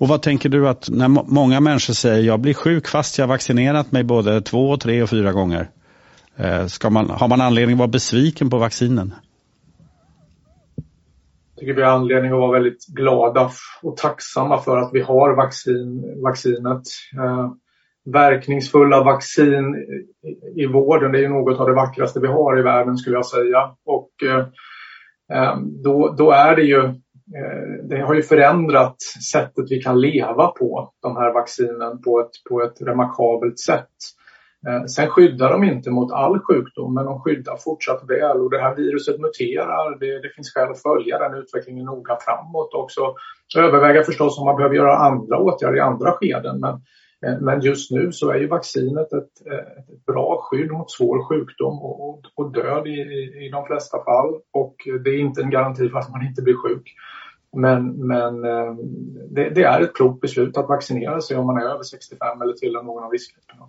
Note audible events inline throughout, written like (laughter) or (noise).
Och vad tänker du att när många människor säger jag blir sjuk fast jag vaccinerat mig både två, tre och fyra gånger. Eh, ska man, har man anledning att vara besviken på vaccinen? Jag tycker vi har anledning att vara väldigt glada och tacksamma för att vi har vaccin, vaccinet. Eh, verkningsfulla vaccin i, i vården, det är ju något av det vackraste vi har i världen skulle jag säga. Och eh, eh då, då är det ju Eh, det har ju förändrat sättet vi kan leva på, de här vaccinen, på ett, på ett remarkabelt sätt. Eh, sen skyddar de inte mot all sjukdom, men de skyddar fortsatt väl och det här viruset muterar. Det, det finns skäl att följa den utvecklingen noga framåt och också. Överväga förstås om man behöver göra andra åtgärder i andra skeden. Men, Eh, men just nu så är ju vaccinet ett, eh, ett bra skydd mot svår sjukdom och, och död i, i, de flesta fall. Och det är inte en garanti för att man inte blir sjuk. Men, men eh, det, det, är ett klokt beslut att vaccinera sig om man är över 65 eller tillhör någon av riskgrupperna.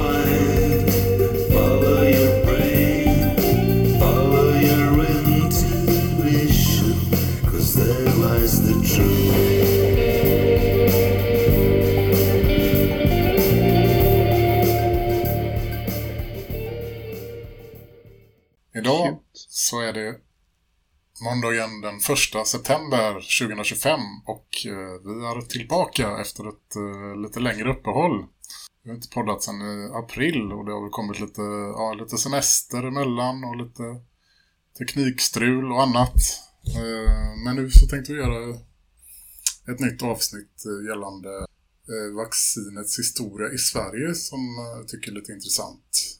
Är det måndagen den 1 september 2025 och eh, vi är tillbaka efter ett eh, lite längre uppehåll. Vi har inte poddat sedan i april och det har väl kommit lite, ja, lite semester emellan och lite teknikstrul och annat. Eh, men nu så tänkte vi göra ett nytt avsnitt gällande vaccinets historia i Sverige som jag tycker är lite intressant.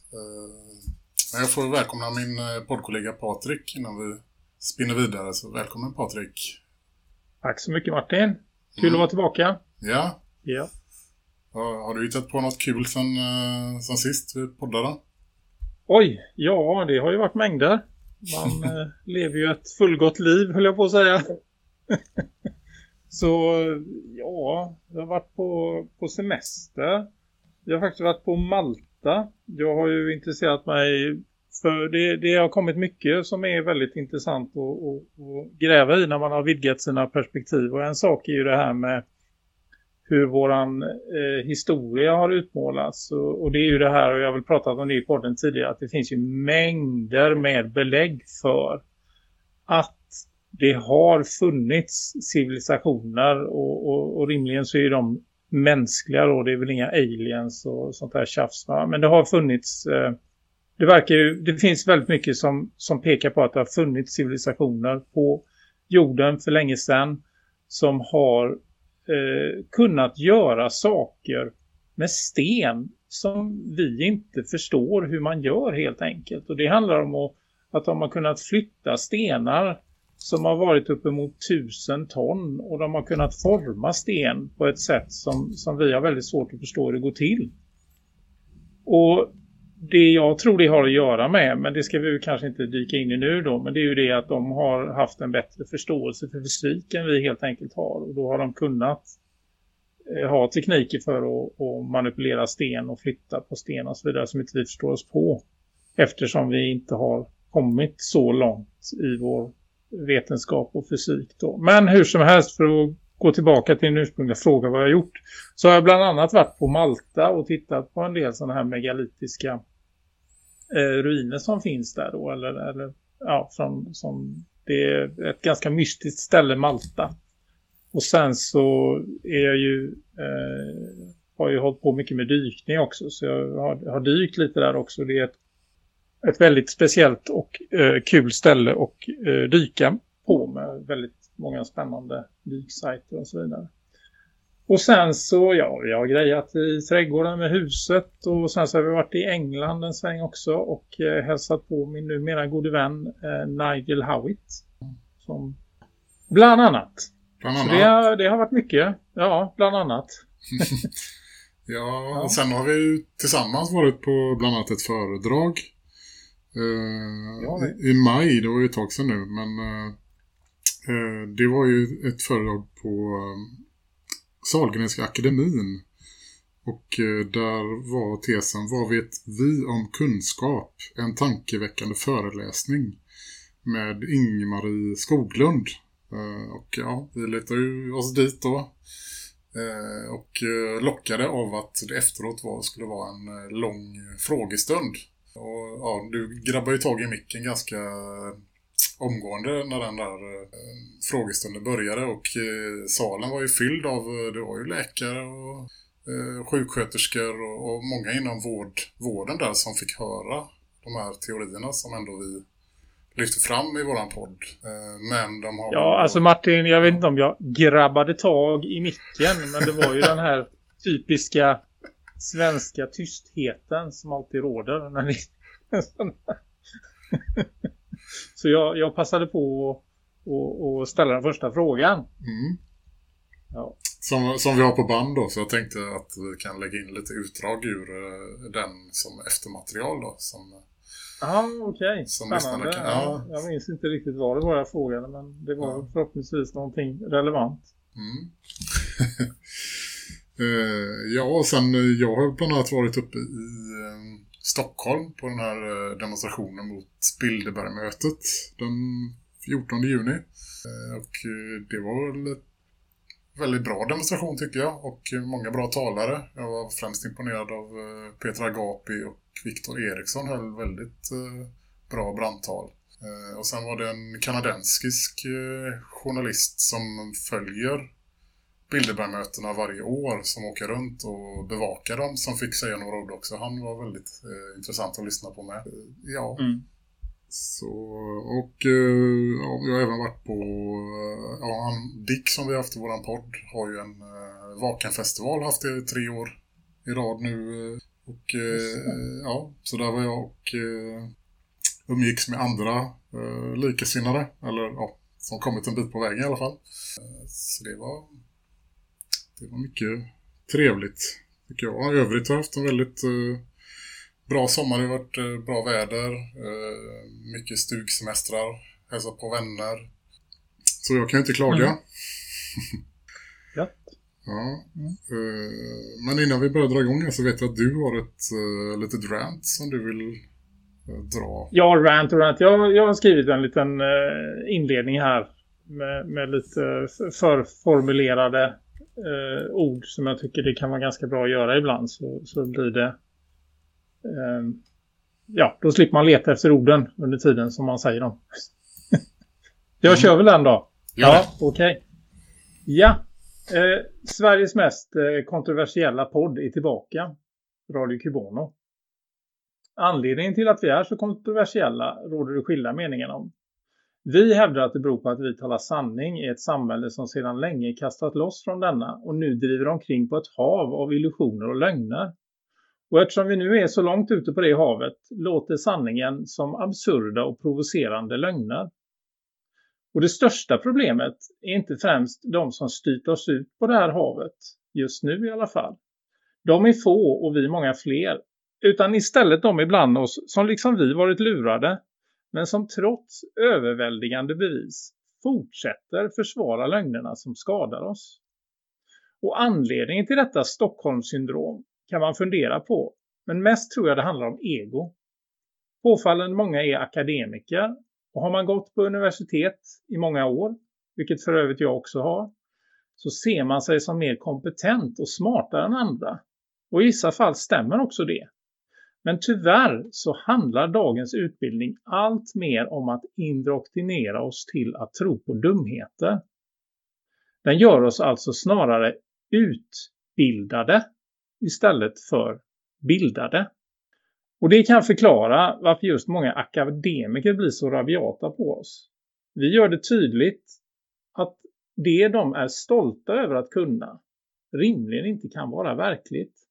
Jag får välkomna min poddkollega Patrik innan vi spinner vidare. Så välkommen Patrik. Tack så mycket Martin. Kul mm. att vara tillbaka. Ja. Ja. Har du hittat på något kul sen, uh, sen sist vi poddade? Oj, ja det har ju varit mängder. Man uh, (laughs) lever ju ett fullgott liv höll jag på att säga. (laughs) Så ja, jag har varit på, på semester. Jag har faktiskt varit på Malta. Jag har ju intresserat mig för det, det har kommit mycket som är väldigt intressant att, att, att, gräva i när man har vidgat sina perspektiv. Och en sak är ju det här med hur våran eh, historia har utmålats. Och, och, det är ju det här, och jag har väl pratat om det i podden tidigare, att det finns ju mängder med belägg för att det har funnits civilisationer och, och, och rimligen så är de mänskliga då, det är väl inga aliens och sånt här tjafs. Men det har funnits... Eh, det verkar ju, det finns väldigt mycket som, som pekar på att det har funnits civilisationer på jorden för länge sedan som har eh, kunnat göra saker med sten som vi inte förstår hur man gör helt enkelt. Och det handlar om att, att de har kunnat flytta stenar som har varit uppemot tusen ton och de har kunnat forma sten på ett sätt som, som vi har väldigt svårt att förstå hur det går till. Och det jag tror det har att göra med, men det ska vi kanske inte dyka in i nu då, men det är ju det att de har haft en bättre förståelse för fysik än vi helt enkelt har. Och då har de kunnat eh, ha tekniker för att, att, manipulera sten och flytta på sten och så vidare som inte vi förstår oss på. Eftersom vi inte har kommit så långt i vår vetenskap och fysik då. Men hur som helst för att gå tillbaka till den ursprungliga frågan vad jag har gjort. Så har jag bland annat varit på Malta och tittat på en del sådana här megalitiska eh, ruiner som finns där då. Eller, eller ja, som, som det är ett ganska mystiskt ställe Malta. Och sen så är jag ju eh, har ju hållit på mycket med dykning också. Så jag har, har dykt lite där också. Det är ett, ett väldigt speciellt och eh, kul ställe att eh, dyka på med väldigt många spännande dyksajter och så vidare. Och sen så, ja, vi har grejat i trädgården med huset och sen så har vi varit i England en sväng också och eh, hälsat på min numera gode vän eh, Nigel Howitt. Som bland annat. Bland annat. Så det har, det har varit mycket. ja, bland annat. (laughs) ja, och sen har vi tillsammans varit på bland annat ett föredrag. Eh, ja, i, maj, det var ju ett tag sedan nu, men eh, eh det var ju ett föredrag på Salgrenska akademin. Och där var tesen Vad vet vi om kunskap? En tankeväckande föreläsning med Ingmarie Skoglund. Och ja, vi letade ju oss dit då. Och lockade av att det efteråt var, skulle vara en lång frågestund. Och ja, du grabbar ju tag i micken ganska omgående när den där eh, frågestunden började och eh, salen var ju fylld av, eh, det var ju läkare och eh, sjuksköterskor och, och, många inom vård, vården där som fick höra de här teorierna som ändå vi lyfter fram i våran podd. Eh, men de har... Ja, alltså Martin, jag vet inte om jag grabbade tag i micken, men det var ju den här typiska svenska tystheten som alltid råder när ni... (laughs) Så jag, jag passade på att ställa den första frågan. Mm. Ja. Som, som vi har på band då, så jag tänkte att vi kan lägga in lite utdrag ur uh, den som eftermaterial då. Som, okej. Okay. Spännande. Kan, ja. Jag minns inte riktigt vad det var jag frågade, men det var ja. förhoppningsvis någonting relevant. Mm. (laughs) Eh, ja, och sen eh, jag har bland annat varit uppe i eh, Stockholm på den här eh, demonstrationen mot Bilderbergmötet den 14 juni. Eh, och det var väl ett väldigt bra demonstration tycker jag och många bra talare. Jag var främst imponerad av eh, Petra Agapi och Viktor Eriksson höll väldigt eh, bra brandtal. Eh, och sen var det en kanadensisk journalist som följer Bilderbergmötena varje år som åker runt och bevakar dem som fick säga några ord också. Han var väldigt eh, intressant att lyssna på med. Ja, mm. Så, och eh, ja, jag har även varit på eh, ja, han, Dick som vi har haft i våran podd har ju en uh, Vakenfestival haft det tre år i rad nu och uh, ja, så där var jag och uh, umgicks med andra uh, likasinnade eller ja, som kommit en bit på vägen i alla fall. Så det var det var mycket trevligt tycker jag. I övrigt har jag haft en väldigt uh, bra sommar, det har varit eh, bra väder, eh, mycket stugsemestrar, hälsat på vänner. Så jag kan inte klaga. Mm. (laughs) ja. ja. Mm. Eh, men innan vi börjar dra igång så vet jag att du har ett litet rant som du vill dra. Ja, rant och rant. Jag, jag har skrivit en liten inledning här med, med lite förformulerade eh, ord som jag tycker det kan vara ganska bra att göra ibland så, så blir det Ehm, ja, då slipper man leta efter orden under tiden som man säger dem. (laughs) Jag mm. kör väl den då? Ja, okej. Okay. Ja, eh, Sveriges mest eh, kontroversiella podd är tillbaka. Radio Kubono. Anledningen till att vi är så kontroversiella råder det skilda meningar om. Vi hävdar att det beror på att vi talar sanning i ett samhälle som sedan länge kastat loss från denna och nu driver omkring på ett hav av illusioner och lögner. Och eftersom vi nu är så långt ute på det havet låter sanningen som absurda och provocerande lögner. Och det största problemet är inte främst de som styrt oss ut på det här havet, just nu i alla fall. De är få och vi många fler, utan istället de ibland oss som liksom vi varit lurade, men som trots överväldigande bevis fortsätter försvara lögnerna som skadar oss. Och anledningen till detta Stockholmssyndrom kan man fundera på. Men mest tror jag det handlar om ego. Påfallande många är akademiker och har man gått på universitet i många år, vilket för övrigt jag också har, så ser man sig som mer kompetent och smartare än andra. Och i vissa fall stämmer också det. Men tyvärr så handlar dagens utbildning allt mer om att indoktrinera oss till att tro på dumheter. Den gör oss alltså snarare utbildade istället för bildade. Och det kan förklara varför just många akademiker blir så rabiata på oss. Vi gör det tydligt att det de är stolta över att kunna rimligen inte kan vara verkligt.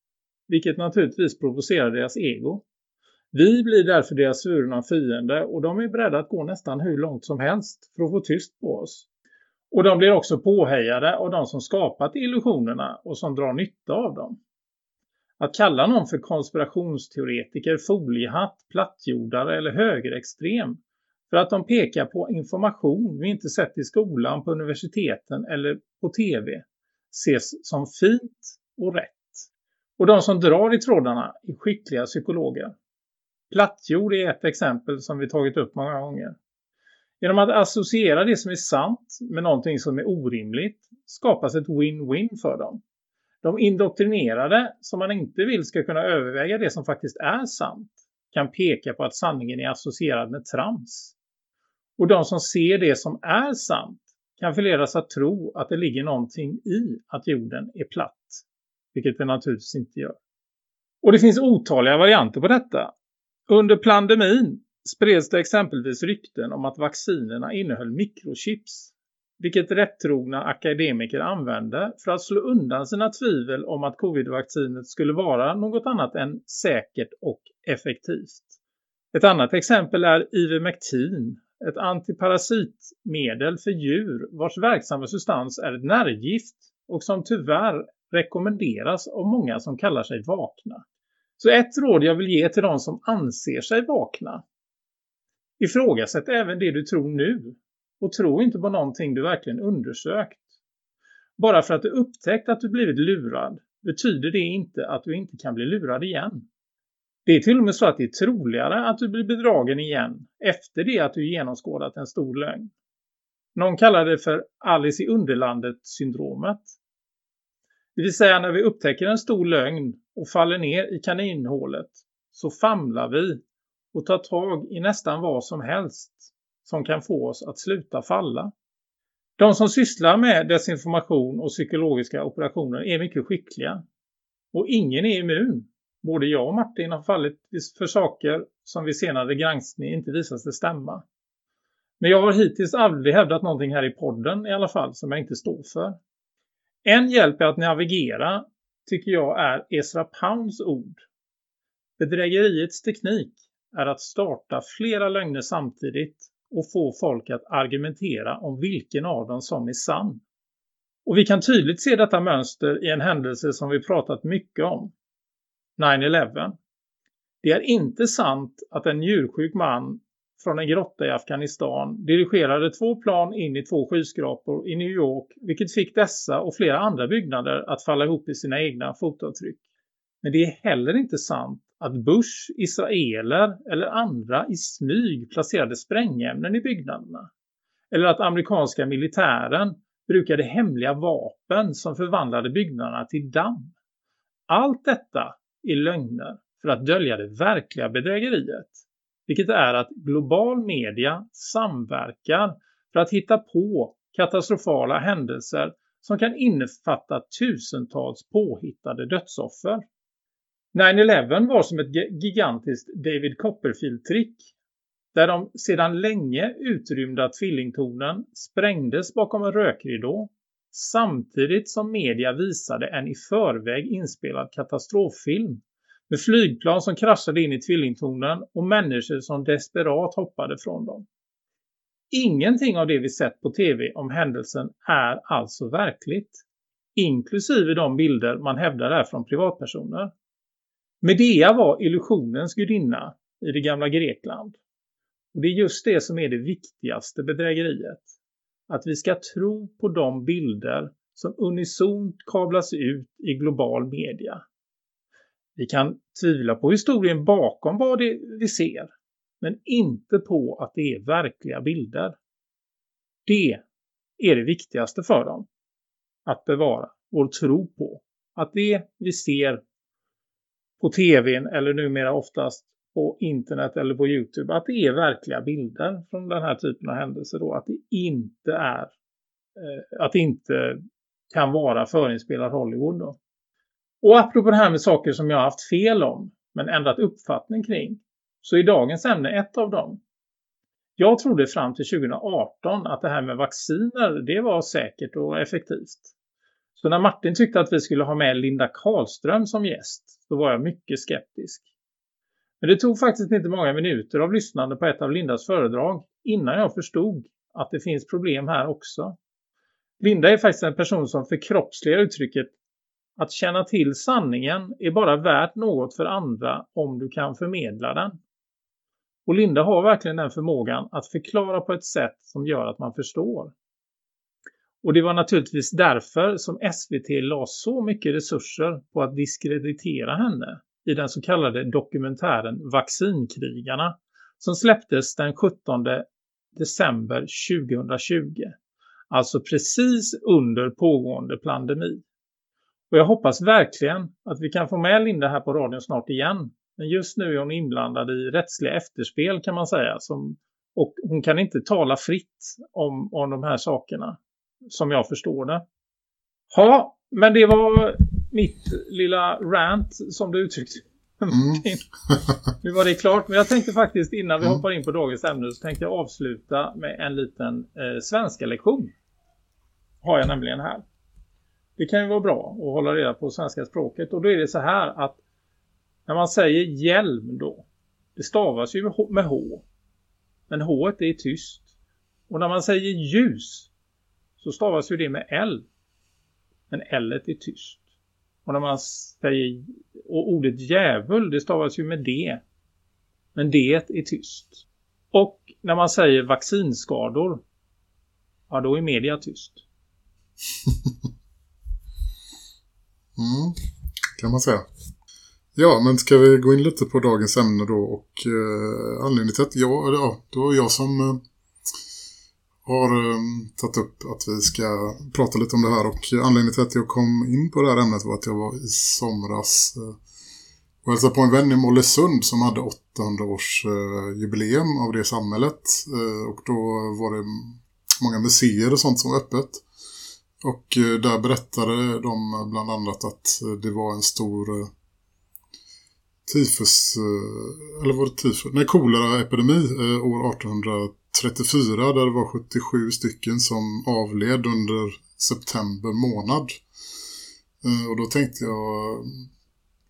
Vilket naturligtvis provocerar deras ego. Vi blir därför deras svurna fiende och de är beredda att gå nästan hur långt som helst för att få tyst på oss. Och de blir också påhejade av de som skapat illusionerna och som drar nytta av dem. Att kalla någon för konspirationsteoretiker, foliehatt, plattjordare eller högerextrem för att de pekar på information vi inte sett i skolan, på universiteten eller på tv ses som fint och rätt. Och de som drar i trådarna är skickliga psykologer. Plattjord är ett exempel som vi tagit upp många gånger. Genom att associera det som är sant med någonting som är orimligt skapas ett win-win för dem. De indoktrinerade som man inte vill ska kunna överväga det som faktiskt är sant kan peka på att sanningen är associerad med trams. Och de som ser det som är sant kan förledas att tro att det ligger någonting i att jorden är platt. Vilket det naturligtvis inte gör. Och det finns otaliga varianter på detta. Under pandemin spreds det exempelvis rykten om att vaccinerna innehöll mikrochips. Vilket rättrogna akademiker använde för att slå undan sina tvivel om att covid-vaccinet skulle vara något annat än säkert och effektivt. Ett annat exempel är Ivermectin, ett antiparasitmedel för djur vars verksamma substans är ett nervgift och som tyvärr rekommenderas av många som kallar sig vakna. Så ett råd jag vill ge till de som anser sig vakna. Ifrågasätt även det du tror nu och tro inte på någonting du verkligen undersökt. Bara för att du upptäckt att du blivit lurad betyder det inte att du inte kan bli lurad igen. Det är till och med så att det är troligare att du blir bedragen igen efter det att du genomskådat en stor lögn. Någon kallar det för Alice i Underlandet-syndromet. Det vill säga när vi upptäcker en stor lögn och faller ner i kaninhålet så famlar vi och tar tag i nästan vad som helst som kan få oss att sluta falla. De som sysslar med desinformation och psykologiska operationer är mycket skickliga. Och ingen är immun. Både jag och Martin har fallit för saker som vid senare granskning inte visar sig stämma. Men jag har hittills aldrig hävdat någonting här i podden i alla fall som jag inte står för. En hjälp att navigera tycker jag är Ezra Pounds ord. Bedrägeriets teknik är att starta flera lögner samtidigt och få folk att argumentera om vilken av dem som är sann. Och vi kan tydligt se detta mönster i en händelse som vi pratat mycket om. 9-11. Det är inte sant att en njursjuk man från en grotta i Afghanistan dirigerade två plan in i två skyskrapor i New York vilket fick dessa och flera andra byggnader att falla ihop i sina egna fotavtryck. Men det är heller inte sant att Bush, israeler eller andra i smyg placerade sprängämnen i byggnaderna. Eller att amerikanska militären brukade hemliga vapen som förvandlade byggnaderna till damm. Allt detta är lögner för att dölja det verkliga bedrägeriet. Vilket är att global media samverkar för att hitta på katastrofala händelser som kan innefatta tusentals påhittade dödsoffer. 9-11 var som ett gigantiskt David Copperfield-trick där de sedan länge utrymda tvillingtornen sprängdes bakom en rökridå samtidigt som media visade en i förväg inspelad katastroffilm med flygplan som kraschade in i tvillingtornen och människor som desperat hoppade från dem. Ingenting av det vi sett på tv om händelsen är alltså verkligt, inklusive de bilder man hävdar är från privatpersoner. Medea var illusionens gudinna i det gamla Grekland. Och det är just det som är det viktigaste bedrägeriet. Att vi ska tro på de bilder som unisont kablas ut i global media. Vi kan tvivla på historien bakom vad det vi ser, men inte på att det är verkliga bilder. Det är det viktigaste för dem. Att bevara vår tro på att det vi ser på tvn eller numera oftast på internet eller på Youtube att det är verkliga bilder från den här typen av händelser då att det inte är eh, att det inte kan vara förinspelad Hollywood då. Och apropå det här med saker som jag har haft fel om men ändrat uppfattning kring så är dagens ämne ett av dem. Jag trodde fram till 2018 att det här med vacciner det var säkert och effektivt. Så när Martin tyckte att vi skulle ha med Linda Karlström som gäst så var jag mycket skeptisk. Men det tog faktiskt inte många minuter av lyssnande på ett av Lindas föredrag innan jag förstod att det finns problem här också. Linda är faktiskt en person som förkroppsligar uttrycket att känna till sanningen är bara värt något för andra om du kan förmedla den. Och Linda har verkligen den förmågan att förklara på ett sätt som gör att man förstår. Och det var naturligtvis därför som SVT la så mycket resurser på att diskreditera henne i den så kallade dokumentären Vaccinkrigarna som släpptes den 17 december 2020. Alltså precis under pågående pandemi. Och jag hoppas verkligen att vi kan få med Linda här på radion snart igen. Men just nu är hon inblandad i rättsliga efterspel kan man säga. Som, och hon kan inte tala fritt om, om de här sakerna som jag förstår det. Ja, men det var mitt lilla rant som du uttryckte. Mm. (laughs) nu var det klart. Men jag tänkte faktiskt innan vi mm. hoppar in på dagens ämne så tänkte jag avsluta med en liten eh, svenska lektion. Har jag nämligen här. Det kan ju vara bra att hålla reda på svenska språket. Och då är det så här att när man säger hjälm då. Det stavas ju med H. Men H är tyst. Och när man säger ljus så stavas ju det med L. Men L är tyst. Och när man säger och ordet djävul det stavas ju med D. Men D är tyst. Och när man säger vaccinskador ja då är media tyst. (laughs) mm, kan man säga. Ja, men ska vi gå in lite på dagens ämne då och eh, anledningen till att jag, ja, det var jag som eh, har eh, tagit upp att vi ska prata lite om det här och anledningen till att jag kom in på det här ämnet var att jag var i somras eh, och hälsade på en vän i Mollesund som hade 800 års eh, jubileum av det samhället eh, och då var det många museer och sånt som var öppet. Och eh, där berättade de bland annat att eh, det var en stor eh, tyfus, eller var det tyfus? Nej, koleraepidemi år 1834 där det var 77 stycken som avled under september månad. Och då tänkte jag,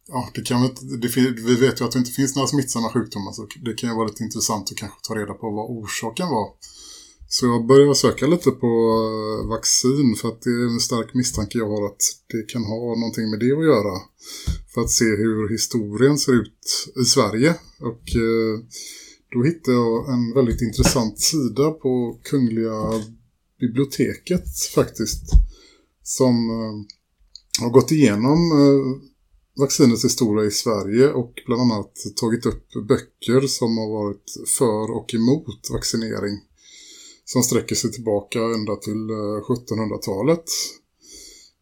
ja, det kan, det, vi vet ju att det inte finns några smittsamma sjukdomar så det kan ju vara lite intressant att kanske ta reda på vad orsaken var. Så jag började söka lite på eh, vaccin för att det är en stark misstanke jag har att det kan ha någonting med det att göra. För att se hur historien ser ut i Sverige. Och eh, då hittade jag en väldigt intressant sida på Kungliga biblioteket faktiskt. Som eh, har gått igenom vaccinets historia i Sverige och bland annat tagit upp böcker som har varit för och emot vaccinering som sträcker sig tillbaka ända till 1700-talet.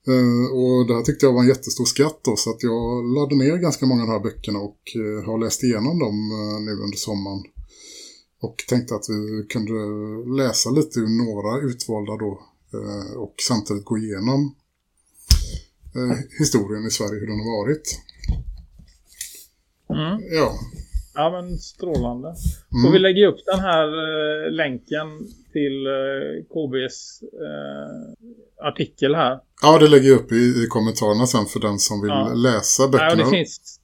Eh, eh, och det här tyckte jag var en jättestor skatt då, så att jag laddade ner ganska många av de här böckerna och eh, har läst igenom dem nu under sommaren. Och tänkte att vi kunde läsa lite ur några utvalda då och samtidigt gå igenom historien i Sverige, hur den har varit. Mm. Ja. Ja, men strålande. Mm. Och vi lägger upp den här eh, länken till eh, KBs eh, artikel här. Ja, det lägger jag upp i, i kommentarerna sen för den som vill ja. läsa böckerna. Ja, det finns...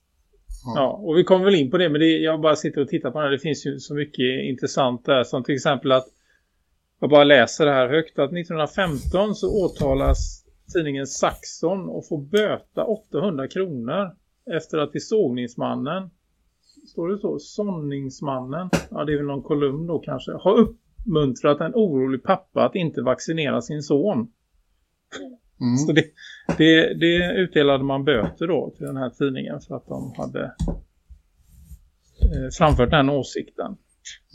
Ja. ja. och vi kommer väl in på det, men det, jag bara sitter och tittar på det här. Det finns ju så mycket intressant där, som till exempel att jag bara läser det här högt, att 1915 så åtalas tidningen Saxon och får böta 800 kronor efter att till sågningsmannen står det så? Sågningsmannen, ja det är väl någon kolumn då kanske, har uppmuntrat en orolig pappa att inte vaccinera sin son. Mm. Så det, det, det, utdelade man böter då till den här tidningen för att de hade eh, framfört den åsikten.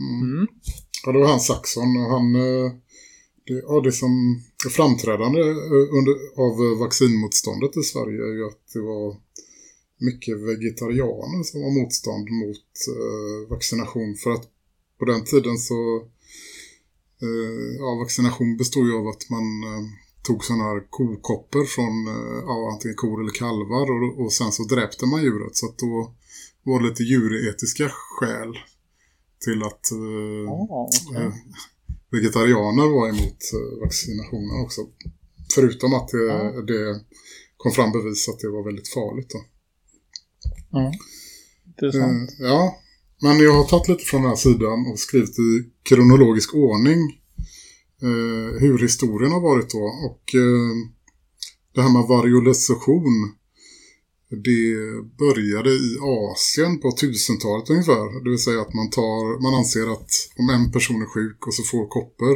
Mm. Mm. Ja, det var han Saxon och han eh, det, ja, det som framträdande eh, under, av vaccinmotståndet i Sverige är ju att det var mycket vegetarianer som var motstånd mot eh, vaccination. För att på den tiden så eh, ja, vaccination bestod ju av att man eh, tog sådana här kokoppor från eh, ja, antingen kor eller kalvar och, och sen så dräpte man djuret. Så att då var det lite djuretiska skäl till att oh, okay vegetarianer var emot eh, vaccinationen också. Förutom att det, ja. det kom fram bevis att det var väldigt farligt. Då. Ja, det är sant. Eh, ja, men jag har tagit lite från den här sidan och skrivit i kronologisk ordning eh, hur historien har varit då. Och eh, det här med variolisation det började i Asien på 1000-talet ungefär. Det vill säga att man, tar, man anser att om en person är sjuk och så får kopper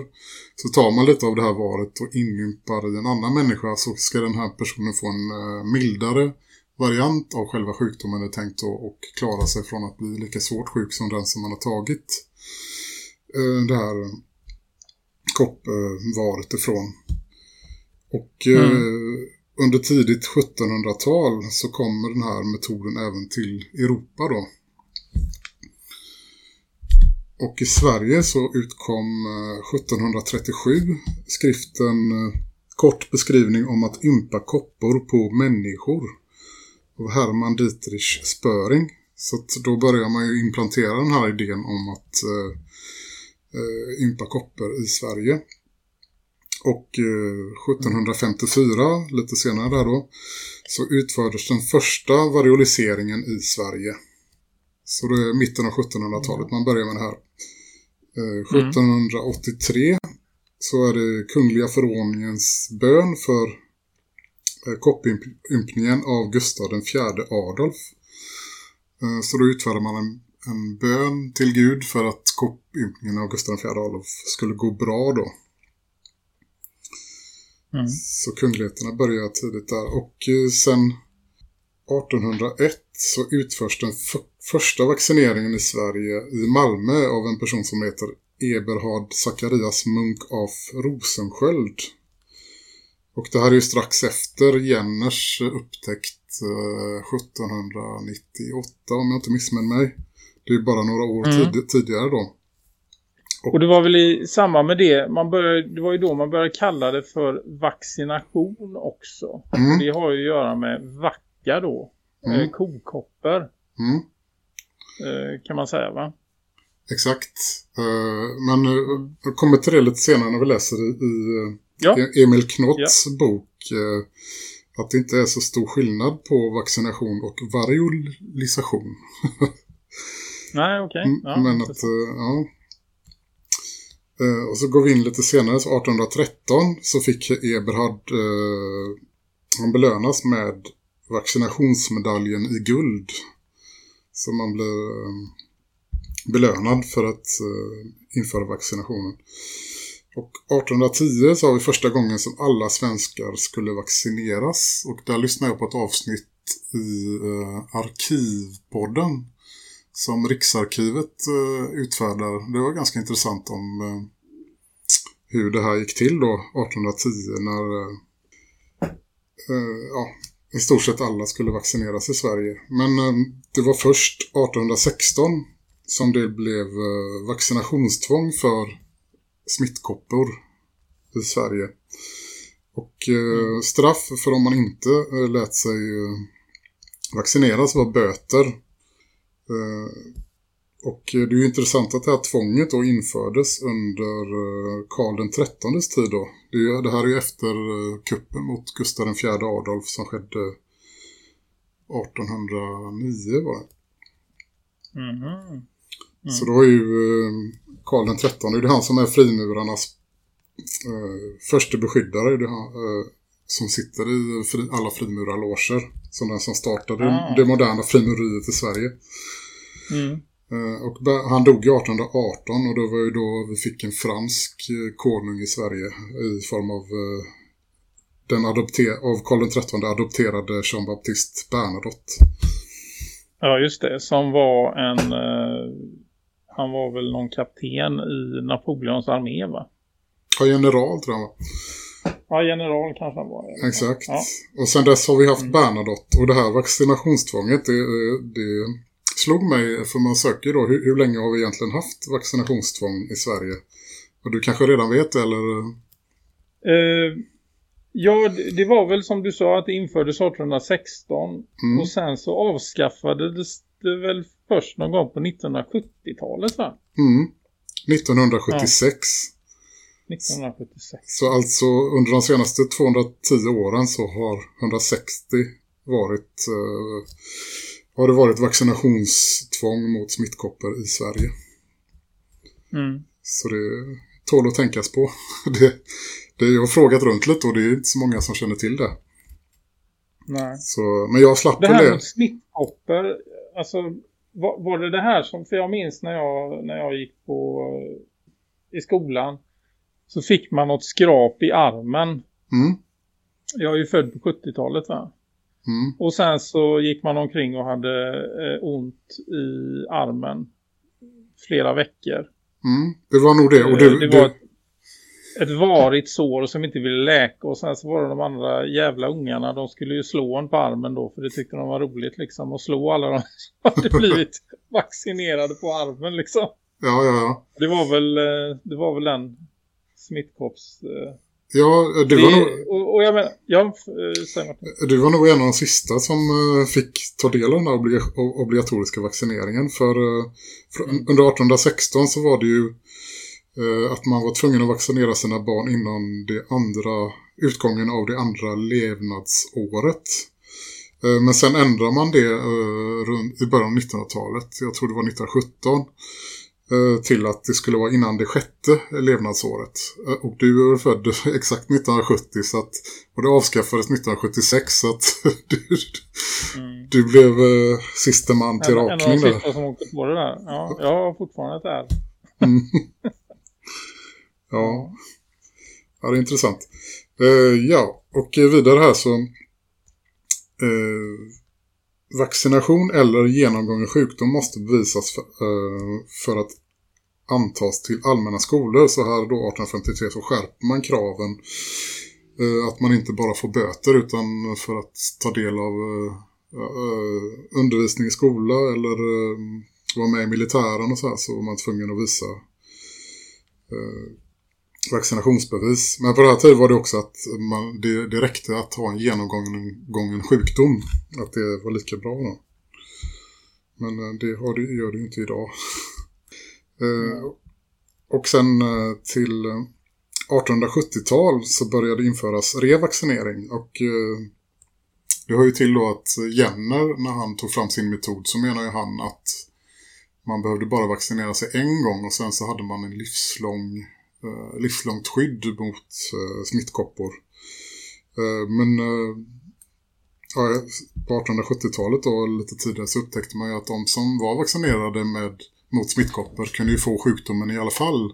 så tar man lite av det här varet och inympar i en annan människa så ska den här personen få en eh, mildare variant av själva sjukdomen är tänkt att och klara sig från att bli lika svårt sjuk som den som man har tagit eh, det här koppvaret ifrån. Och eh, mm under tidigt 1700-tal så kommer den här metoden även till Europa då. Och i Sverige så utkom 1737 eh, skriften eh, Kort beskrivning om att ympa koppor på människor av Hermann Dietrich Spöring. Så då börjar man ju implantera den här idén om att eh, eh ympa koppor i Sverige. Och eh, 1754, lite senare där då, så utfördes den första varioliseringen i Sverige. Så det är mitten av 1700-talet man börjar med det här. Eh, 1783 mm. så är det kungliga förordningens bön för koppimpningen av Gustav den fjärde Adolf. Eh, så då utförde man en, en bön till Gud för att koppimpningen av Gustav den fjärde Adolf skulle gå bra då. Mm. Så kungligheterna börjar tidigt där. Och eh, sen 1801 så utförs den första vaccineringen i Sverige i Malmö av en person som heter Eberhard Zacharias Munk af Rosensköld. Och det här är ju strax efter Jenners upptäckt eh, 1798 om jag inte missminner mig. Det är bara några år mm. tid tidigare då. Och det var väl i samband med det, man började, det var ju då man började kalla det för vaccination också. Mm. Det har ju att göra med vacka då, mm. eh, kokopper. Mm. Eh, kan man säga va? Exakt. Uh, men jag kommer till det lite senare när vi läser i, i ja. Emil Knotts ja. bok uh, att det inte är så stor skillnad på vaccination och variolisation. (laughs) Nej, okej. Okay. Ja, men att, ja, Eh, och så går vi in lite senare, så 1813 så fick Eberhard, eh, han belönas med vaccinationsmedaljen i guld. Så man blir eh, belönad för att eh, införa vaccinationen. Och 1810 så har vi första gången som alla svenskar skulle vaccineras. Och där lyssnade jag på ett avsnitt i eh, Arkivpodden som Riksarkivet eh, utfärdar. Det var ganska intressant om eh, hur det här gick till då 1810 när eh, eh, ja, i stort sett alla skulle vaccineras i Sverige. Men eh, det var först 1816 som det blev eh, vaccinationstvång för smittkoppor i Sverige. Och eh, straff för om man inte eh, lät sig vaccineras var böter. Och det är ju intressant att det här tvånget då infördes under eh, Karl den XIIIs tid då. Det, är, det här är ju efter eh, kuppen mot Gustav den fjärde Adolf som skedde 1809 var det. Mm -hmm. mm. Så då är ju eh, Karl den XIII, det är han som är frimurarnas eh, första beskyddare. Det han, eh, som sitter i fri, alla frimurarloger. Som den som startade ah. det moderna frimureriet i Sverige. Mm. Eh, och han dog 1818 och det var ju då vi fick en fransk eh, konung i Sverige i form av eh, den av Karl XIII adopterade Jean-Baptiste Bernadotte. Ja just det, som var en han var väl någon kapten i Napoleons armé va? Ja, general tror jag var. Ja, general kanske han var. Exakt. Ja. Och sen dess har vi haft mm. Bernadotte och det här vaccinationstvånget det, det slog mig, för man söker då, hur, hur länge har vi egentligen haft vaccinationstvång i Sverige? Och du kanske redan vet eller? Uh, ja, det var väl som du sa att det infördes 1816 mm. och sen så avskaffades det väl först någon gång på 1970-talet va? Mm. 1976. Ja. 1976. Så alltså under de senaste 210 åren så har 160 varit eh, har det varit vaccinationstvång mot smittkoppor i Sverige. Mm. Så det, tål att tänkas på. (laughs) Det, det, jag har frågat runt lite och det är inte så många som känner till det. Nej. Så, men jag slapp det. Det här med smittkoppor, alltså var, var, det det här som, för jag minns när jag, när jag gick på i skolan så fick man något skrap i armen. Mm. Jag är ju född på 70-talet va? Mm. Och sen så gick man omkring och hade eh, ont i armen flera veckor. Mm. Det var nog det. Och det, eh, det var ett, ett varigt sår som inte ville läka. Och sen så var det de andra jävla ungarna. De skulle ju slå en på armen då. För det tyckte de var roligt liksom. Att slå alla de (laughs) som hade blivit (laughs) vaccinerade på armen liksom. Ja, ja, ja. Det var väl, eh, det var väl den smittkopps... Eh, Ja, du var, nog, och, och jag menar, ja, du var nog en av de sista som fick ta del av den här obligatoriska vaccineringen. För, för mm. under 1816 så var det ju att man var tvungen att vaccinera sina barn innan det andra, utgången av det andra levnadsåret. Men sen ändrade man det i början av 1900-talet. Jag tror det var 1917 till att det skulle vara innan det sjätte levnadsåret. Och du är född (laughs) exakt 1970 så att, och det avskaffades 1976 så att (laughs) du, mm. du blev uh, sista man till en, rakning. En av de sista som åkte på det där. Ja, jag har fortfarande ett är. Mm. (laughs) ja. ja, det är intressant. Eh, ja, och vidare här så... Eh, Vaccination eller genomgången sjukdom måste bevisas för, eh, för, att antas till allmänna skolor. Så här då 1853 så skärper man kraven eh, att man inte bara får böter utan för att ta del av eh, eh, undervisning i skola eller vara med i militären och så här så var man tvungen att visa vaccinationsbevis. Men på den här tiden var det också att man, det, det räckte att ha en genomgången sjukdom. Att det var lika bra då. Men eh, det, har det gör det inte idag. Mm. (laughs) och sen eh, till 1870-tal så började införas revaccinering. Och det hör ju till då att Jenner när han tog fram sin metod så menar ju han att man behövde bara vaccinera sig en gång och sen så hade man en livslång eh, livslångt skydd mot eh, smittkoppor. Eh, men eh, ja, på 1870-talet och lite tidigare så upptäckte man ju att de som var vaccinerade med, mot smittkoppor kunde ju få sjukdomen i alla fall.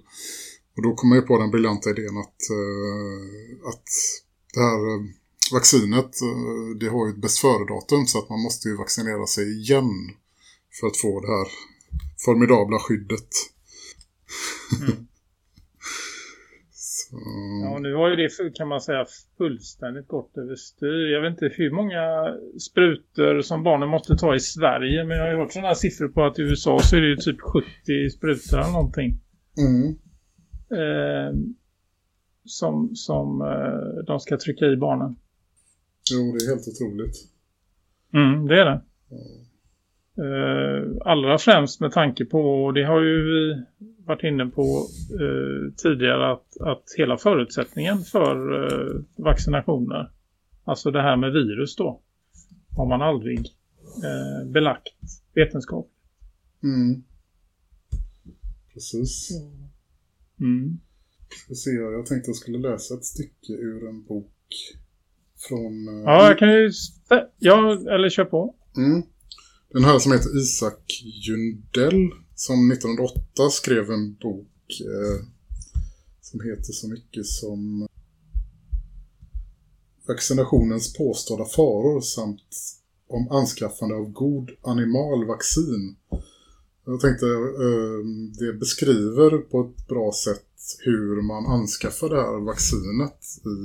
Och då kom man ju på den briljanta idén att, eh, att det här eh, vaccinet eh, det har ju ett bäst före-datum så att man måste ju vaccinera sig igen för att få det här formidabla skyddet. Mm. Mm. Ja, nu har ju det kan man säga fullständigt gått överstyr. Jag vet inte hur många sprutor som barnen måste ta i Sverige. Men jag har ju hört sådana siffror på att i USA så är det ju typ 70 sprutor eller någonting. Mm. Eh, som som eh, de ska trycka i barnen. Jo, det är helt otroligt. Mm, det är det. Mm. Eh, allra främst med tanke på, och det har ju vi varit inne på eh, tidigare, att, att hela förutsättningen för eh, vaccinationer, alltså det här med virus då, har man aldrig eh, belagt vetenskap. Mm. Precis. Mm. Se, jag tänkte att jag skulle läsa ett stycke ur en bok från... Eh, ja, jag kan ju... Ja, eller kör på. Mm. Den här som heter Isak Jundell som 1908 skrev en bok eh, som heter så mycket som eh, Vaccinationens påstådda faror samt om anskaffande av god animalvaccin. Jag tänkte eh, det beskriver på ett bra sätt hur man anskaffar det här vaccinet i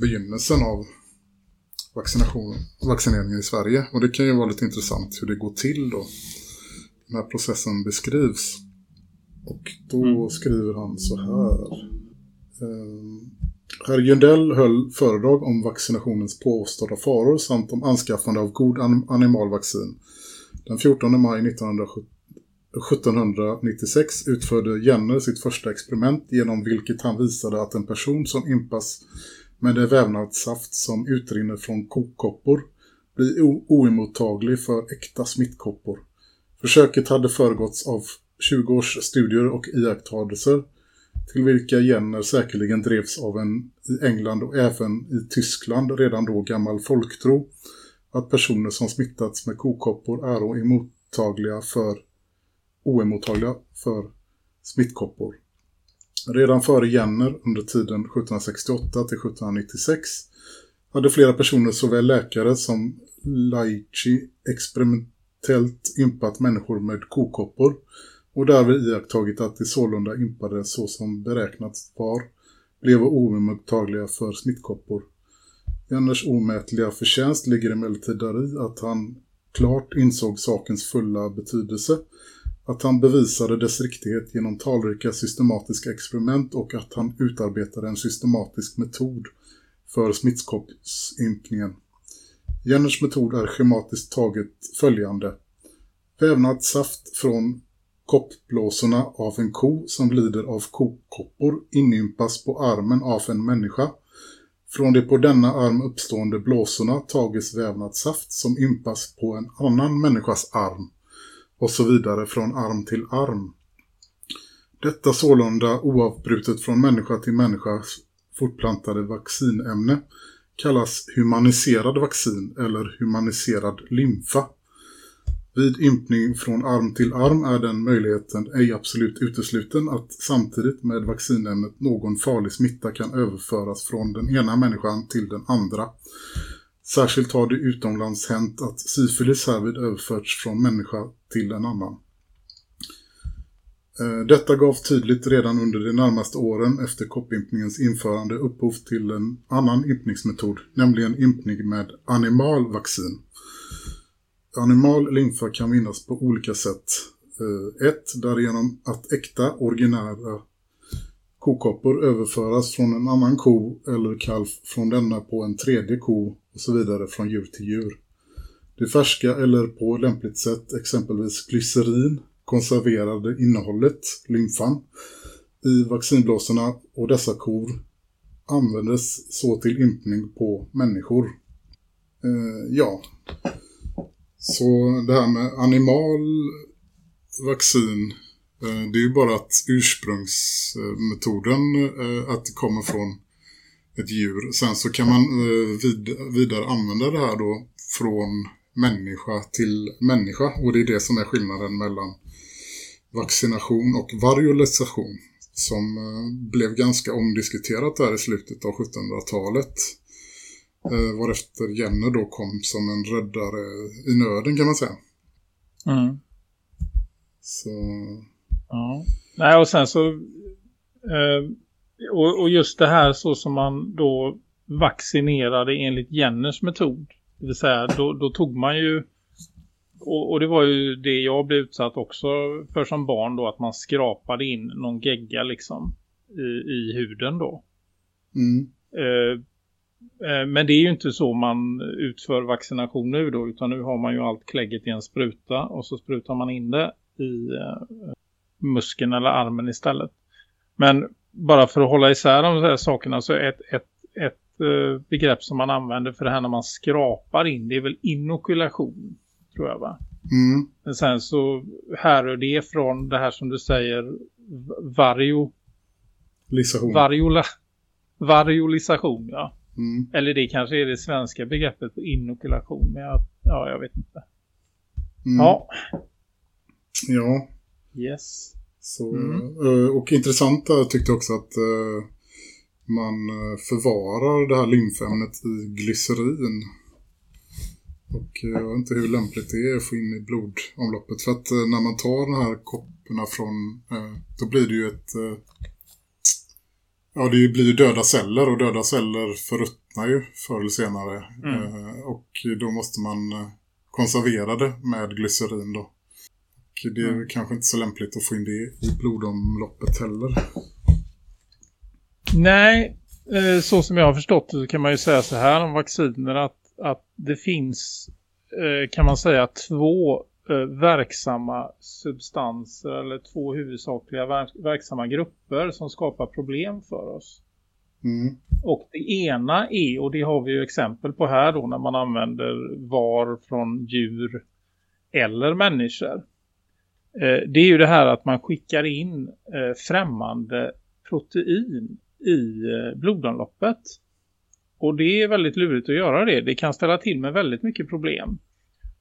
begynnelsen av vaccination, vaccineringen i Sverige. Och det kan ju vara lite intressant hur det går till då. Den här processen beskrivs. Och då mm. skriver han så här. Um, Herr Jundell höll föredrag om vaccinationens påstådda faror samt om anskaffande av god animalvaccin. Den 14 maj 1796 utförde Jenner sitt första experiment genom vilket han visade att en person som impas med det vävnadssaft som utrinner från kokkoppor blir oemottaglig för äkta smittkoppor. Försöket hade föregåtts av 20 års studier och iakttagelser till vilka Jenner säkerligen drevs av en i England och även i Tyskland redan då gammal folktro att personer som smittats med kokoppor är oemottagliga för, oemottagliga för smittkoppor. Redan före Jenner under tiden 1768 till 1796 hade flera personer såväl läkare som laici tält impat människor med kokoppor och därvid iakttagit att de sålunda impade så som beräknats var blev oemottagliga för smittkoppor. Jenners omätliga förtjänst ligger emellertid där i att han klart insåg sakens fulla betydelse, att han bevisade dess riktighet genom talrika systematiska experiment och att han utarbetade en systematisk metod för smittkoppsympningen. Jenners metod är schematiskt taget följande. Vävnadssaft från koppblåsorna av en ko som lider av kokoppor inympas på armen av en människa. Från de på denna arm uppstående blåsorna tages vävnadssaft som ympas på en annan människas arm och så vidare från arm till arm. Detta sålunda oavbrutet från människa till människa fortplantade vaccinämne kallas humaniserad vaccin eller humaniserad lymfa. Vid ympning från arm till arm är den möjligheten ej absolut utesluten att samtidigt med vaccinämnet någon farlig smitta kan överföras från den ena människan till den andra. Särskilt har det utomlands hänt att syfilis härvid överförts från människa till en annan. Eh, detta gav tydligt redan under de närmaste åren efter koppimpningens införande upphov till en annan impningsmetod, nämligen impning med animalvaccin. Animal lymfa kan vinnas på olika sätt. Eh, ett, därigenom att äkta, originära kokoppor överföras från en annan ko eller kalv från denna på en tredje ko och så vidare från djur till djur. Det färska eller på lämpligt sätt exempelvis glycerin konserverade innehållet, lymfan, i vaccinblåsorna och dessa kor användes så till ympning på människor. Eh, ja, så det här med animal vaccin, eh, det är ju bara att ursprungsmetoden eh, att det kommer från ett djur. Sen så kan man eh, vid, vidare använda det här då från människa till människa. Och det är det som är skillnaden mellan vaccination och variolisation som blev ganska omdiskuterat där i slutet av 1700-talet. Eh, varefter Jenner då kom som en räddare i nöden kan man säga. Mm. Så... Ja. Nej och sen så eh, och, och, just det här så som man då vaccinerade enligt Jenners metod. Det vill säga då, då tog man ju och, och, det var ju det jag blev utsatt också för som barn då att man skrapade in någon gegga liksom i, i huden då. Mm. Eh, Eh, men det är ju inte så man utför vaccination nu då utan nu har man ju allt klägget i en spruta och så sprutar man in det i eh, muskeln eller armen istället. Men bara för att hålla isär de här sakerna så ett, ett, ett eh, begrepp som man använder för det här när man skrapar in det är väl inokulation tror jag va? Mm. Men sen så härrör det från det här som du säger vario... Lisation. Variola, variolisation ja. Mm. Eller det kanske är det svenska begreppet på inokulation. Men jag, ja, jag vet inte. Mm. Ja. Ja. Yes. Så, Mm. eh, Och intressant tyckte jag också att eh, man eh, förvarar det här lymfämnet i glycerin. Och jag vet inte hur lämpligt det är att få in i blodomloppet. För att när man tar de här kopporna från, då blir det ju ett Ja, det blir ju döda celler och döda celler förruttnar ju förr eller senare. Mm. Eh, och då måste man eh, konservera det med glycerin då. Och det är mm. kanske inte så lämpligt att få in det i blodomloppet heller. Nej, eh, så som jag har förstått det så kan man ju säga så här om vacciner att, att det finns kan man säga två verksamma substanser eller två huvudsakliga verksamma grupper som skapar problem för oss. Mm. Och det ena är, och det har vi ju exempel på här då när man använder var från djur eller människor. Det är ju det här att man skickar in främmande protein i eh, blodomloppet. Och det är väldigt lurigt att göra det. Det kan ställa till med väldigt mycket problem.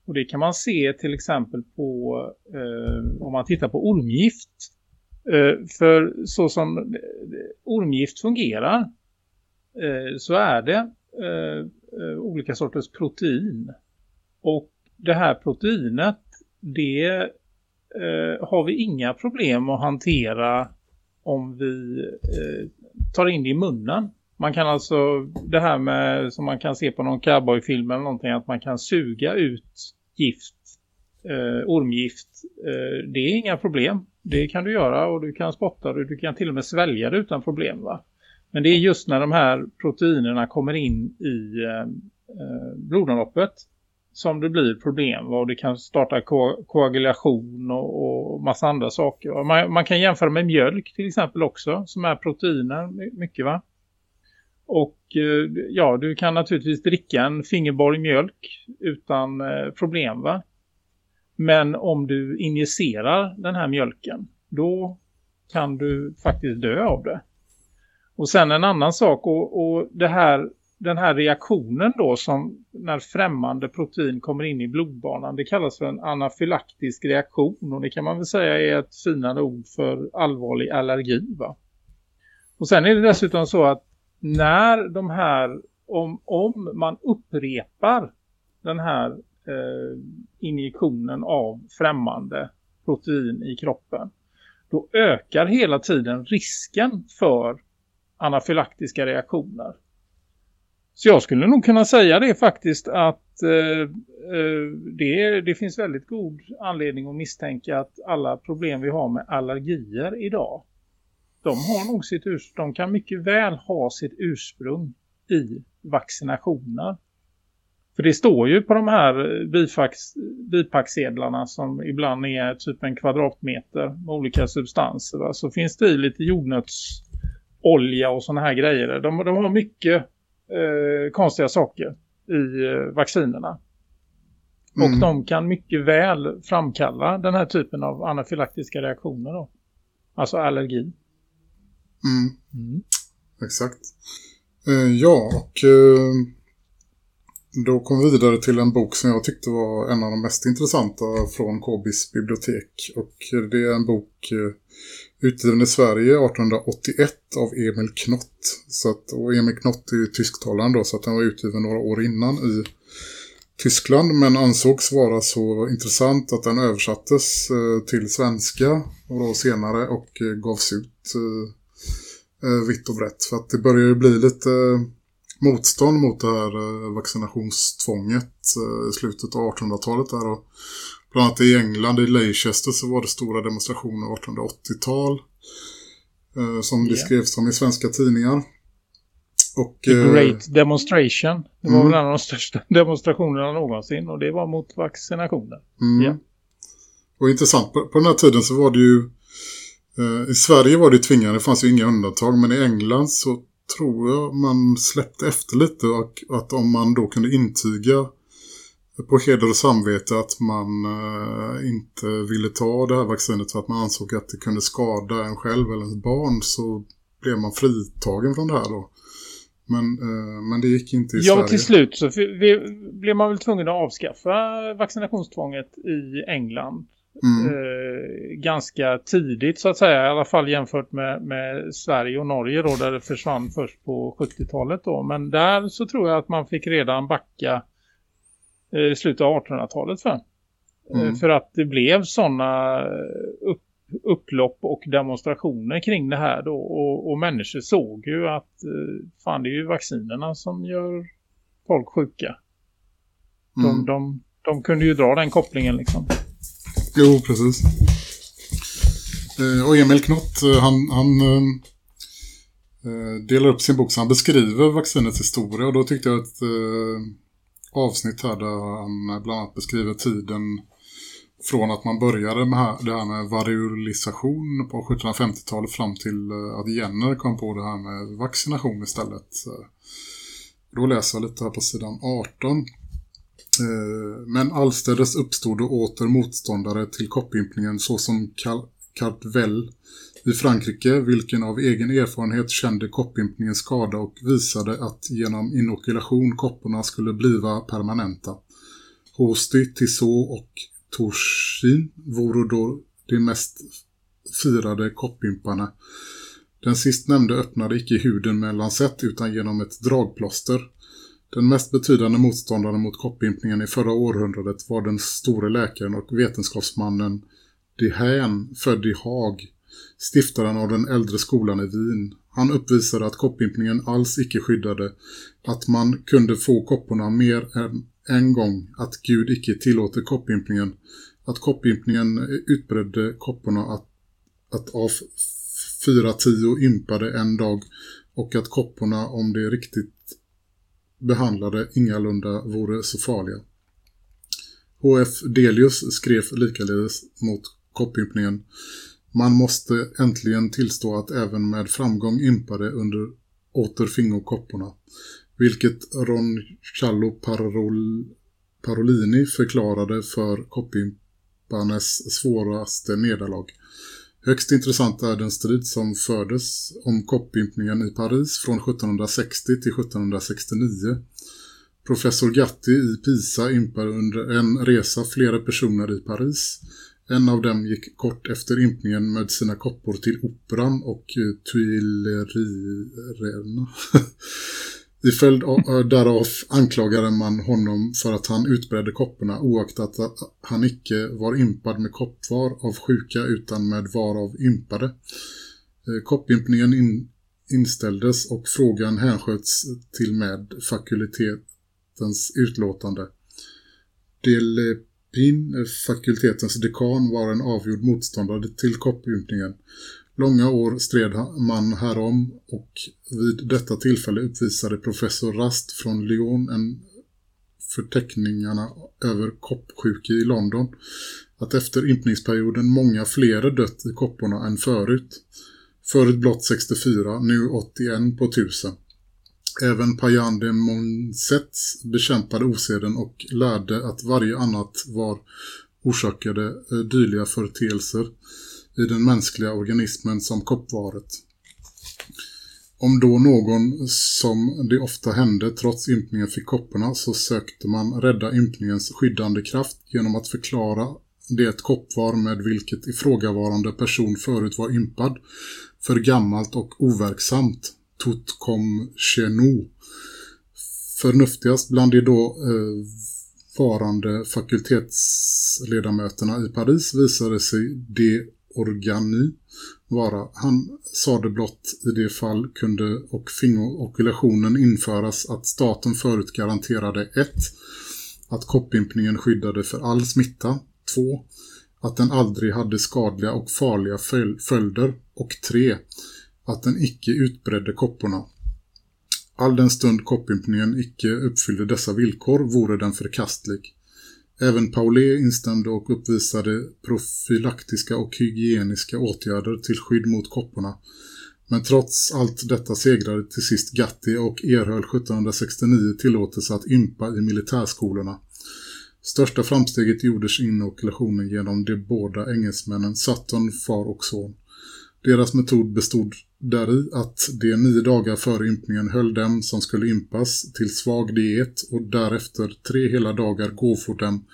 Och det kan man se till exempel på eh, om man tittar på ormgift. Eh, för så som eh, ormgift fungerar eh, så är det eh, eh, olika sorters protein. Och det här proteinet det eh, har vi inga problem att hantera om vi tar in det i munnen. Man kan alltså, det här med som man kan se på någon cowboyfilm eller någonting, att man kan suga ut gift, eh, ormgift. Eh, det är inga problem. Det kan du göra och du kan spotta det. Du kan till och med svälja det utan problem va. Men det är just när de här proteinerna kommer in i eh, eh blodomloppet som det blir problem. Va? Och det kan starta ko koagulation och, och massa andra saker. Man, man, kan jämföra med mjölk till exempel också som är proteiner mycket va. Och eh, ja, du kan naturligtvis dricka en fingerborg mjölk utan eh, problem va. Men om du injicerar den här mjölken, då kan du faktiskt dö av det. Och sen en annan sak, och, och det här, den här reaktionen då som när främmande protein kommer in i blodbanan, det kallas för en anafylaktisk reaktion. Och det kan man väl säga är ett finare ord för allvarlig allergi va. Och sen är det dessutom så att när de här, om, om man upprepar den här eh, injektionen av främmande protein i kroppen, då ökar hela tiden risken för anafylaktiska reaktioner. Så jag skulle nog kunna säga det faktiskt att eh, eh det, det finns väldigt god anledning att misstänka att alla problem vi har med allergier idag de har nog sitt ursprung, de kan mycket väl ha sitt ursprung i vaccinationer. För det står ju på de här bipacksedlarna som ibland är typ en kvadratmeter med olika substanser. Va? Så finns det i lite jordnötsolja och sådana här grejer. De, de har mycket eh, konstiga saker i eh, vaccinerna. Mm. Och de kan mycket väl framkalla den här typen av anafylaktiska reaktioner då. Alltså allergi. Mm. Mm. Exakt. Eh, ja, och eh, då kom vi vidare till en bok som jag tyckte var en av de mest intressanta från KBIS bibliotek. Och det är en bok eh, utgiven i Sverige 1881 av Emil Knott. Så att, och Emil Knott är ju tysktalaren då, så att den var utgiven några år innan i Tyskland men ansågs vara så intressant att den översattes eh, till svenska några år senare och eh, gavs ut eh, vitt och brett. För att det börjar ju bli lite eh, motstånd mot det här eh, vaccinationstvånget eh, i slutet av 1800-talet där och bland annat i England, i Leicester så var det stora demonstrationer 1880-tal eh, som det skrevs om i svenska tidningar. Och, The eh, Great Demonstration. Det var mm. väl en av de största (laughs) demonstrationerna någonsin och det var mot vaccinationer. Mm. Ja. Och intressant, på, på den här tiden så var det ju Eh, I Sverige var det tvingande, det fanns ju inga undantag. Men i England så tror jag man släppte efter lite. Och att om man då kunde intyga på heder och samvete att man eh, inte ville ta det här vaccinet för att man ansåg att det kunde skada en själv eller ens barn så blev man fritagen från det här då. Men, eh, men det gick inte i ja, Sverige. Ja, till slut så blev man väl tvungen att avskaffa vaccinationstvånget i England. Mm. Eh, ganska tidigt så att säga. I alla fall jämfört med, med Sverige och Norge då där det försvann först på 70-talet då. Men där så tror jag att man fick redan backa eh, i slutet av 1800-talet för. Eh, mm. för att det blev sådana upp, upplopp och demonstrationer kring det här då. Och, och människor såg ju att fan det är ju vaccinerna som gör folk sjuka. De, mm. de, de kunde ju dra den kopplingen liksom. Jo, precis. Eh, och Emil Knott, eh, han, han eh, delar upp sin bok så han beskriver vaccinets historia. Och då tyckte jag ett avsnitt här där han bland annat beskriver tiden från att man började med det här med variolisation på 1750-talet fram till att Jenner kom på det här med vaccination istället. Då läser jag lite här på sidan 18. Eh, men allstädes uppstod det åter motståndare till koppimpningen såsom Cartwell i Frankrike, vilken av egen erfarenhet kände koppimpningens skada och visade att genom inokulation kopporna skulle bliva permanenta. Hosty, Tissot och Torsin vore då de mest firade koppimparna. Den sist nämnde öppnade icke huden med en lansett utan genom ett dragplåster. Den mest betydande motståndaren mot koppimpningen i förra århundradet var den store läkaren och vetenskapsmannen De Haen, född i Haag, stiftaren av den äldre skolan i Wien. Han uppvisade att koppimpningen alls icke skyddade, att man kunde få kopporna mer än en gång, att Gud icke tillåter koppimpningen, att koppimpningen utbredde kopporna att, att av fyra tio impade en dag och att kopporna om det är riktigt behandlade ingalunda vore så farliga. H.F. Delius skrev likaledes mot koppimpningen man måste äntligen tillstå att även med framgång impade under återfingokopporna, vilket Ron Challo Parol Parolini förklarade för koppimparnes svåraste nederlag. Högst intressant är den strid som fördes om koppimpningen i Paris från 1760 till 1769. Professor Gatti i Pisa impade under en resa flera personer i Paris- en av dem gick kort efter impningen med sina koppor till operan och eh, tuilerierna. (laughs) I följd eh, därav anklagade man honom för att han utbredde kopporna oaktat att han icke var impad med koppvar av sjuka utan med var av impade. Eh, koppimpningen in, inställdes och frågan hänsköts till med fakultetens utlåtande. Del Pin, eh, fakultetens dekan, var en avgjord motståndare till koppimpningen Långa år stred man härom och vid detta tillfälle uppvisade professor Rast från Lyon en förteckningarna över koppsjuka i London att efter ympningsperioden många fler dött i kopporna än förut. Förut blott 64, nu 81 på 1000. Även Payan de Monsets bekämpade oseden och lärde att varje annat var orsakade eh, dyliga dylika företeelser i den mänskliga organismen som koppvaret. Om då någon, som det ofta hände trots impningen fick kopporna så sökte man rädda impningens skyddande kraft genom att förklara det koppvar med vilket ifrågavarande person förut var impad för gammalt och overksamt Tout comme chez. Förnuftigast bland de då eh, varande fakultetsledamöterna i Paris visade sig de Organi vara. Han sade blott i det fall kunde och fingo-okulationen införas att staten förut garanterade 1. Att koppimpningen skyddade för all smitta. 2. Att den aldrig hade skadliga och farliga följder. Och 3 att den icke utbredde kopporna. All den stund koppimpningen icke uppfyllde dessa villkor vore den förkastlig. Även Paulet instämde och uppvisade profylaktiska och hygieniska åtgärder till skydd mot kopporna. Men trots allt detta segrade till sist Gatti och erhöll 1769 tillåtelse att ympa i militärskolorna. Största framsteget gjordes inokulationen genom de båda engelsmännen Sutton, far och son. Deras metod bestod däri att de nio dagar före impningen höll dem som skulle impas till svag diet och därefter tre hela dagar gåfor dem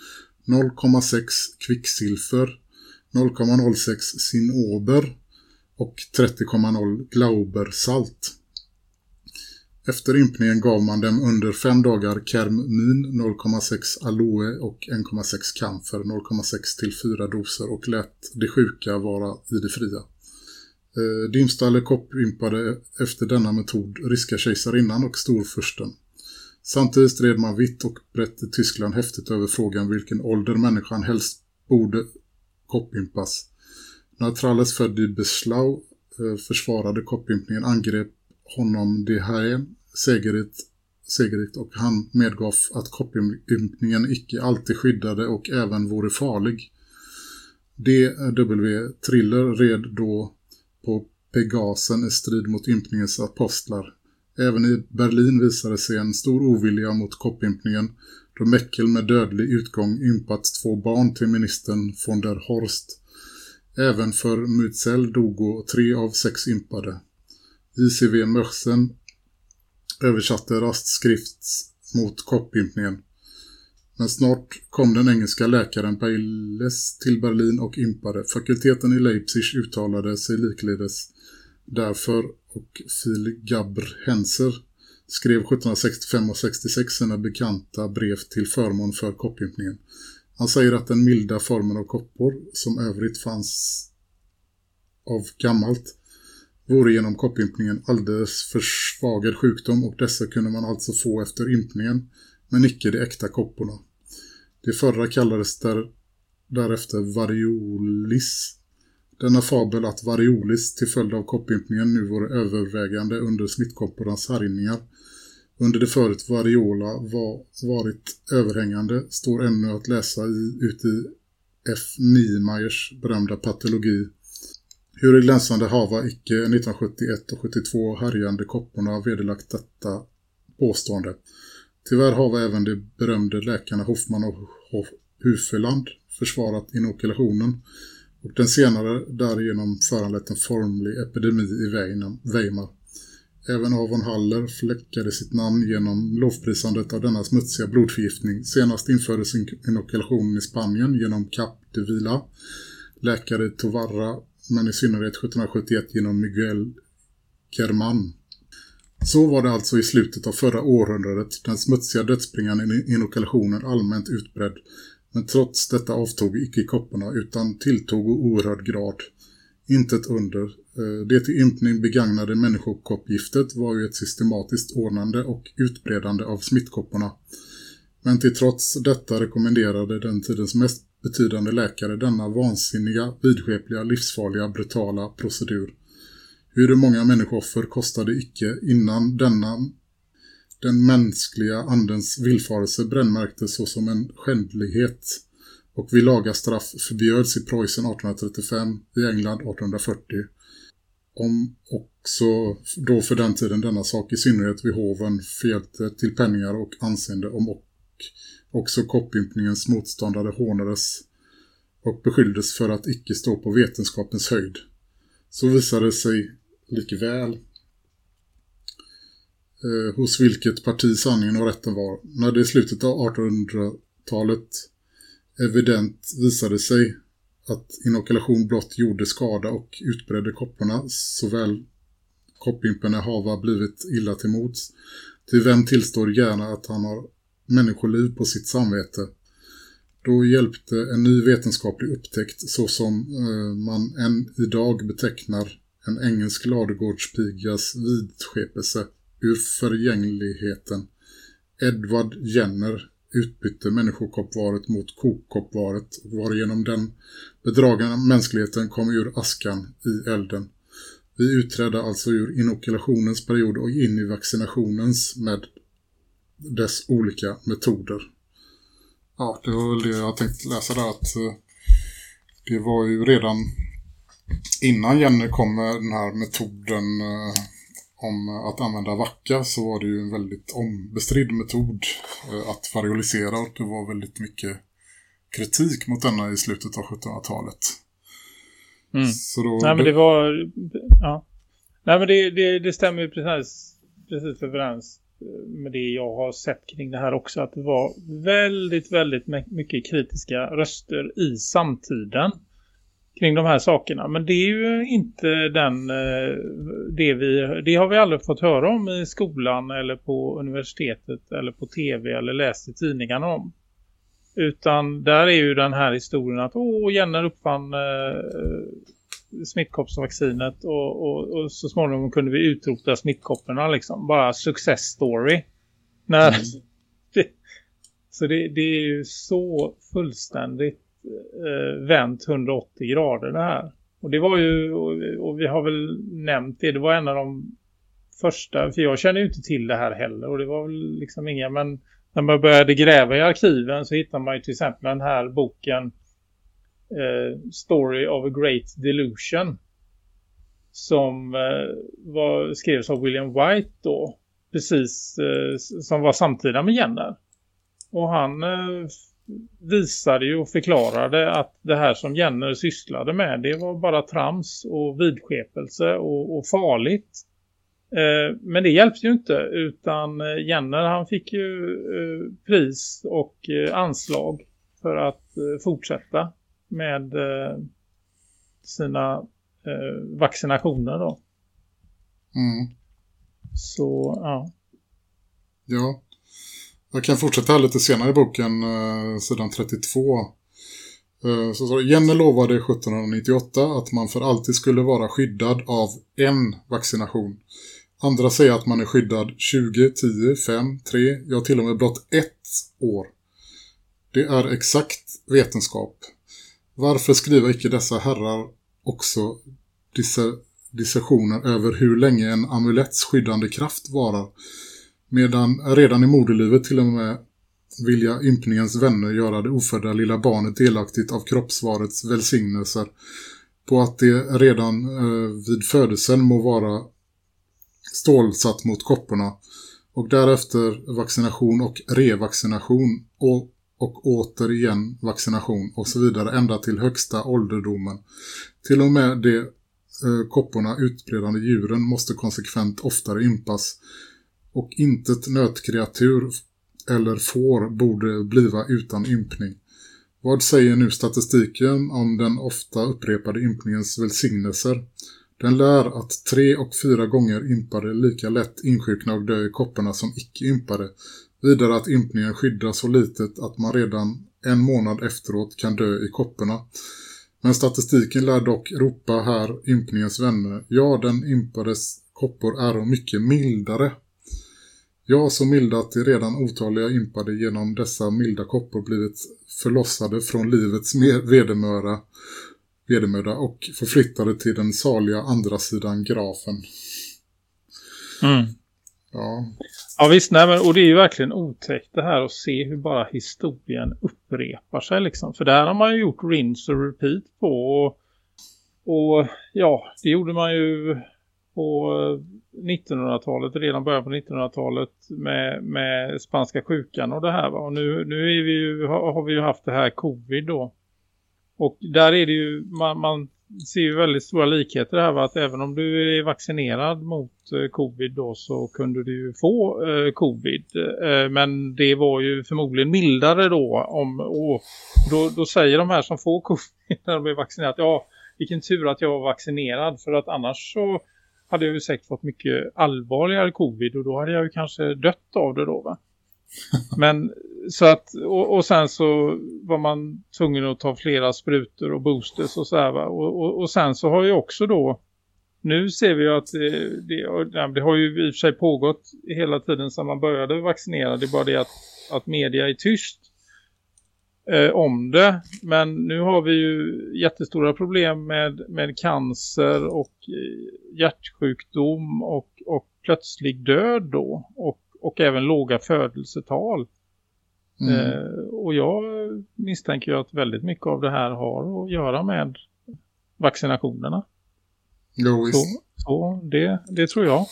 0,6 kvicksilver, 0,06 sinober och 30,0 glaubersalt. Efter impningen gav man dem under fem dagar kermin 0,6 aloe och 1,6 kamfer 0,6 till 4 doser och lät de sjuka vara i det fria. Eh, Dimstalle koppimpade efter denna metod ryska kejsarinnan och storfursten. Samtidigt stred man vitt och brett i Tyskland häftigt över frågan vilken ålder människan helst borde koppimpas. När Tralles född i Beslau eh, försvarade koppimpningen angrep honom de Hayen segerigt, segerigt och han medgav att koppimpningen icke alltid skyddade och även vore farlig. D.W. Triller red då på Pegasen i strid mot ympningens apostlar. Även i Berlin visade sig en stor ovilja mot koppimpningen då Meckel med dödlig utgång ympat två barn till ministern von der Horst. Även för Mützel dog tre av sex impade. ICV Mörsen översatte rastskrifts mot koppimpningen. Men snart kom den engelska läkaren Pailles till Berlin och impade. Fakulteten i Leipzig uttalade sig likledes därför och Phil Gabr Henser skrev 1765 och 66 sina bekanta brev till förmån för koppimpningen. Han säger att den milda formen av koppor som övrigt fanns av gammalt vore genom koppimpningen alldeles försvagad sjukdom och dessa kunde man alltså få efter impningen men icke de äkta kopporna. Det förra kallades där, därefter variolis. Denna fabel att variolis till följd av koppimpningen nu vore övervägande under smittkoppornas härjningar under det förut variola var varit överhängande står ännu att läsa i, ut i F. Niemeyers berömda patologi. Hur i glänsande hava icke 1971 och 72 härjande kopporna vederlagt detta påstående. Tyvärr har även de berömde läkarna Hoffman och Hufeland försvarat inokulationen och den senare därigenom föranlett en formlig epidemi i Weimar. Även Avon Haller fläckade sitt namn genom lovprisandet av denna smutsiga blodförgiftning. Senast infördes inokulationen i Spanien genom Cap de Vila, läkare Tovarra, men i synnerhet 1771 genom Miguel German. Så var det alltså i slutet av förra århundradet den smutsiga dödsbringande inokulationen allmänt utbredd. Men trots detta avtog icke kopporna utan tilltog i oerhörd grad. Intet under. Eh, det till ympning begagnade människokoppgiftet var ju ett systematiskt ordnande och utbredande av smittkopporna. Men till trots detta rekommenderade den tidens mest betydande läkare denna vansinniga, vidskepliga, livsfarliga, brutala procedur. Hur många människooffer kostade icke innan denna den mänskliga andens villfarelse brännmärktes såsom en skändlighet och vid laga straff förbjöds i Preussen 1835, i England 1840. Om också då för den tiden denna sak i synnerhet vid hoven felte till penningar och anseende om och också koppimpningens motståndare hånades och beskylldes för att icke stå på vetenskapens höjd. Så visade det sig likväl eh, hos vilket parti sanningen och rätten var. När det i slutet av 1800-talet evident visade sig att inokulation blott gjorde skada och utbredde kopporna såväl koppimperna hava blivit illa till mots. Till vem tillstår gärna att han har människoliv på sitt samvete. Då hjälpte en ny vetenskaplig upptäckt så som eh, man än idag betecknar en engelsk ladugårdspigas vidskepelse ur förgängligheten. Edward Jenner utbytte människokoppvaret mot kokkoppvaret varigenom den bedragna mänskligheten kom ur askan i elden. Vi utträdde alltså ur inokulationens period och in i vaccinationens med dess olika metoder. Ja, det var väl det jag tänkte läsa där att eh, det var ju redan innan Jenny kom med den här metoden eh, om att använda vacka så var det ju en väldigt ombestridd metod eh, att variolisera och det var väldigt mycket kritik mot denna i slutet av 1700-talet. Mm. Nej men det var ja. Nej men det, det, det stämmer ju precis, precis överens med det jag har sett kring det här också att det var väldigt väldigt mycket kritiska röster i samtiden kring de här sakerna. Men det är ju inte den, eh, det, vi, det har vi aldrig fått höra om i skolan eller på universitetet eller på tv eller läst i tidningarna om. Utan där är ju den här historien att åh, Jenner uppfann eh, smittkoppsvaccinet och, och, och, så småningom kunde vi utrota smittkopporna liksom. Bara success story. När, mm. (laughs) det, så det, det är ju så fullständigt eh, vänt 180 grader det här. Och det var ju, och, och vi har väl nämnt det, det var en av de första, för jag känner ju inte till det här heller och det var väl liksom inga, men när man började gräva i arkiven så hittar man ju till exempel den här boken eh, Story of a Great Delusion som eh, var, skrevs av William White då precis eh, som var samtida med Jenner och han eh, visade ju och förklarade att det här som Jenner sysslade med det var bara trams och vidskepelse och, och farligt. Eh, men det hjälpte ju inte utan eh, Jenner han fick ju eh, pris och eh, anslag för att fortsätta med sina vaccinationer då. Mm. Så ja. Ja. Jag kan fortsätta här lite senare i boken, eh, sidan 32. Eh, så, så Jenny lovade 1798 att man för alltid skulle vara skyddad av en vaccination. Andra säger att man är skyddad 20, 10, 5, 3, ja till och med blott ett år. Det är exakt vetenskap. Varför skriver icke dessa herrar också dissertationer över hur länge en amuletts skyddande kraft varar? Medan redan i moderlivet till och med vilja ympningens vänner göra det ofödda lilla barnet delaktigt av kroppsvarets välsignelser på att det redan eh, vid födelsen må vara stålsatt mot kopporna och därefter vaccination och revaccination och, och återigen vaccination och så vidare ända till högsta ålderdomen. Till och med de eh, kopporna utbredande djuren måste konsekvent oftare impas och intet nötkreatur eller får borde bliva utan ympning. Vad säger nu statistiken om den ofta upprepade ympningens välsignelser? Den lär att tre och fyra gånger ympade lika lätt insjukna och dö i kopparna som icke ympade. Vidare att ympningen skyddar så litet att man redan en månad efteråt kan dö i kopporna. Men statistiken lär dock ropa här ympningens vänner. Ja, den ympades koppor är mycket mildare Ja, så milda att de redan otaliga impade genom dessa milda koppor blivit förlossade från livets vedermöra, vedermöda och förflyttade till den saliga andra sidan grafen. Mm. Ja. Ja visst, nej, men, och det är ju verkligen otäckt det här att se hur bara historien upprepar sig liksom. För där har man ju gjort rinse och repeat på och, och ja, det gjorde man ju på 1900-talet, redan början på 1900-talet med, med spanska sjukan och det här. Va? Och nu, nu är vi ju, har vi ju haft det här covid då. Och där är det ju, man, man ser ju väldigt stora likheter här va? att även om du är vaccinerad mot eh, covid då så kunde du ju få eh, covid. Eh, men det var ju förmodligen mildare då. Om, och då, då säger de här som får (laughs) covid när de är vaccinerade ja vilken tur att jag var vaccinerad för att annars så hade jag ju säkert fått mycket allvarligare covid och då hade jag ju kanske dött av det då va. (laughs) Men så att, och, och, sen så var man tvungen att ta flera sprutor och boosters och så här va. Och, och, och sen så har ju också då, nu ser vi ju att det, det, det, har ju i och för sig pågått hela tiden sedan man började vaccinera. Det är bara det att, att media är tyst eh, om det. Men nu har vi ju jättestora problem med, med cancer och eh, hjärtsjukdom och, och plötslig död då. Och, och även låga födelsetal. Mm. Eh, och jag misstänker ju att väldigt mycket av det här har att göra med vaccinationerna. Jo, så, så det, det tror jag.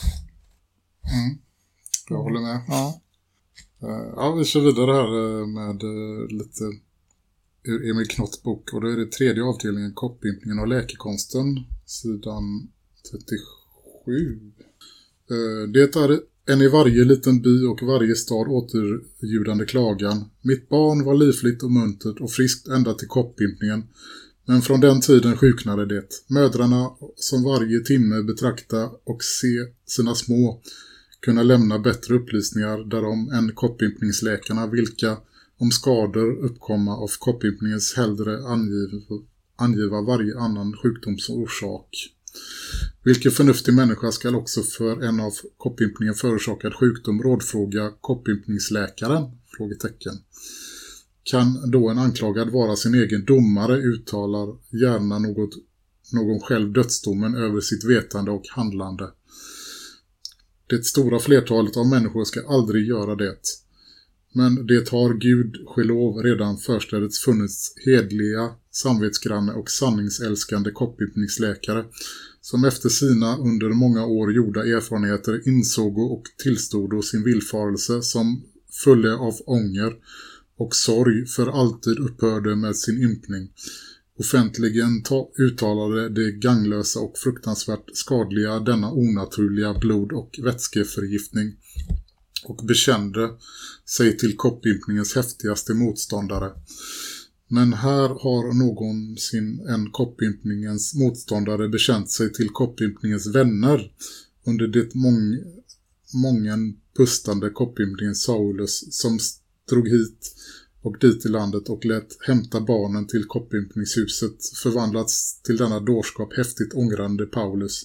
Mm. Jag håller med. Ja. Eh, ja, vi kör vidare här eh, med eh, lite ur Emil Knotts bok. Och då är det tredje avdelningen, koppimpningen och läkekonsten, sidan 37. Det är en i varje liten by och varje stad återljudande klagan. Mitt barn var livligt och muntert och friskt ända till koppimpningen. Men från den tiden sjuknade det. Mödrarna som varje timme betrakta och se sina små kunna lämna bättre upplysningar därom än koppimpningsläkarna vilka om skador uppkomma av koppimpningens hellre angiva, angiva varje annan sjukdomsorsak. Vilken förnuftig människa ska också för en av koppimpningen förorsakad sjukdom rådfråga koppimpningsläkaren? Frågetecken. Kan då en anklagad vara sin egen domare uttalar gärna något, någon själv dödsdomen över sitt vetande och handlande. Det stora flertalet av människor ska aldrig göra det. Men det har Gud själv redan förstädes funnits hedliga, samvetsgranne och sanningsälskande koppimpningsläkare som efter sina under många år gjorda erfarenheter insåg och tillstod sin villfarelse som fulle av ånger och sorg för alltid upphörde med sin ympning. Offentligen uttalade det ganglösa och fruktansvärt skadliga denna onaturliga blod- och vätskeförgiftning och bekände sig till koppimpningens häftigaste motståndare. Men här har någonsin en koppimpningens motståndare bekänt sig till koppimpningens vänner under det mång mången pustande koppimpningens Saulus som drog hit och dit i landet och lät hämta barnen till koppimpningshuset förvandlats till denna dårskap häftigt ångrande Paulus.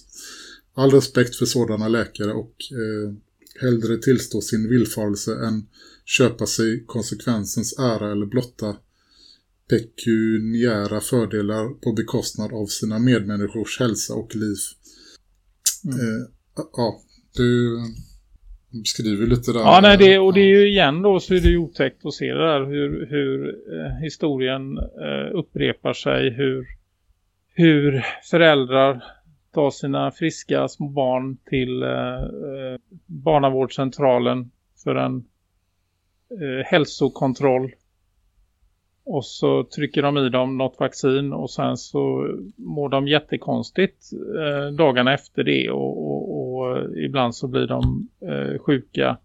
All respekt för sådana läkare och eh, hellre tillstå sin villfarelse än köpa sig konsekvensens ära eller blotta pekuniära fördelar på bekostnad av sina medmänniskors hälsa och liv. Mm. Eh, ja, du beskriver lite där. Ja, nej, det, och det är ju igen då så är det ju otäckt att se det där hur, hur eh, historien eh, upprepar sig, hur, hur föräldrar tar sina friska små barn till eh, eh barnavårdscentralen för en eh, hälsokontroll och så trycker de i dem något vaccin och sen så mår de jättekonstigt eh, dagarna efter det och, och, och, ibland så blir de eh, sjuka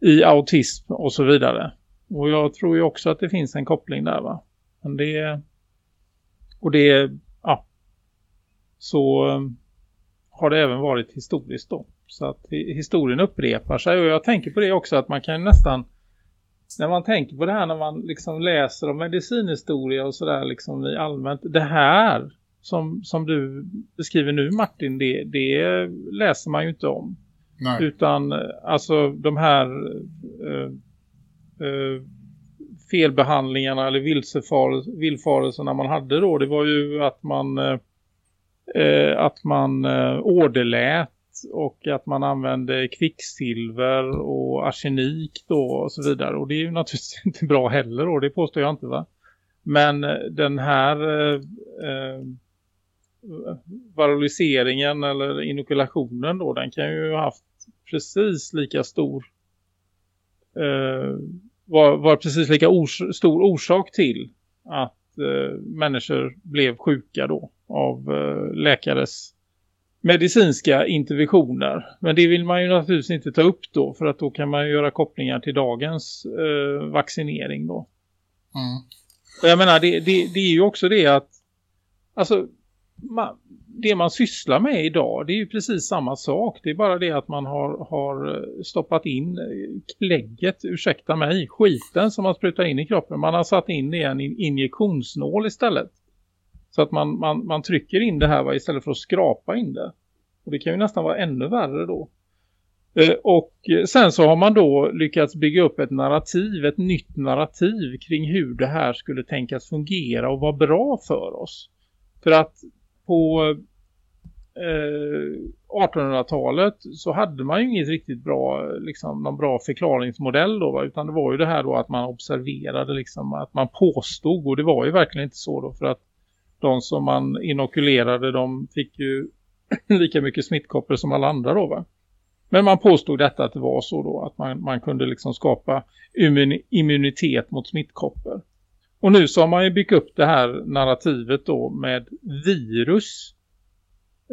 i autism och så vidare. Och jag tror ju också att det finns en koppling där va. Men det och det ja så eh, har det även varit historiskt då. Så att historien upprepar sig och jag tänker på det också att man kan nästan när man tänker på det här när man liksom läser om medicinhistoria och sådär liksom i allmänt. Det här som, som du beskriver nu Martin, det, det läser man ju inte om. Nej. Utan alltså de här eh, eh, felbehandlingarna eller villfarelserna man hade då. Det var ju att man, eh, eh att man eh, orderlät och att man använde kvicksilver och arsenik då och så vidare. Och det är ju naturligtvis (laughs) inte bra heller då, det påstår jag inte va. Men eh, den här eh, varaliseringen eller inokulationen då, den kan ju ha haft precis lika stor eh, var, var precis lika ors stor orsak till att eh, människor blev sjuka då av eh, läkares medicinska interventioner. Men det vill man ju naturligtvis inte ta upp då för att då kan man göra kopplingar till dagens eh, vaccinering då. Mm. Och jag menar det, det, det, är ju också det att alltså man, det man sysslar med idag det är ju precis samma sak. Det är bara det att man har, har eh, stoppat in eh, klägget, ursäkta mig, skiten som man sprutar in i kroppen. Man har satt in det i en injektionsnål istället. Så att man, man, man trycker in det här va, istället för att skrapa in det. Och det kan ju nästan vara ännu värre då. Eh, och sen så har man då lyckats bygga upp ett narrativ, ett nytt narrativ kring hur det här skulle tänkas fungera och vara bra för oss. För att på eh, 1800-talet så hade man ju inget riktigt bra, liksom någon bra förklaringsmodell då va? utan det var ju det här då att man observerade liksom att man påstod och det var ju verkligen inte så då för att de som man inokulerade de fick ju (clears throat) lika mycket smittkoppor som alla andra då va. Men man påstod detta att det var så då att man, man kunde liksom skapa immunitet mot smittkoppor. Och nu så har man ju byggt upp det här narrativet då med virus.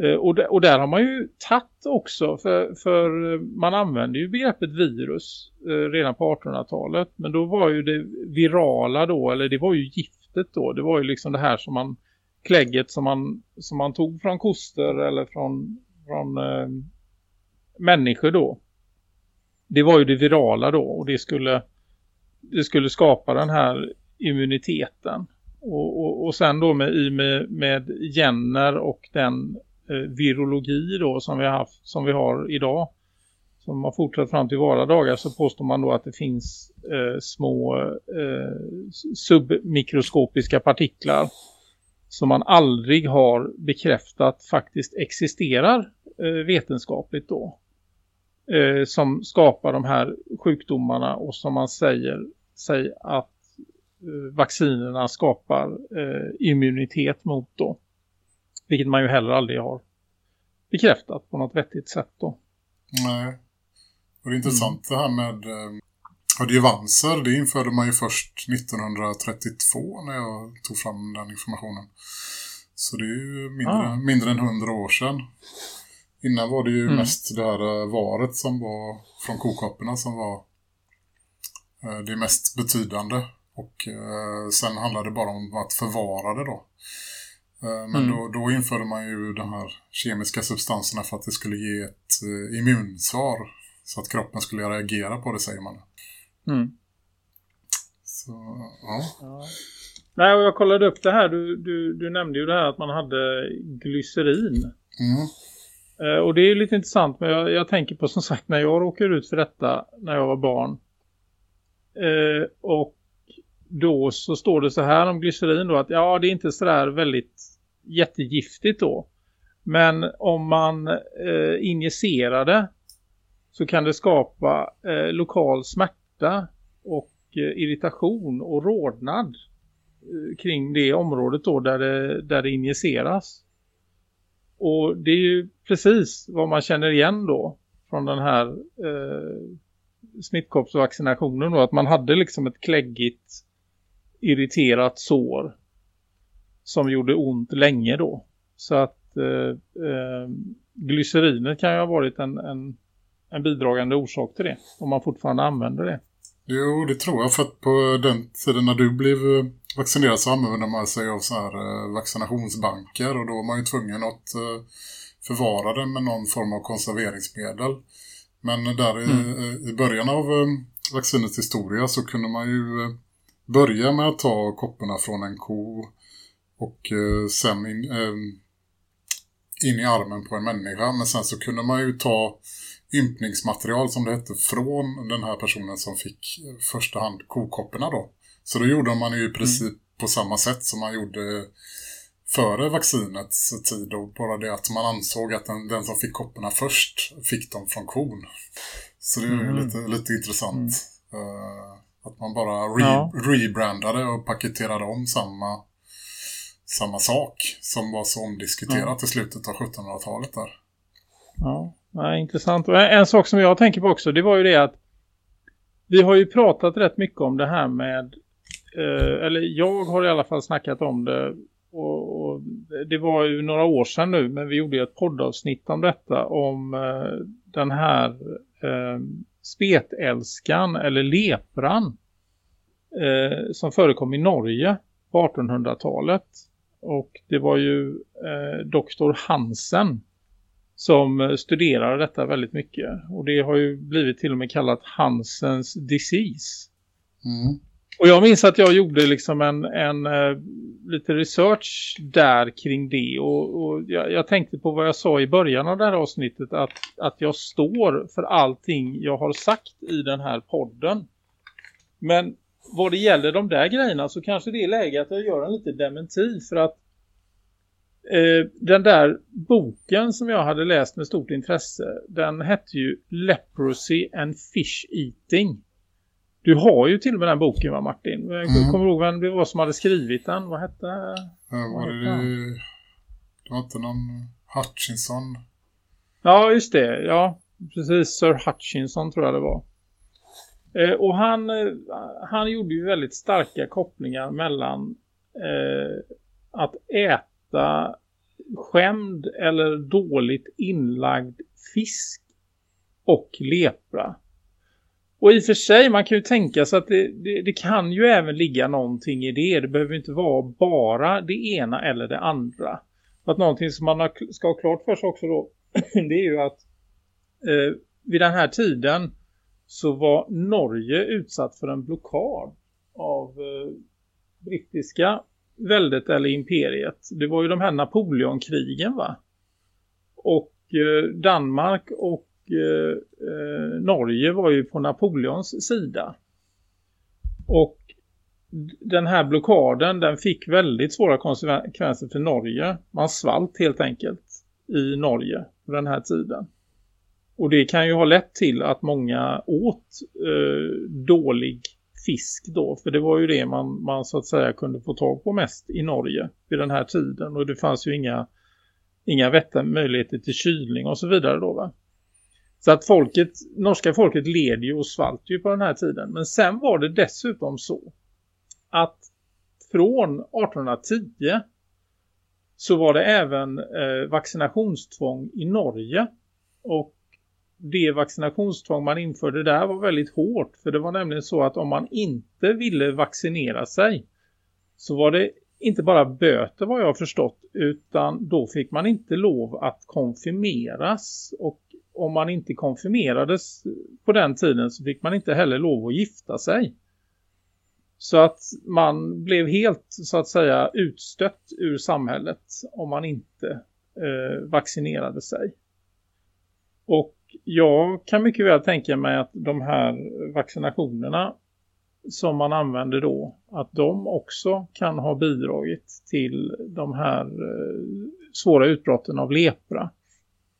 Eh, och, där, och där har man ju tagit också för, för eh, man använde ju begreppet virus eh, redan på 1800-talet. Men då var ju det virala då, eller det var ju giftet då. Det var ju liksom det här som man klägget som man, som man tog från koster eller från, från eh, människor då. Det var ju det virala då och det skulle, det skulle skapa den här immuniteten. Och, och, och sen då med, med, med gener och den eh, virologi då som vi har haft, som vi har idag som har fortsatt fram till våra dagar så påstår man då att det finns eh, små eh, submikroskopiska partiklar som man aldrig har bekräftat faktiskt existerar eh, vetenskapligt då. Eh, som skapar de här sjukdomarna och som man säger sig att vaccinerna skapar eh, immunitet mot då. Vilket man ju heller aldrig har bekräftat på något vettigt sätt då. Nej. Och det är intressant mm. det här med eh, adjuvanser, det införde man ju först 1932 när jag tog fram den informationen. Så det är ju mindre, ah. mindre än hundra år sedan. Innan var det ju mm. mest det här eh, varet som var från kokopporna som var eh, det mest betydande. Och eh, sen handlade det bara om att förvara det då. Men mm. då, då införde man ju de här kemiska substanserna för att det skulle ge ett immunsvar. Så att kroppen skulle reagera på det säger man. Mm. Så, ja. ja. Nej, och jag kollade upp det här. Du, du, du nämnde ju det här att man hade glycerin. Mm. Eh, och det är lite intressant. Men jag, jag, tänker på som sagt när jag råkade ut för detta när jag var barn. Eh, och då så står det så här om glycerin då. Att ja, det är inte sådär väldigt jättegiftigt då. Men om man eh, injicerar det så kan det skapa eh, lokal smärta och eh, irritation och rodnad eh, kring det området då där det, där det injiceras. Och det är ju precis vad man känner igen då från den här eh, smittkoppsvaccinationen då. Att man hade liksom ett kläggigt irriterat sår som gjorde ont länge då. Så att eh, eh, glycerinet kan ju ha varit en, en en bidragande orsak till det. Om man fortfarande använder det. Jo, det tror jag. För att på den tiden när du blev eh, vaccinerad så använde man sig av så här eh, vaccinationsbanker. Och då var man ju tvungen att eh, förvara den med någon form av konserveringsmedel. Men där mm. i, i början av vaccinets historia så kunde man ju börja med att ta kopporna från en ko och sen in, in i armen på en människa. Men sen så kunde man ju ta ympningsmaterial som det hette från den här personen som fick första hand kokopporna då. Så då gjorde man ju i princip mm. på samma sätt som man gjorde före vaccinets tid och bara det att man ansåg att den, den som fick kopporna först fick dem från kon. Så det är mm. lite, lite intressant. Mm. Uh, att man bara re ja. rebrandade och paketerade om samma, samma sak som var så omdiskuterat ja. i slutet av 1700-talet där. Ja, Ja, intressant. En, en sak som jag tänker på också det var ju det att vi har ju pratat rätt mycket om det här med eh, eller jag har i alla fall snackat om det och, och, det var ju några år sedan nu men vi gjorde ett poddavsnitt om detta om eh, den här eh, spetälskan eller lepran eh, som förekom i Norge på 1800-talet och det var ju eh, doktor Hansen som studerade detta väldigt mycket. Och det har ju blivit till och med kallat Hansens disease. Mm. Och jag minns att jag gjorde liksom en, en uh, lite research där kring det. Och, och jag, jag, tänkte på vad jag sa i början av det här avsnittet. Att, att jag står för allting jag har sagt i den här podden. Men vad det gäller de där grejerna så kanske det är läge att jag gör en lite dementi. För att uh, den där boken som jag hade läst med stort intresse, den hette ju Leprosy and Fish Eating. Du har ju till och med den boken va Martin? Mm. Kommer ihåg vem det var som hade skrivit den? Vad hette ja, var det, det, det var inte någon Hutchinson? Ja just det, ja precis Sir Hutchinson tror jag det var. Eh, och han, eh, han gjorde ju väldigt starka kopplingar mellan eh, att äta skämd eller dåligt inlagd fisk och lepra. Och i och för sig, man kan ju tänka sig att det, det, det, kan ju även ligga någonting i det. Det behöver inte vara bara det ena eller det andra. Att någonting som man ska ha klart för sig också då, (clears throat) det är ju att eh, vid den här tiden så var Norge utsatt för en blockad av eh, brittiska väldet eller imperiet. Det var ju de här Napoleonkrigen va? Och eh, Danmark och Eh, eh, Norge var ju på Napoleons sida. Och den här blockaden den fick väldigt svåra konsekvenser för Norge. Man svalt helt enkelt i Norge på den här tiden. Och det kan ju ha lett till att många åt eh, dålig fisk då. För det var ju det man, man så att säga kunde få tag på mest i Norge vid den här tiden. Och det fanns ju inga, inga vettiga möjligheter till kylning och så vidare då va. Så att folket, norska folket led ju och svalt ju på den här tiden. Men sen var det dessutom så att från 1810 så var det även eh, vaccinationstvång i Norge. Och det vaccinationstvång man införde där var väldigt hårt. För det var nämligen så att om man inte ville vaccinera sig så var det inte bara böter vad jag har förstått utan då fick man inte lov att konfirmeras och om man inte konfirmerades på den tiden så fick man inte heller lov att gifta sig. Så att man blev helt så att säga utstött ur samhället om man inte eh, vaccinerade sig. Och jag kan mycket väl tänka mig att de här vaccinationerna som man använder då, att de också kan ha bidragit till de här eh, svåra utbrotten av lepra.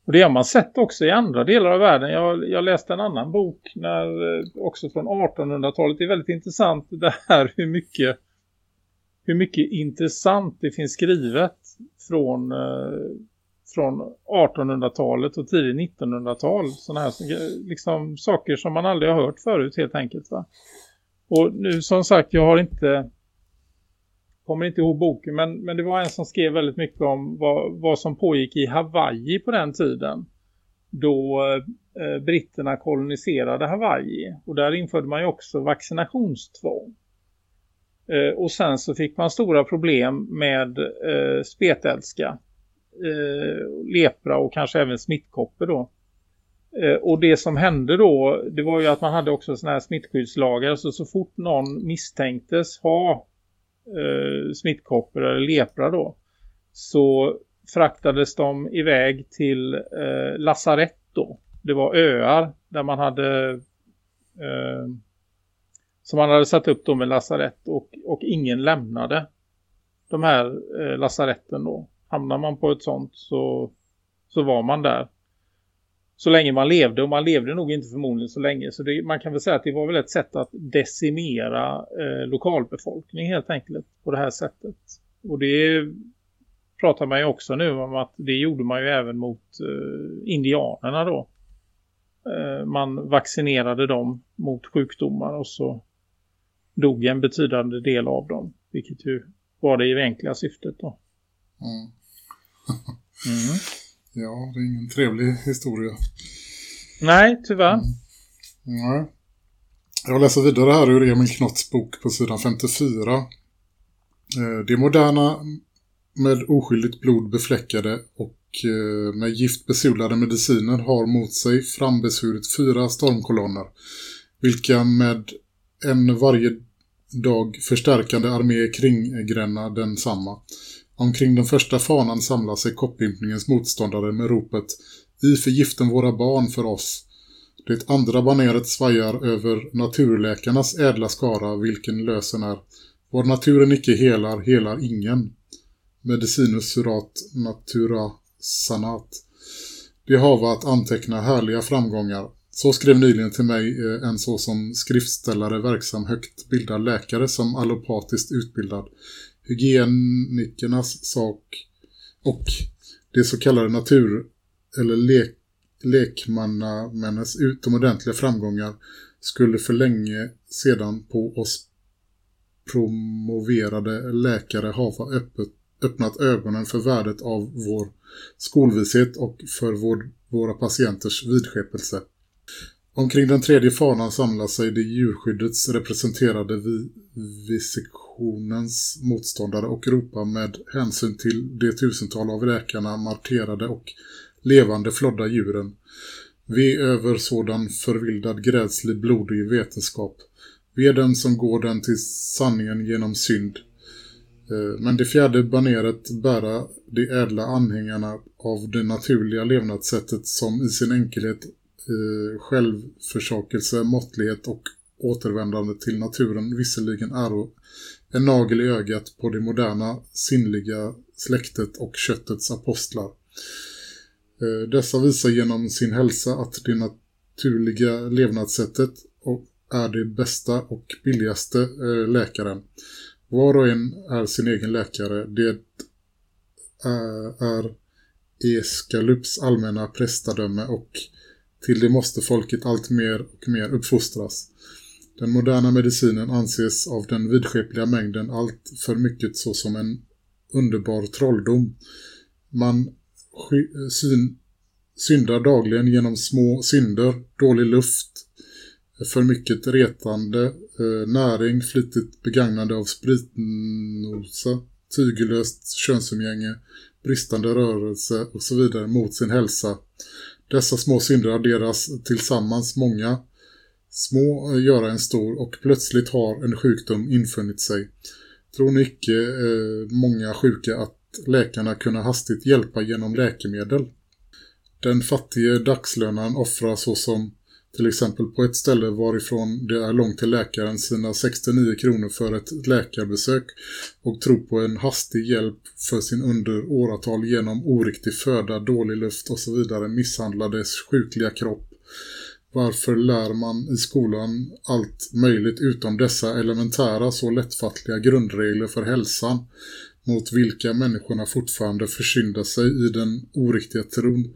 Och det har man sett också i andra delar av världen. Jag, jag läste en annan bok när, eh, också från 1800-talet. Det är väldigt intressant det här hur mycket, hur mycket intressant det finns skrivet från, eh, från 1800-talet och tidigt 1900-tal. Sådana här liksom, saker som man aldrig har hört förut helt enkelt va. Och nu som sagt, jag har inte kommer inte ihåg boken men, men det var en som skrev väldigt mycket om vad, vad som pågick i Hawaii på den tiden. Då eh, britterna koloniserade Hawaii. Och där införde man ju också vaccinationstvång. Eh, och sen så fick man stora problem med eh, spetälska, eh, lepra och kanske även smittkoppor då. Eh, och det som hände då, det var ju att man hade också sådana här smittskyddslagar. Så så fort någon misstänktes ha eh, smittkoppor eller lepra då. Så fraktades de iväg till eh, lasarett då. Det var öar där man hade eh, som man hade satt upp då med lasarett och, och ingen lämnade de här eh, lasaretten då. Hamnar man på ett sånt så, så var man där så länge man levde och man levde nog inte förmodligen så länge så det, man kan väl säga att det var väl ett sätt att decimera eh, lokalbefolkning helt enkelt på det här sättet och det pratar man ju också nu om att det gjorde man ju även mot eh, indianerna då eh, man vaccinerade dem mot sjukdomar och så dog en betydande del av dem vilket ju var det egentliga syftet då mm. mm. Ja, det är ingen trevlig historia. Nej, tyvärr. Mm. Nej. Jag läser vidare här ur Emil Knotts bok på sidan 54. Eh, det moderna med oskyldigt blod befläckade och eh, med gift besulade mediciner har mot sig frambesvurit fyra stormkolonner vilka med en varje dag förstärkande armé kringgräna densamma. Omkring den första fanan samlar sig koppimpningens motståndare med ropet I förgiften våra barn för oss. Det andra baneret svajar över naturläkarnas ädla skara vilken lösen är. Vår naturen icke helar, helar ingen. Medicinus surat natura sanat. Det hava att anteckna härliga framgångar. Så skrev nyligen till mig eh, en så som skriftställare verksam högt bildad läkare som allopatiskt utbildad hygienikernas sak och det så kallade natur- eller lek lekmannamännens utomordentliga framgångar skulle för länge sedan på oss promoverade läkare ha öppet, öppnat ögonen för värdet av vår skolvishet och för vår, våra patienters vidskepelse. Omkring den tredje fanan samlar sig det djurskyddets representerade vi, visektionens motståndare och ropa med hänsyn till det tusental av räkarna marterade och levande flodda djuren. Vi över sådan förvildad grädslig blodig vetenskap. Vi är den som går den till sanningen genom synd. Eh, men det fjärde baneret bära de ädla anhängarna av det naturliga levnadssättet som i sin enkelhet eh, självförsakelse, måttlighet och återvändande till naturen visserligen är en nagel i ögat på det moderna sinnliga släktet och köttets apostlar. Eh, dessa visar genom sin hälsa att det naturliga levnadssättet är det bästa och billigaste eh, läkaren. Var och en är sin egen läkare. Det är Eskalups allmänna prästadöme och Till det måste folket allt mer och mer uppfostras. Den moderna medicinen anses av den vidskepliga mängden allt för mycket så som en underbar trolldom. Man syn, syndar dagligen genom små synder, dålig luft, för mycket retande, eh, näring, flitigt begagnande av spritnosa, tygellöst könsumgänge, bristande rörelse och så vidare mot sin hälsa. Dessa små synder adderas tillsammans många små göra en stor och plötsligt har en sjukdom infunnit sig. Tror ni icke eh, många sjuka att läkarna kunna hastigt hjälpa genom läkemedel? Den fattige dagslönaren offrar såsom till exempel på ett ställe varifrån det är långt till läkaren sina 69 kronor för ett läkarbesök och tror på en hastig hjälp för sin under åratal genom oriktig föda, dålig luft och så vidare misshandlades sjukliga kropp. Varför lär man i skolan allt möjligt utom dessa elementära så lättfattliga grundregler för hälsan mot vilka människorna fortfarande försyndar sig i den oriktiga tron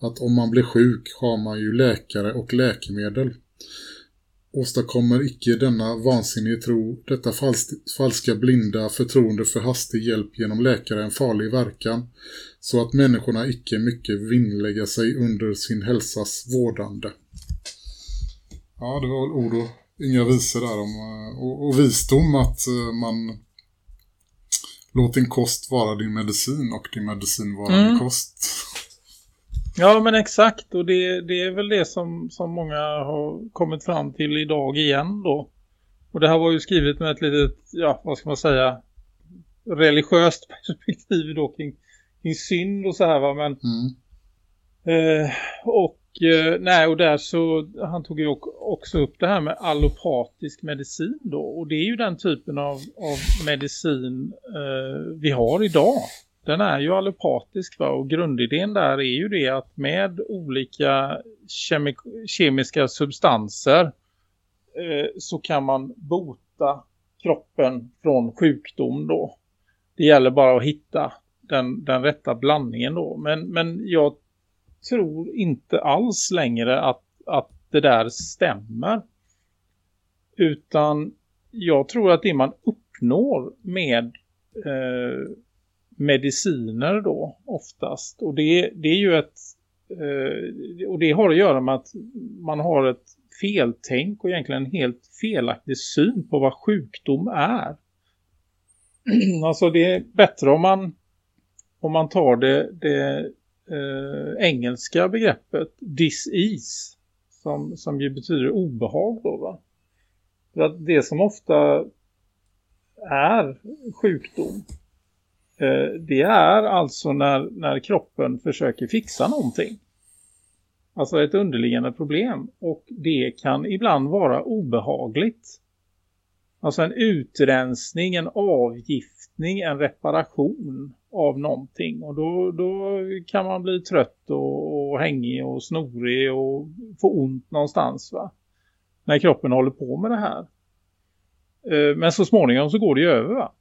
att om man blir sjuk har man ju läkare och läkemedel. Åstadkommer icke denna vansinniga tro, detta falska blinda förtroende för hastig hjälp genom läkare en farlig verkan, så att människorna icke mycket vinnlägga sig under sin hälsas vårdande. Ja, det var ord och inga visor där om, och, och visdom att eh, man låt din kost vara din medicin och din medicin vara mm. din kost. Ja men exakt och det, det är väl det som, som många har kommit fram till idag igen då. Och det här var ju skrivet med ett litet, ja vad ska man säga, religiöst (laughs) perspektiv då kring, kring synd och så här va. Men, mm. eh, och eh, nej och där så, han tog ju också upp det här med allopatisk medicin då. Och det är ju den typen av, av medicin eh, vi har idag den är ju allopatisk va? och grundidén där är ju det att med olika kemiska substanser eh, så kan man bota kroppen från sjukdom då. Det gäller bara att hitta den, den rätta blandningen då. Men, men jag tror inte alls längre att, att det där stämmer. Utan jag tror att det man uppnår med eh, mediciner då oftast. Och det, det är ju ett eh, och det har att göra med att man har ett feltänk och egentligen en helt felaktig syn på vad sjukdom är. (clears throat) alltså det är bättre om man om man tar det, det eh, engelska begreppet disease som, som ju betyder obehag då va. För att det som ofta är sjukdom Eh, det är alltså när, när kroppen försöker fixa någonting. Alltså ett underliggande problem. Och det kan ibland vara obehagligt. Alltså en utrensning, en avgiftning, en reparation av någonting. Och då, då kan man bli trött och, och hängig och snorig och få ont någonstans va. När kroppen håller på med det här. Eh, men så småningom så går det ju över va.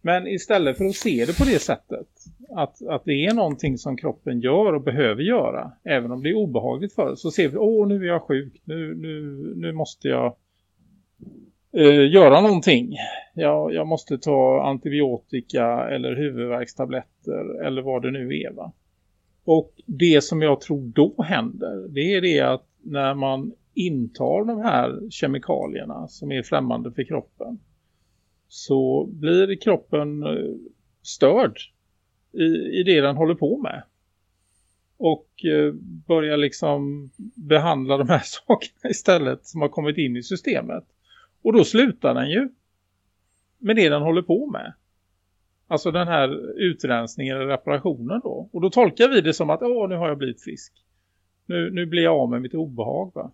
Men istället för att se det på det sättet, att, att det är någonting som kroppen gör och behöver göra, även om det är obehagligt för så ser vi, åh nu är jag sjuk, nu, nu, nu måste jag eh, göra någonting. Jag, jag måste ta antibiotika eller huvudvärkstabletter eller vad det nu är va. Och det som jag tror då händer, det är det att när man intar de här kemikalierna som är främmande för kroppen så blir kroppen eh, störd i, i det den håller på med. Och eh, börjar liksom behandla de här (laughs) sakerna istället som har kommit in i systemet. Och då slutar den ju med det den håller på med. Alltså den här utrensningen eller reparationen då. Och då tolkar vi det som att åh nu har jag blivit frisk. Nu, nu blir jag av med mitt obehag va.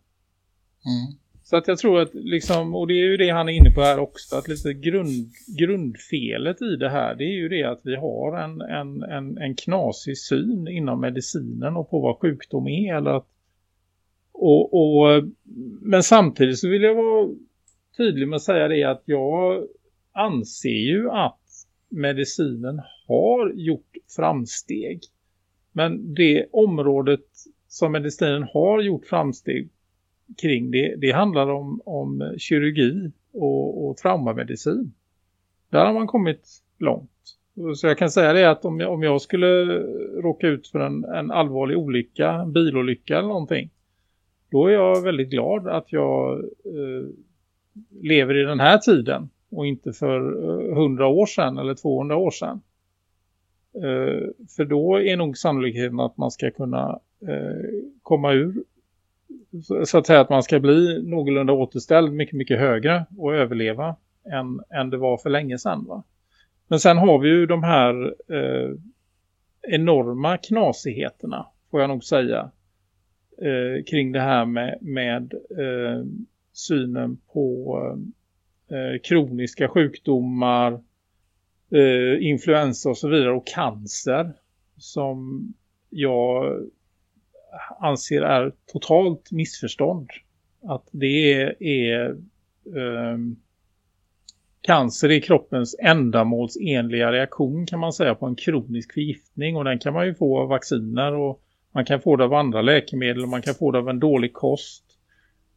Mm. Så att jag tror att liksom, och det är ju det han är inne på här också, att lite grund, grundfelet i det här, det är ju det att vi har en, en, en, en knasig syn inom medicinen och på vad sjukdom är. Eller att, och, och, men samtidigt så vill jag vara tydlig med att säga det att jag anser ju att medicinen har gjort framsteg. Men det området som medicinen har gjort framsteg kring det, det handlar om, om kirurgi och, och traumamedicin. Där har man kommit långt. Så jag kan säga det att om jag, om jag skulle råka ut för en, en allvarlig olycka, en bilolycka eller någonting. Då är jag väldigt glad att jag eh, lever i den här tiden och inte för eh, 100 år sedan eller 200 år sedan. Eh, för då är nog sannolikheten att man ska kunna eh, komma ur så att säga att man ska bli någorlunda återställd mycket mycket högre och överleva än, än det var för länge sedan va. Men sen har vi ju de här eh, enorma knasigheterna får jag nog säga eh, kring det här med, med eh, synen på eh, eh, kroniska sjukdomar, eh, influensa och så vidare och cancer som jag anser är totalt missförstånd. Att det är, är ehm, cancer i kroppens ändamålsenliga reaktion kan man säga på en kronisk förgiftning och den kan man ju få av vacciner och man kan få det av andra läkemedel och man kan få det av en dålig kost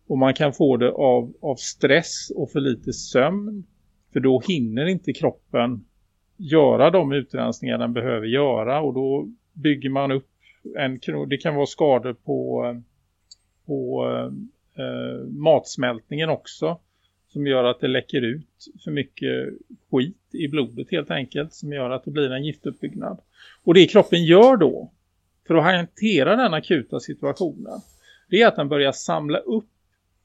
och man kan få det av, av stress och för lite sömn för då hinner inte kroppen göra de utrensningar den behöver göra och då bygger man upp en, det kan vara skador på, på eh, matsmältningen också. Som gör att det läcker ut för mycket skit i blodet helt enkelt. Som gör att det blir en giftuppbyggnad. Och det kroppen gör då för att hantera den akuta situationen. Det är att den börjar samla upp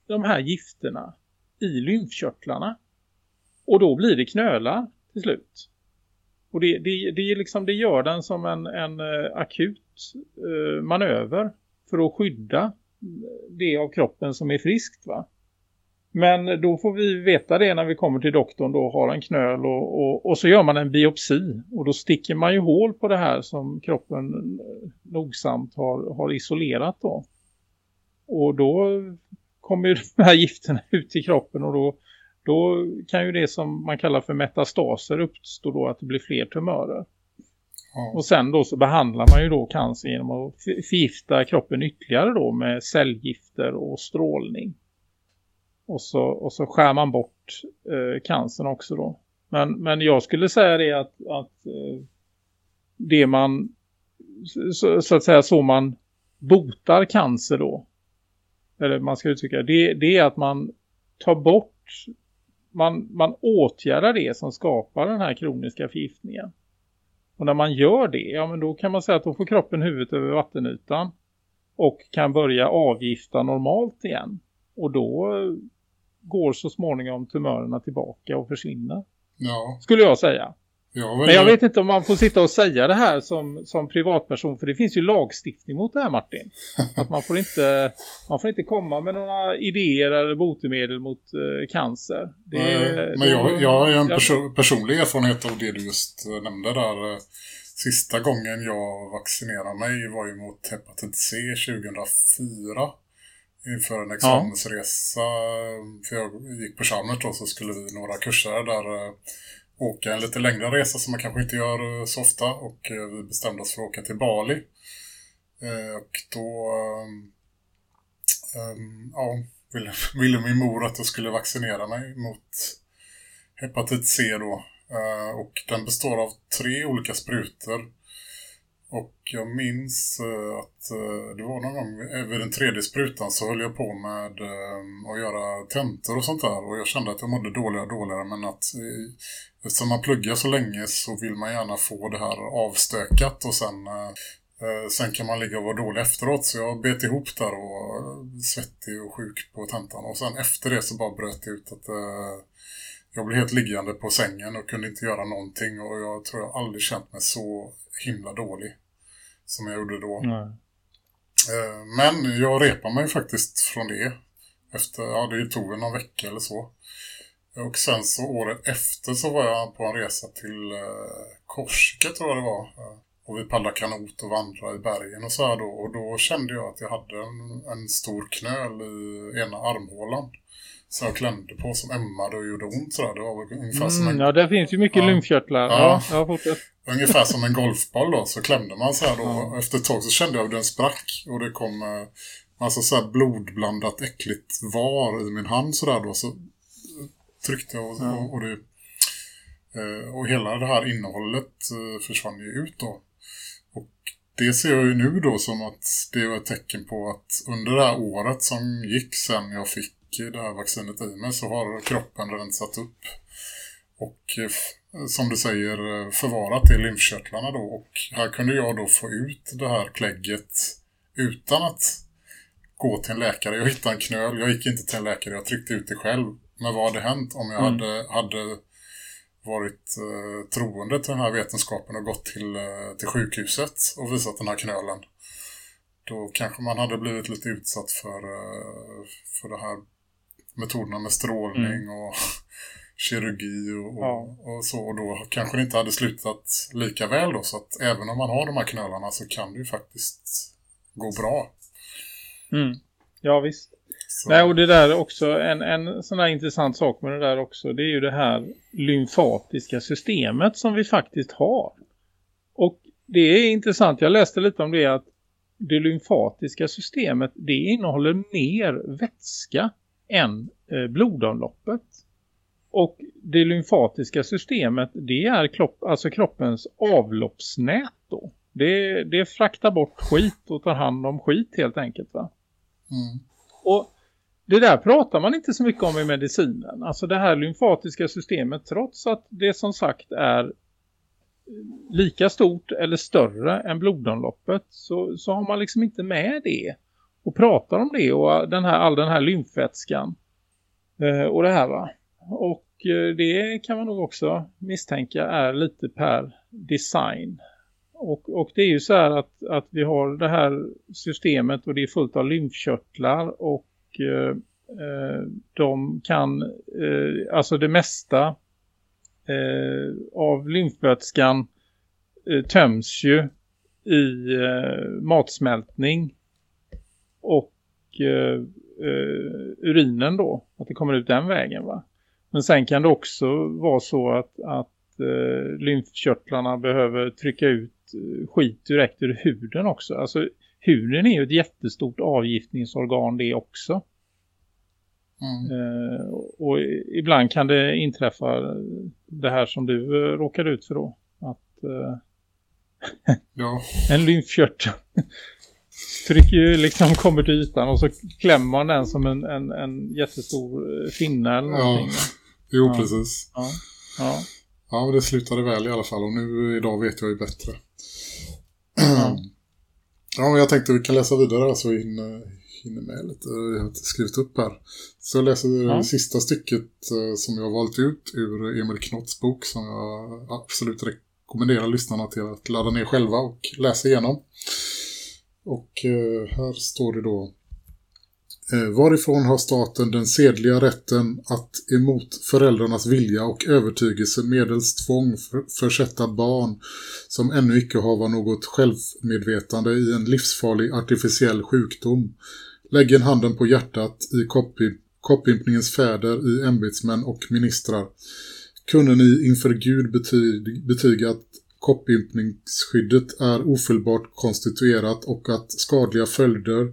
de här gifterna i lymfkörtlarna. Och då blir det knölar till slut. Och det, det, det, liksom, det gör den som en, en eh, akut eh, manöver för att skydda det av kroppen som är friskt va. Men då får vi veta det när vi kommer till doktorn då har en knöl och, och, och, så gör man en biopsi och då sticker man ju hål på det här som kroppen eh, nogsamt har, har isolerat då. Och då kommer ju (laughs) de här gifterna ut i kroppen och då då kan ju det som man kallar för metastaser uppstå då att det blir fler tumörer. Ja. Och sen då så behandlar man ju då cancer genom att förgifta kroppen ytterligare då med cellgifter och strålning. Och så, och så skär man bort eh, cancern också då. Men, men jag skulle säga det att, att eh, det man så, så, att säga så man botar cancer då. Eller man ska uttrycka det, det är att man tar bort man, man åtgärdar det som skapar den här kroniska förgiftningen. Och när man gör det, ja men då kan man säga att då får kroppen huvudet över vattenytan och kan börja avgifta normalt igen. Och då går så småningom tumörerna tillbaka och försvinner. Ja. Skulle jag säga. Ja, men jag vet inte om man får sitta och säga det här som, som privatperson. För det finns ju lagstiftning mot det här Martin. (laughs) Att man får inte, man får inte komma med några idéer eller botemedel mot eh, cancer. Det, Nej, men jag, jag har en perso personlig erfarenhet av det du just eh, nämnde där. Sista gången jag vaccinerade mig var ju mot hepatit C 2004 inför en examensresa. Ja. För jag gick på Chalmers då så skulle vi några kurser där åka en lite längre resa som man kanske inte gör eh, så ofta och eh, vi bestämde oss för att åka till Bali. Eh, och då ehm, ehm, ja, ville, (laughs) ville min mor att jag skulle vaccinera mig mot hepatit C då. Och den består av tre olika sprutor. Och jag minns eh, att eh, det var någon gång eh, vid den tredje sprutan så höll jag på med att göra tentor och sånt där. Och jag kände att jag mådde dåligare och dåligare men att eftersom man pluggar så länge så vill man gärna få det här avstökat och sen, sen kan man ligga och vara dålig efteråt. Så jag bet ihop där och svettig och sjuk på tentan. Och sen efter det så bara bröt det ut att jag blev helt liggande på sängen och kunde inte göra någonting. Och jag tror jag aldrig känt mig så himla dålig som jag gjorde då. Eh, men jag repar mig faktiskt från det. Efter, ja det tog en vecka eller så. Och sen så året efter så var jag på en resa till eh, Korsika tror jag det var. Och vi paddlade kanot och vandrade i bergen och så här då. Och då kände jag att jag hade en, en stor knöl i ena armhålan. Så jag klämde på som ömmade och gjorde ont sådär. Det var ungefär mm, som en... Ja, det finns ju mycket ja. lymfkörtlar. Ja, ja. Ungefär som en golfboll då, så klämde man så här då. Ja. Efter ett tag så kände jag att den sprack och det kom eh, massa så här blodblandat äckligt var i min hand så där då. Så tryckte jag och, ja. och, och, det, eh, och hela det här innehållet eh, försvann ju ut då. Och det ser jag ju nu då som att det var ett tecken på att under det här året som gick sen jag fick det här vaccinet i mig så har kroppen rensat upp och eh, som du säger förvarat i lymfkörtlarna då och här kunde jag då få ut det här klägget utan att gå till en läkare. Jag hittade en knöl, jag gick inte till en läkare, jag tryckte ut det själv. Men vad hade hänt om jag mm. hade, hade varit eh, troende till den här vetenskapen och gått till, eh, till sjukhuset och visat den här knölen? Då kanske man hade blivit lite utsatt för, eh, för det här metoderna med strålning mm. och (laughs) kirurgi och, ja. och, så. Och då kanske det inte hade slutat lika väl då. Så att även om man har de här knölarna så kan det ju faktiskt gå bra. Mm. Ja, visst. Nej, och det där också, en, en sån här intressant sak med det där också, det är ju det här lymfatiska systemet som vi faktiskt har. Och det är intressant, jag läste lite om det att det lymfatiska systemet, det innehåller mer vätska än eh, blodomloppet. Och det lymfatiska systemet, det är kropp, alltså kroppens avloppsnät då. Det, det fraktar bort skit och tar hand om skit helt enkelt va. Mm. Och det där pratar man inte så mycket om i medicinen. Alltså det här lymfatiska systemet trots att det som sagt är lika stort eller större än blodomloppet så, så har man liksom inte med det och pratar om det och den här, all den här lymfvätskan eh, och det här va. Och eh, det kan man nog också misstänka är lite per design. Och, och det är ju så här att, att vi har det här systemet och det är fullt av lymfkörtlar och eh, eh de kan, eh, alltså det mesta eh, av lymfvätskan eh, töms ju i eh, matsmältning och urinen då, att det kommer ut den vägen va. Men sen kan det också vara så att, att eh, lymfkörtlarna behöver trycka ut skit direkt ur huden också. Alltså huden är ju ett jättestort avgiftningsorgan det också. Mm. Eh, och ibland kan det inträffa det här som du eh, råkade ut för då. Att eh, ja. (laughs) en lymfkörtel trycker ju liksom kommer till ytan och så klämmer man den som en, en, en jättestor eh, finne eller någonting. Ja, jo ja. precis. Ja. Ja. ja, men det slutade väl i alla fall och nu idag vet jag ju bättre. (clears throat) Ja, ja jag tänkte vi kan läsa vidare så vi hinner, hinner med lite. Jag har skrivit upp här. Så jag läser ja. det sista stycket eh, som jag har valt ut ur Emil Knotts bok som jag absolut rekommenderar lyssnarna till att ladda ner själva och läsa igenom. Och eh, här står det då eh, varifrån har staten den sedliga rätten att emot föräldrarnas vilja och övertygelse medels tvång försätta barn som ännu icke har något självmedvetande i en livsfarlig artificiell sjukdom? Läggen handen på hjärtat i koppimpningens fäder, i ämbetsmän och ministrar. Kunde ni inför Gud betyg, betyga att koppimpningsskyddet är ofullbart konstituerat och att skadliga följder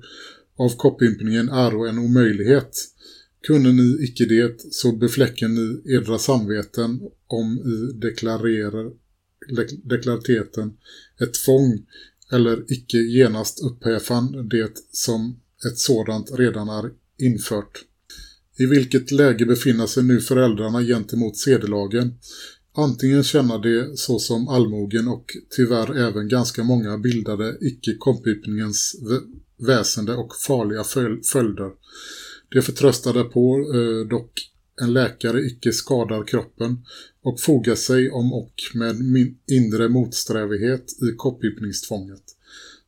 av koppimpningen är en omöjlighet. Kunde ni icke det, så befläcken ni edra samveten om i deklarerar, deklariteten ett tvång eller icke genast upphäfan det som ett sådant redan är infört. I vilket läge befinner sig nu föräldrarna gentemot sedelagen? Antingen känner de såsom allmogen och tyvärr även ganska många bildade icke-kompipningens väsende och farliga följder. Det förtröstade på eh, dock en läkare icke skadar kroppen och fogar sig om och med inre motsträvighet i koppippningstvånget.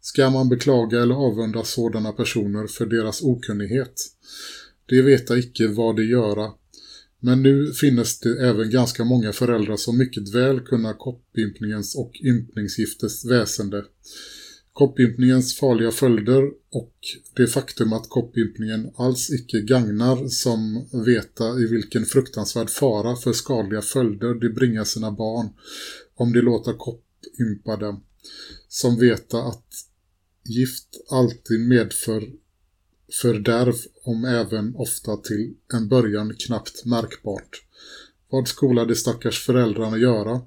Ska man beklaga eller avunda sådana personer för deras okunnighet? De veta icke vad de göra. Men nu finnes det även ganska många föräldrar som mycket väl kunna koppimpningens och ympningsgiftets väsende. Koppimpningens farliga följder och det faktum att koppimpningen alls icke gagnar som veta i vilken fruktansvärd fara för skadliga följder de bringar sina barn om de låter koppimpa dem. Som veta att gift alltid medför fördärv om även ofta till en början knappt märkbart. Vad skola de stackars föräldrarna göra?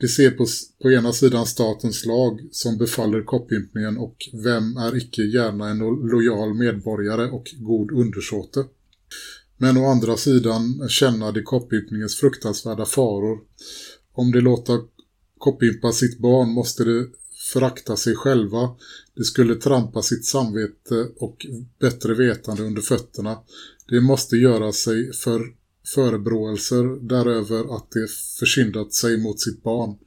De ser på, på ena sidan statens lag som befaller koppimpningen och vem är icke gärna en lojal medborgare och god undersåte. Men å andra sidan känner de koppimpningens fruktansvärda faror. Om de låter koppimpa sitt barn måste de förakta sig själva. De skulle trampa sitt samvete och bättre vetande under fötterna. De måste göra sig för förebråelser däröver att de försyndat sig mot sitt barn.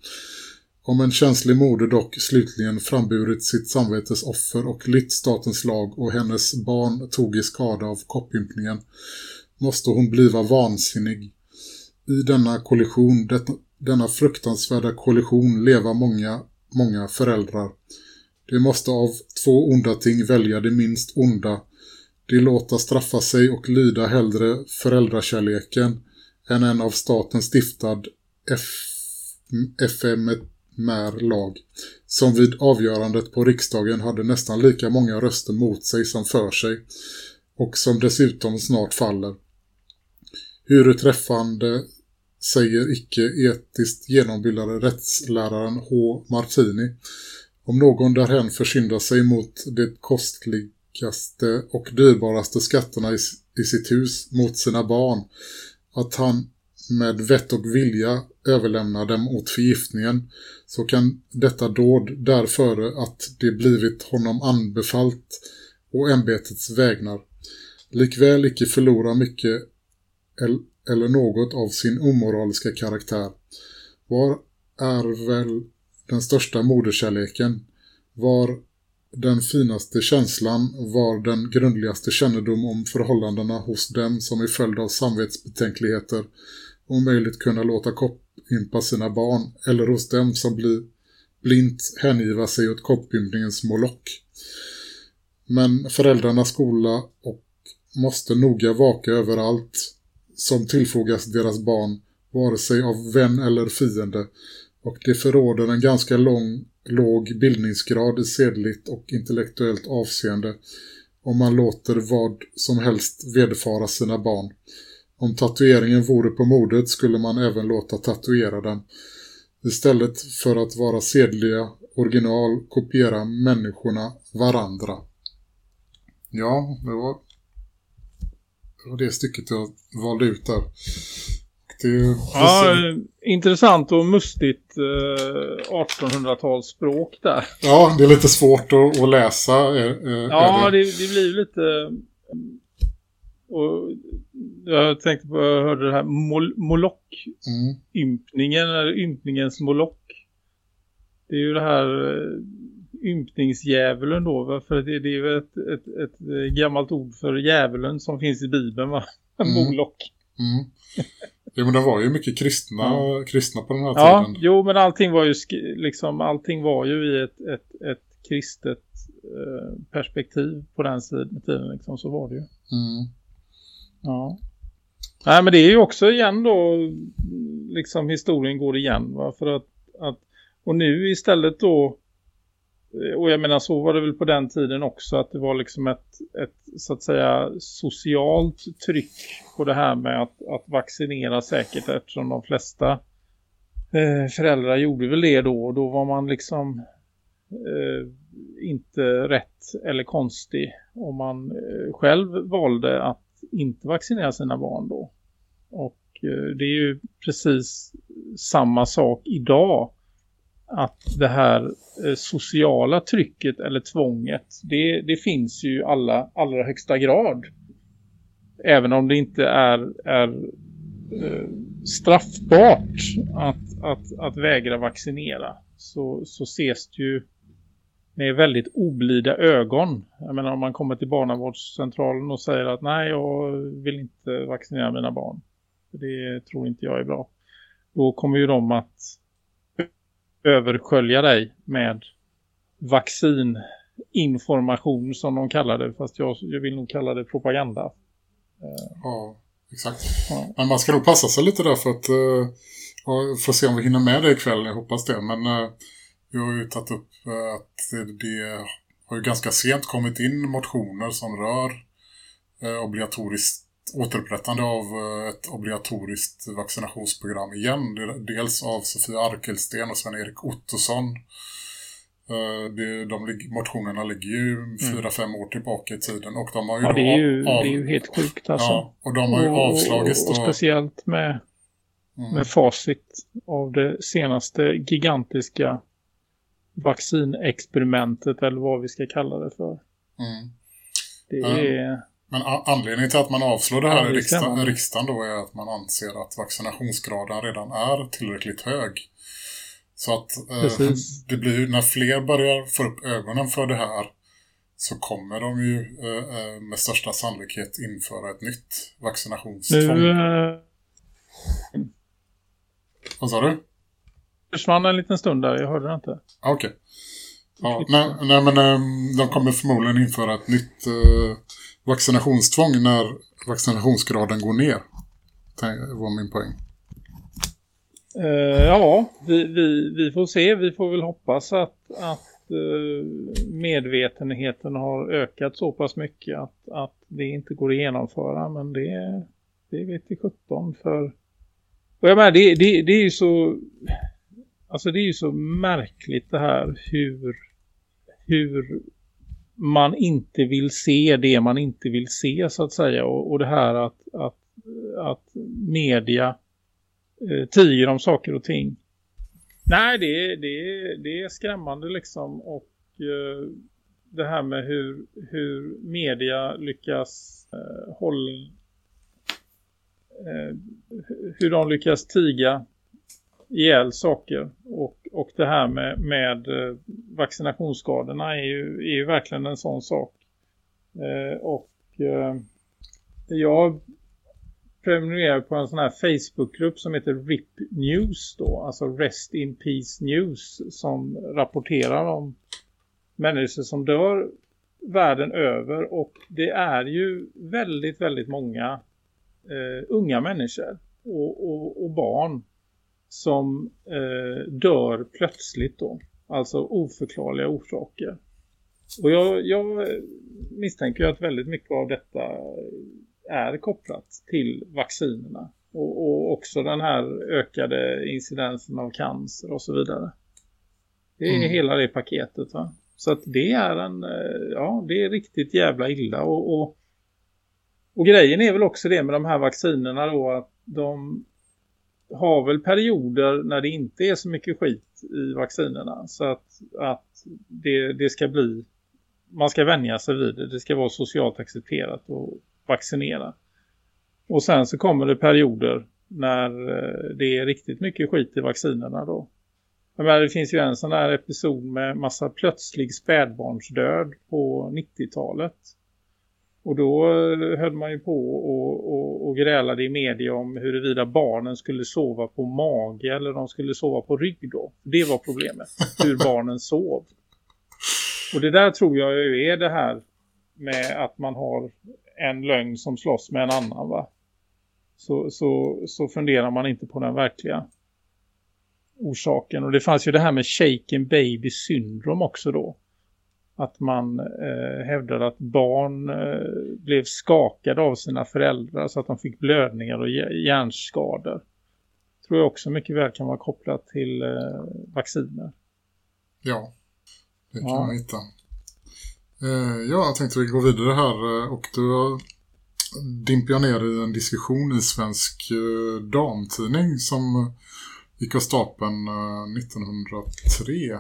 Om en känslig moder dock slutligen framburit sitt samvetes offer och lytt statens lag och hennes barn tog i skada av koppimpningen måste hon bliva vansinnig. I denna kollision, det, denna fruktansvärda kollision leva många, många föräldrar. De måste av två onda ting välja det minst onda de låta straffa sig och lyda hellre föräldrakärleken än en av staten stiftad FMR-lag som vid avgörandet på riksdagen hade nästan lika många röster mot sig som för sig och som dessutom snart faller. Hur träffande säger icke-etiskt genombildade rättsläraren H. Martini om någon därhen försyndar sig mot det kostligaste och dyrbaraste skatterna i, i sitt hus mot sina barn, att han med vett och vilja överlämnar dem åt förgiftningen, så kan detta dåd därför att det blivit honom anbefallt och ämbetets vägnar. Likväl icke förlora mycket eller något av sin omoraliska karaktär. Var är väl den största moderkärleken? Var den finaste känslan var den grundligaste kännedom om förhållandena hos dem som i följd av samvetsbetänkligheter omöjligt kunna låta koppimpa sina barn eller hos dem som blir blint hängiva sig åt koppimpningens molock. Men föräldrarna skola och måste noga vaka över allt som tillfogas deras barn, vare sig av vän eller fiende, och det förråder en ganska lång låg bildningsgrad i sedligt och intellektuellt avseende om man låter vad som helst vederfara sina barn. Om tatueringen vore på modet skulle man även låta tatuera den. Istället för att vara sedliga original kopiera människorna varandra. Ja, det var, det var det stycket jag valde ut där. Det, ja, intressant och mustigt eh, 1800-talsspråk där. Ja, det är lite svårt att, att läsa. Eh, ja, det? Det, blir lite... Och jag tänkte på, jag hörde det här mol, molock. Mm. Ympningen, eller ympningens molock. Det är ju det här eh, ympningsdjävulen då. För det, det är ju ett, ett, ett, gammalt ord för djävulen som finns i Bibeln va? (laughs) Mm. Molock. Mm. Jo men det var ju mycket kristna, ja. kristna på den här ja, tiden. Jo men allting var ju liksom, allting var ju i ett, ett, ett kristet eh, perspektiv på den tiden liksom, så var det ju. Mm. Ja. Nej men det är ju också igen då liksom historien går igen va? för att, att och nu istället då Eh, och jag menar så var det väl på den tiden också att det var liksom ett, ett så att säga socialt tryck på det här med att, att vaccinera säkert eftersom de flesta eh, föräldrar gjorde väl det då och då var man liksom eh, inte rätt eller konstig om man eh, själv valde att inte vaccinera sina barn då. Och eh, det är ju precis samma sak idag att det här eh, sociala trycket eller tvånget det, det finns ju alla allra högsta grad. Även om det inte är, är eh, straffbart att, att, att vägra vaccinera så, så ses det ju med väldigt oblida ögon. Jag menar om man kommer till barnavårdscentralen och säger att nej jag vill inte vaccinera mina barn. Det tror inte jag är bra. Då kommer ju de att överskölja dig med vaccininformation som de kallar det. Fast jag, jag vill nog kalla det propaganda. Ja, exakt. Ja. Men man ska nog passa sig lite där för att uh, få se om vi hinner med det ikväll. Jag hoppas det. Men uh, vi har ju tagit upp att det har ju ganska sent kommit in motioner som rör uh, återupprättande av ett obligatoriskt vaccinationsprogram igen. Dels av Sofia Arkelsten och Sven-Erik Ottosson Eh, det, de motionerna ligger ju mm. fyra, fem år tillbaka i tiden. Och de har ju ja, det är ju, av, det är ju helt sjukt alltså. Ja, och de har ju avslagits. Och, och, och speciellt med, mm. med facit av det senaste gigantiska vaccinexperimentet eller vad vi ska kalla det för. Mm. Det är... Men anledningen till att man avslår det här ja, i riksdagen, riksdagen då är att man anser att vaccinationsgraden redan är tillräckligt hög. Så att eh, det blir när fler börjar få upp ögonen för det här så kommer de ju eh, eh med största sannolikhet införa ett nytt vaccinationstvång. Nu, eh... Vad sa du? försvann en liten stund där, jag hörde det inte. Okej. Okay. Ja, nej, nej, men ehm, de kommer förmodligen införa ett nytt eh, vaccinationstvång när vaccinationsgraden går ner. Det var min poäng. Uh, ja, vi, vi, vi får se. Vi får väl hoppas att, att uh, medvetenheten har ökat så pass mycket att, att det inte går att genomföra. Men det, det vet vi 17 för... Och jag menar, det, det, det är ju så... Alltså det är ju så märkligt det här hur, hur man inte vill se det man inte vill se så att säga. Och, och det här att, att, att media eh, tiger om saker och ting. Nej, det, det, det är skrämmande liksom. Och eh, det här med hur, hur media lyckas eh, hålla... Eh, hur de lyckas tiga ihjäl saker. Och, och det här med, med eh, vaccinationsskadorna är ju, är ju verkligen en sån sak. Eh, och eh, jag prenumererar på en sån här Facebookgrupp som heter RIP News då. Alltså Rest in Peace News som rapporterar om människor som dör världen över. Och det är ju väldigt, väldigt många eh, unga människor och, och, och barn som eh, dör plötsligt då. Alltså oförklarliga orsaker. Och jag, jag misstänker att väldigt mycket av detta är kopplat till vaccinerna. Och, och också den här ökade incidensen av cancer och så vidare. Det är mm. hela det paketet va. Så att det är en, eh, ja det är riktigt jävla illa och, och, och grejen är väl också det med de här vaccinerna då att de har väl perioder när det inte är så mycket skit i vaccinerna så att, att det, det ska bli man ska vänja sig vid det, det ska vara socialt accepterat och vaccinera. Och sen så kommer det perioder när eh, det är riktigt mycket skit i vaccinerna då. Men det finns ju en sån här episod med massa plötslig spädbarnsdöd på 90-talet. Och då eh, höll man ju på och, och, och grälade i media om huruvida barnen skulle sova på mage eller de skulle sova på rygg då. Det var problemet, hur barnen sov. Och det där tror jag ju är det här med att man har en lögn som slåss med en annan va. Så, så, så funderar man inte på den verkliga orsaken. Och det fanns ju det här med shaken baby syndrom också då. Att man eh, hävdade att barn eh, blev skakade av sina föräldrar så att de fick blödningar och hjärnskador. Tror jag också mycket väl kan vara kopplat till eh, vacciner. Ja, det kan ja. man hitta. Eh, ja, jag tänkte vi går vidare här eh, och då dimper jag ner i en diskussion i Svensk eh, damtidning som gick av stapeln 1903.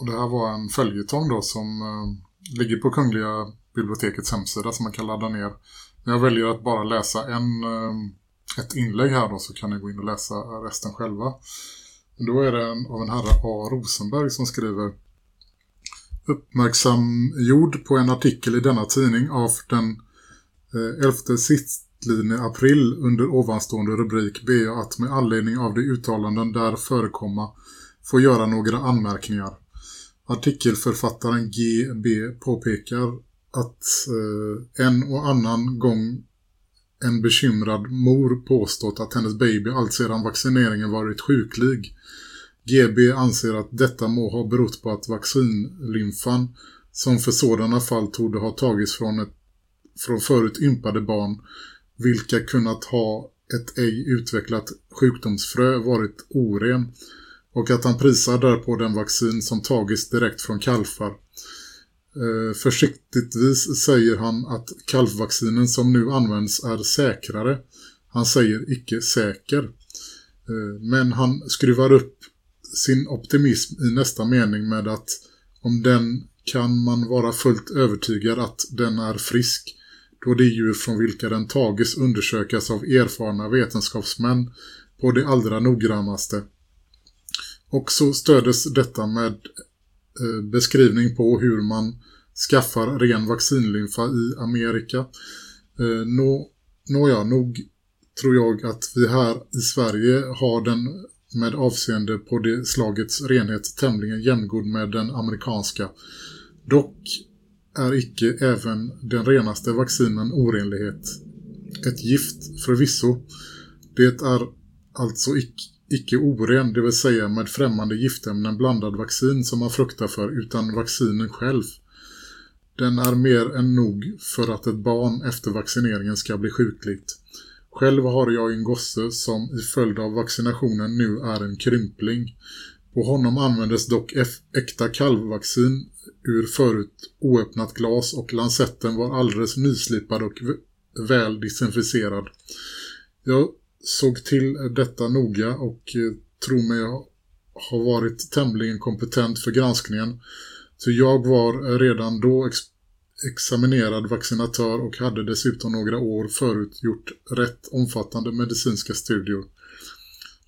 Och det här var en följetong då som eh, ligger på Kungliga bibliotekets hemsida som man kan ladda ner. Men jag väljer att bara läsa en, eh, ett inlägg här då så kan ni gå in och läsa resten själva. Då är det en, av en herre A. Rosenberg som skriver uppmärksamgjord på en artikel i denna tidning av den 11 eh, april under ovanstående rubrik ber jag att med anledning av de uttalanden där förekomma får göra några anmärkningar. Artikelförfattaren GB påpekar att eh, en och annan gång en bekymrad mor påstått att hennes baby alltsedan vaccineringen varit sjuklig. GB anser att detta må ha berott på att vaccinlymfan som för sådana fall torde ha tagits från, ett, från förut ympade barn vilka kunnat ha ett ej utvecklat sjukdomsfrö varit oren och att han prisar därpå den vaccin som tagits direkt från kalfar. Eh, försiktigtvis säger han att kalvvaccinen som nu används är säkrare. Han säger icke säker. Eh, men han skruvar upp sin optimism i nästa mening med att om den kan man vara fullt övertygad att den är frisk då de djur från vilka den tages undersökas av erfarna vetenskapsmän på det allra noggrannaste. Och så stödes detta med eh, beskrivning på hur man skaffar ren vaccinlymfa i Amerika. Eh, nå, nåja, nog tror jag att vi här i Sverige har den med avseende på det slagets renhet tämligen jämngod med den amerikanska. Dock är icke även den renaste vaccinen orenlighet. Ett gift förvisso. Det är alltså icke, icke oren, det vill säga med främmande giftämnen blandad vaccin som man fruktar för utan vaccinen själv. Den är mer än nog för att ett barn efter vaccineringen ska bli sjukligt. Själv har jag en gosse som i följd av vaccinationen nu är en krympling. På honom användes dock äkta kalvvaccin ur förut oöppnat glas och lansetten var alldeles nyslipad och väl desinficerad. Jag såg till detta noga och eh, tror mig ha varit tämligen kompetent för granskningen. Så jag var eh, redan då ex examinerad vaccinatör och hade dessutom några år förut gjort rätt omfattande medicinska studier.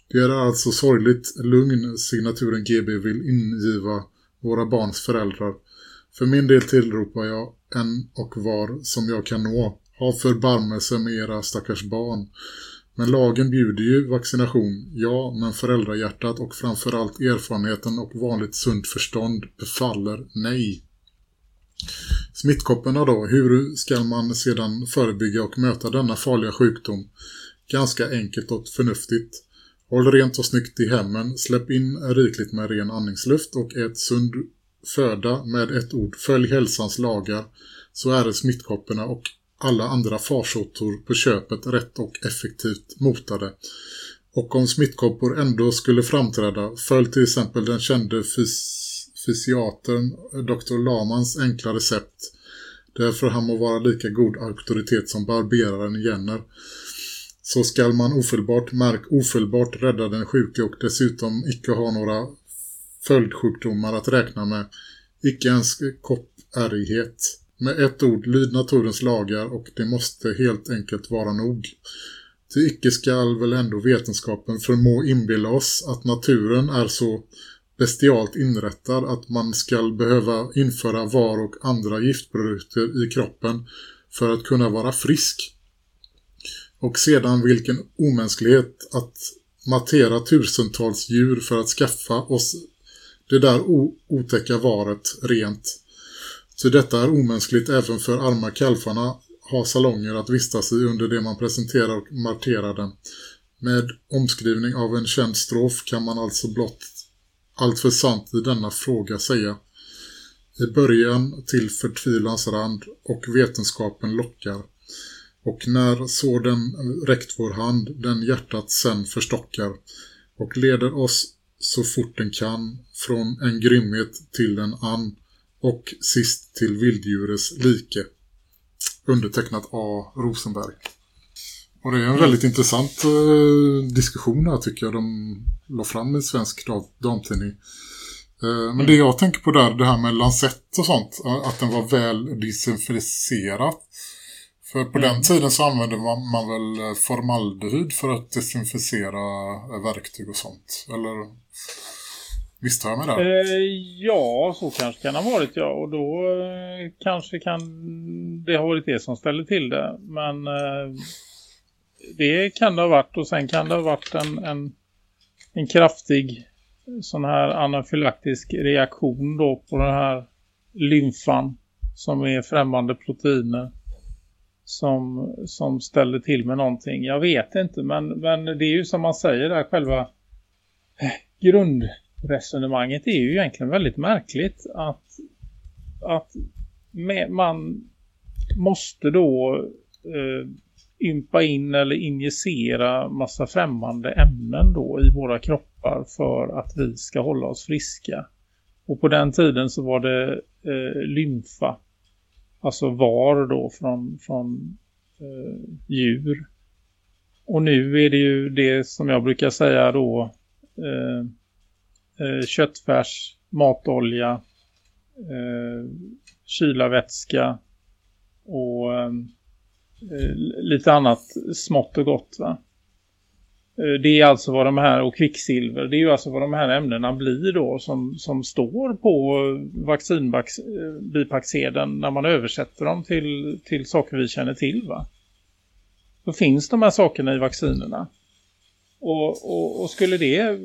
Det är alltså sorgligt lugn signaturen GB vill ingiva våra barns föräldrar. För min del tillropar jag en och var som jag kan nå. Ha förbarmelse med era stackars barn. Men lagen bjuder ju vaccination, ja, men föräldrahjärtat och framförallt erfarenheten och vanligt sunt förstånd befaller nej. Smittkopporna då, hur ska man sedan förebygga och möta denna farliga sjukdom? Ganska enkelt och förnuftigt. Håll rent och snyggt i hemmen, släpp in rikligt med ren andningsluft och ät sund föda med ett ord. Följ hälsans lagar så är det smittkopporna och alla andra farsotor på köpet rätt och effektivt motade. Och om smittkoppor ändå skulle framträda, följ till exempel den kände fys fysiatern Dr. Lamans enkla recept. Därför han må vara lika god auktoritet som barberaren Jenner. Så skall man ofelbart, märk ofelbart rädda den sjuke och dessutom icke ha några följdsjukdomar att räkna med. Icke ens koppärighet. Med ett ord, lyd naturens lagar och det måste helt enkelt vara nog. Ty icke skall väl ändå vetenskapen förmå inbilla oss att naturen är så bestialt inrättad att man ska behöva införa var och andra giftprodukter i kroppen för att kunna vara frisk. Och sedan vilken omänsklighet att matera tusentals djur för att skaffa oss det där otäcka varet rent. Så detta är omänskligt även för arma kalfarna ha salonger att vistas i under det man presenterar och marterar dem. Med omskrivning av en känd strof kan man alltså blott allt för sant i denna fråga säga. I början till förtvivlans rand och vetenskapen lockar. Och när så den räckt vår hand, den hjärtat sen förstockar och leder oss så fort den kan från en grymhet till en ann och sist till vilddjures like. Undertecknat A. Rosenberg. Och det är en väldigt intressant eh, diskussion här tycker jag de la fram i svensk damtidning. Eh, men det jag tänker på där, det här med lansett och sånt, eh, att den var väl desinficerad. För på mm. den tiden så använde man, man väl eh, formaldehyd för att desinficera verktyg och sånt. Eller visst har jag med det? Eh, ja, så kanske kan ha varit ja. Och då eh, kanske kan det ha varit det som ställde till det. Men eh, det kan det ha varit och sen kan det ha varit en, en, en kraftig sån här anafylaktisk reaktion då på den här lymfan som är främmande proteiner som, som ställer till med någonting. Jag vet inte men, men det är ju som man säger där själva eh, grund... Resonemanget är ju egentligen väldigt märkligt att, att med, man måste då eh, ympa in eller injicera massa främmande ämnen då i våra kroppar för att vi ska hålla oss friska. Och på den tiden så var det eh, lymfa. Alltså var då från, från eh, djur. Och nu är det ju det som jag brukar säga då eh, eh köttfärs, matolja, eh, kylavätska och eh, eh lite annat smått och gott va. Eh, det är alltså vad de här, och kvicksilver, det är ju alltså vad de här ämnena blir då som, som står på vaccinbipacksedeln eh, när man översätter dem till, till saker vi känner till va. Då finns de här sakerna i vaccinerna. Och, och, och, skulle det,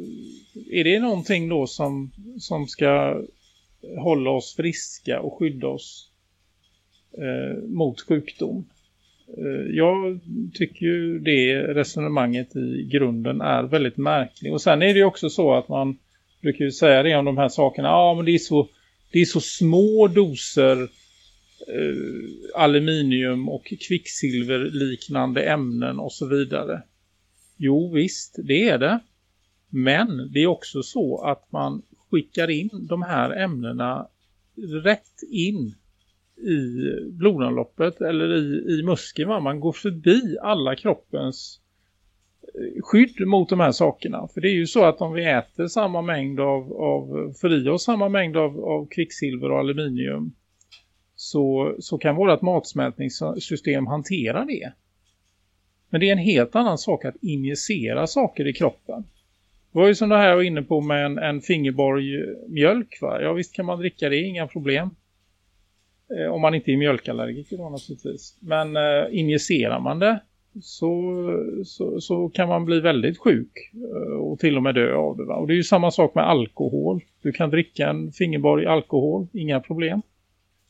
är det någonting då som, som ska hålla oss friska och skydda oss eh, mot sjukdom? Eh, jag tycker ju det resonemanget i grunden är väldigt märkligt. Och sen är det ju också så att man brukar ju säga det om de här sakerna. Ja men det är så, det är så små doser eh, aluminium och kvicksilverliknande ämnen och så vidare. Jo visst, det är det. Men det är också så att man skickar in de här ämnena rätt in i blodomloppet eller i, i muskeln. Va? Man går förbi alla kroppens eh, skydd mot de här sakerna. För det är ju så att om vi äter samma mängd av, av för i oss samma mängd av, av kvicksilver och aluminium så, så kan vårt matsmältningssystem hantera det. Men det är en helt annan sak att injicera saker i kroppen. Det var ju som det här jag var inne på med en, en fingerborg mjölk va? Ja visst kan man dricka det, inga problem. Eh, om man inte är mjölkallergiker då naturligtvis. Men eh, injicerar man det så, så, så, kan man bli väldigt sjuk eh, och till och med dö av det. Va? Och det är ju samma sak med alkohol. Du kan dricka en fingerborg alkohol, inga problem.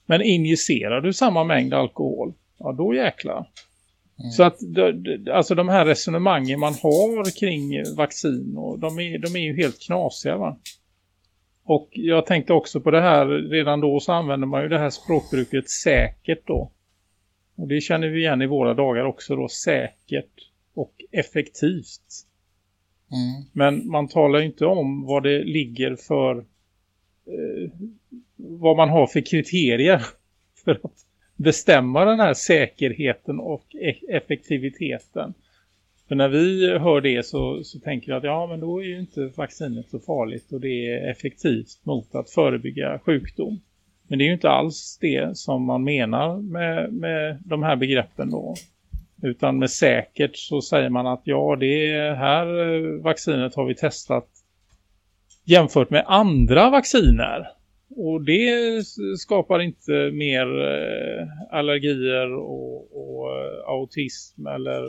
Men injicerar du samma mängd alkohol, ja då jäklar. Mm. Så att alltså de här resonemangen man har kring vaccin och de är, de är ju helt knasiga va. Och jag tänkte också på det här, redan då så använder man ju det här språkbruket säkert då. Och det känner vi igen i våra dagar också då, säkert och effektivt. Mm. Men man talar inte om vad det ligger för, eh, vad man har för kriterier (laughs) för att bestämma den här säkerheten och e- effektiviteten. För när vi hör det så, så tänker vi att ja men då är ju inte vaccinet så farligt och det är effektivt mot att förebygga sjukdom. Men det är ju inte alls det som man menar med, med de här begreppen då. Utan med säkert så säger man att ja det här eh, vaccinet har vi testat jämfört med andra vacciner. Och det skapar inte mer eh, allergier och, och eh, autism eller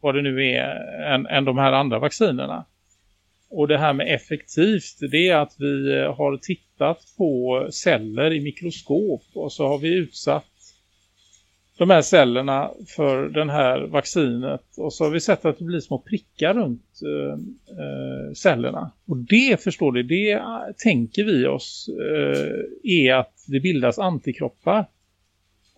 vad det nu är än, än de här andra vaccinerna. Och det här med effektivt det är att vi eh, har tittat på celler i mikroskop och så har vi utsatt de här cellerna för den här vaccinet och så har vi sett att det blir små prickar runt eh, eh cellerna. Och det förstår du, det tänker vi oss eh, är att det bildas antikroppar.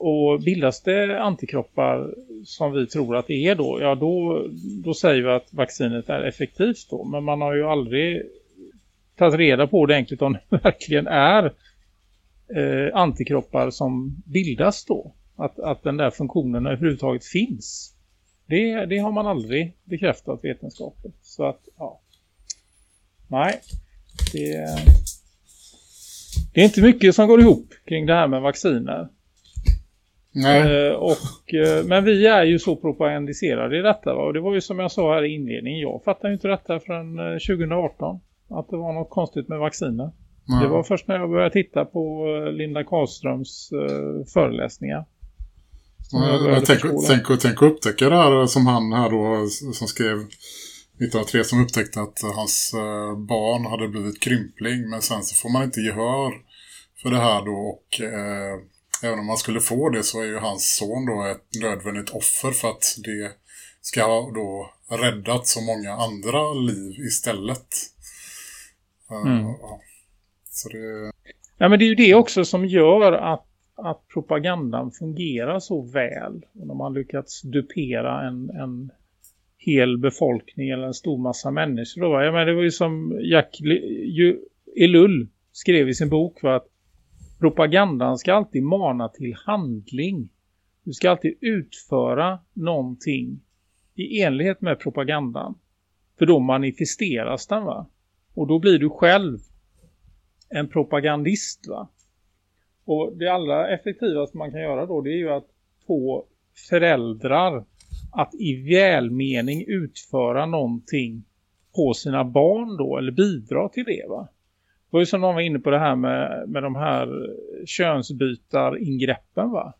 Och bildas det antikroppar som vi tror att det är då, ja då, då säger vi att vaccinet är effektivt då. Men man har ju aldrig tagit reda på ordentligt om det (laughs) verkligen är eh, antikroppar som bildas då. Att, att den där funktionen överhuvudtaget finns. Det, det har man aldrig bekräftat vetenskapligt. Så att, ja. Nej, det, det är inte mycket som går ihop kring det här med vacciner. Uh, och, uh, men vi är ju så propagandiserade i detta. Va? Och det var ju som jag sa här i inledningen. Jag fattar ju inte detta förrän uh, 2018. Att det var något konstigt med vacciner. Mm. Det var först när jag började titta på Linda Karlströms föreläsningar. Jag tänk, tänk, tänk upptäcka det här som han här då som skrev 1903 som upptäckte att hans eh, barn hade blivit krympling men sen så får man inte gehör för det här då och eh, även om man skulle få det så är ju hans son då ett nödvändigt offer för att det ska ha då räddat så många andra liv istället. Mm. Uh, så det... Ja, men det är ju det också som gör att, att propagandan fungerar så väl. När man lyckats dupera en, en hel befolkning eller en stor massa människor. Då. Ja, men det var ju som Jack Elull skrev i sin bok va? att propagandan ska alltid mana till handling. Du ska alltid utföra någonting i enlighet med propagandan. För då manifesteras den va. Och då blir du själv en propagandist va. Och det allra effektivaste man kan göra då det är ju att få föräldrar att i välmening utföra någonting på sina barn då eller bidra till det va. Det var ju som någon var inne på det här med, med de här könsbytaringreppen va.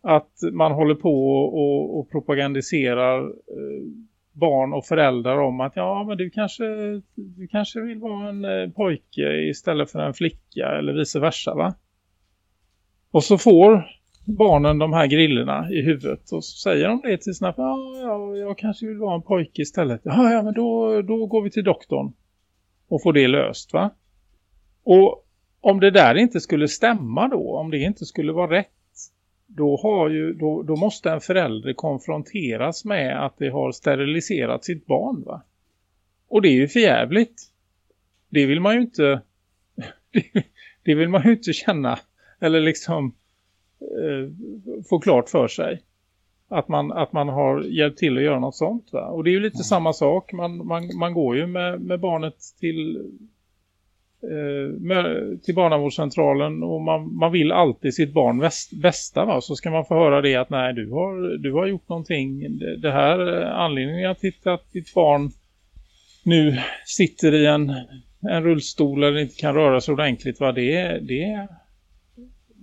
Att man håller på och, och propagandiserar eh, barn och föräldrar om att ja men du kanske, du kanske vill vara en eh, pojke istället för en flicka eller vice versa va. Och så får barnen de här grillorna i huvudet och så säger de det till sina ja, ja jag kanske vill vara en pojke istället. Ja, ja men då, då går vi till doktorn och får det löst va. Och om det där inte skulle stämma då, om det inte skulle vara rätt då, har ju, då, då måste en förälder konfronteras med att det har steriliserat sitt barn va. Och det är ju förjävligt. Det vill man ju inte (laughs) det vill man ju inte känna eller liksom eh, få klart för sig. Att man, att man har hjälpt till att göra något sånt va. Och det är ju lite mm. samma sak. Man, man, man går ju med, med barnet till Eh, till barnavårdscentralen och man, man vill alltid sitt barn väst, bästa va? så ska man få höra det att nej du har, du har gjort någonting det, det här anledningen till att ditt barn nu sitter i en, en rullstol eller inte kan röra sig ordentligt va? Det, det,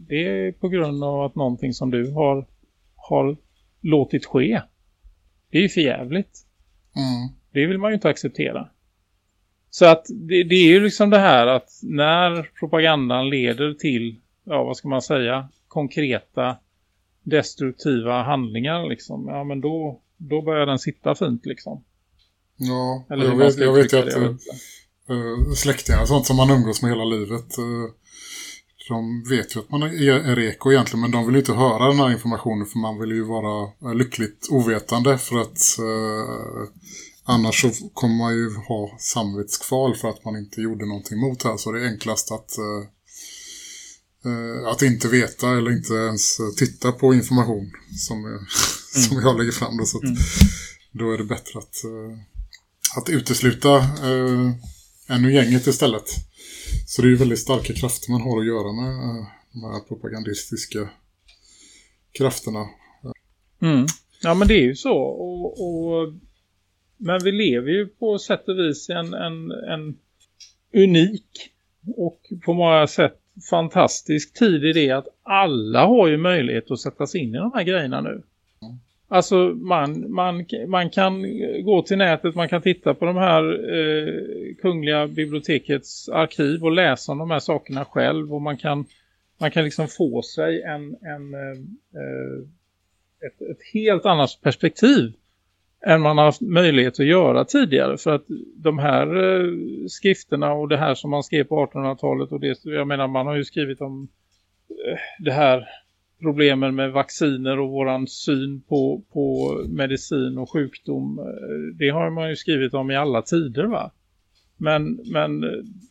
det är på grund av att någonting som du har, har låtit ske det är ju förjävligt mm. det vill man ju inte acceptera så att det, det, är ju liksom det här att när propagandan leder till, ja vad ska man säga, konkreta destruktiva handlingar liksom, ja men då, då börjar den sitta fint liksom. Ja, Eller jag vet, jag vet ju att uh, släktingar sånt som man umgås med hela livet uh, de vet ju att man är, reko egentligen men de vill inte höra den här informationen för man vill ju vara lyckligt ovetande för att uh, Annars så kommer man ju ha samvetskval för att man inte gjorde någonting mot det här. Så det är enklast att, uh, att inte veta eller inte ens titta på information som, (laughs) mm. som jag lägger fram. Då, så mm. då är det bättre att, att utesluta uh, ännu gänget istället. Så det är ju väldigt starka krafter man har att göra med eh, de här propagandistiska krafterna. Mm. Ja men det är ju så. och, och men vi lever ju på sätt och vis en, en, en unik och på många sätt fantastisk tid i det att alla har ju möjlighet att sätta sig in i de här grejerna nu. Alltså man, man, man kan gå till nätet, man kan titta på de här eh, Kungliga bibliotekets arkiv och läsa om de här sakerna själv och man kan, man kan liksom få sig en, en, eh, eh ett, ett helt annat perspektiv än man har haft möjlighet att göra tidigare. För att de här eh, skrifterna och det här som man skrev på 1800-talet och det, jag menar man har ju skrivit om eh, det här problemen med vacciner och våran syn på, på medicin och sjukdom. Eh, det har man ju skrivit om i alla tider va? Men, men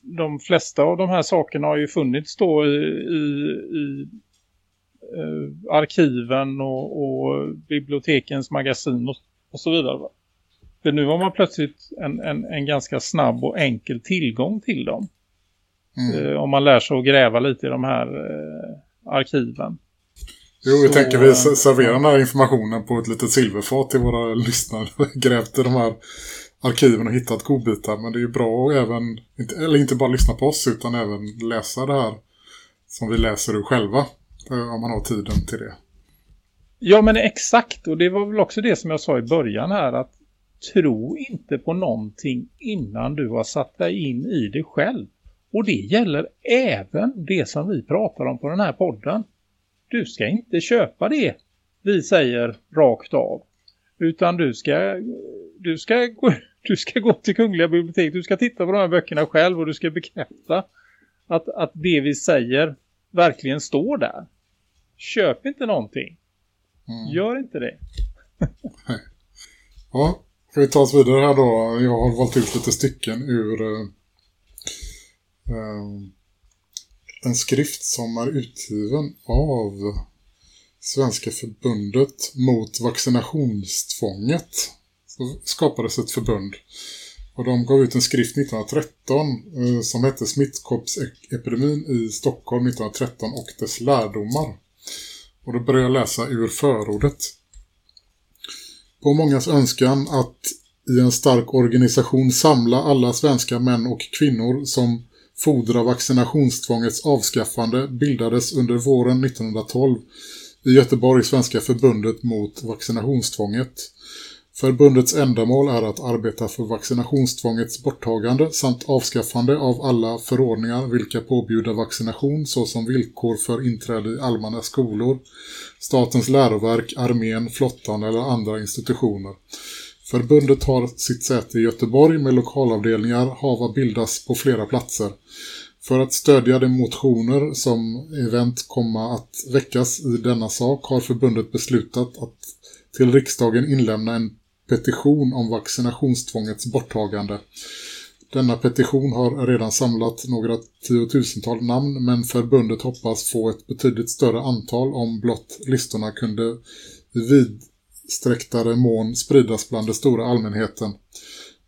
de flesta av de här sakerna har ju funnits då i, i, i eh, arkiven och, och bibliotekens magasin och och så vidare. För nu har man plötsligt en, en, en ganska snabb och enkel tillgång till dem. Mm. Eh, om man lär sig att gräva lite i de här eh, arkiven. Jo, jag så, tänker vi serverar den här informationen på ett litet silverfat till våra lyssnare. (laughs) Grävt i de här arkiven och hittat godbitar. Men det är ju bra att även, eller inte bara lyssna på oss utan även läsa det här som vi läser ur själva. Eh, om man har tiden till det. Ja men exakt och det var väl också det som jag sa i början här att tro inte på någonting innan du har satt dig in i det själv. Och det gäller även det som vi pratar om på den här podden. Du ska inte köpa det vi säger rakt av. Utan du ska, du ska, gå, (laughs) du ska gå till Kungliga biblioteket. Du ska titta på de här böckerna själv och du ska bekräfta att, att det vi säger verkligen står där. Köp inte någonting. Mm. Gör inte det. (laughs) ja, ska vi ta oss vidare här då. Jag har valt ut lite stycken ur uh, en skrift som är utgiven av Svenska förbundet mot vaccinationstvånget. Så skapades ett förbund. Och de gav ut en skrift 1913 eh, som hette Smittkoppsepidemin i Stockholm 1913 och dess lärdomar. Och då började jag läsa ur förordet. På mångas önskan att i en stark organisation samla alla svenska män och kvinnor som Fordra vaccinationstvångets avskaffande bildades under våren 1912 i Göteborg Svenska förbundet mot vaccinationstvånget. Förbundets ändamål är att arbeta för vaccinationstvångets borttagande samt avskaffande av alla förordningar vilka påbjuder vaccination såsom villkor för inträde i allmänna skolor, statens läroverk, armén, flottan eller andra institutioner. Förbundet har sitt säte i Göteborg med lokalavdelningar hava bildas på flera platser. För att stödja de motioner som event komma att väckas i denna sak har förbundet beslutat att till riksdagen inlämna en petition om vaccinationstvångets borttagande. Denna petition har redan samlat några tiotusental namn men förbundet hoppas få ett betydligt större antal om blott listorna kunde vid vidsträcktare mån spridas bland den stora allmänheten.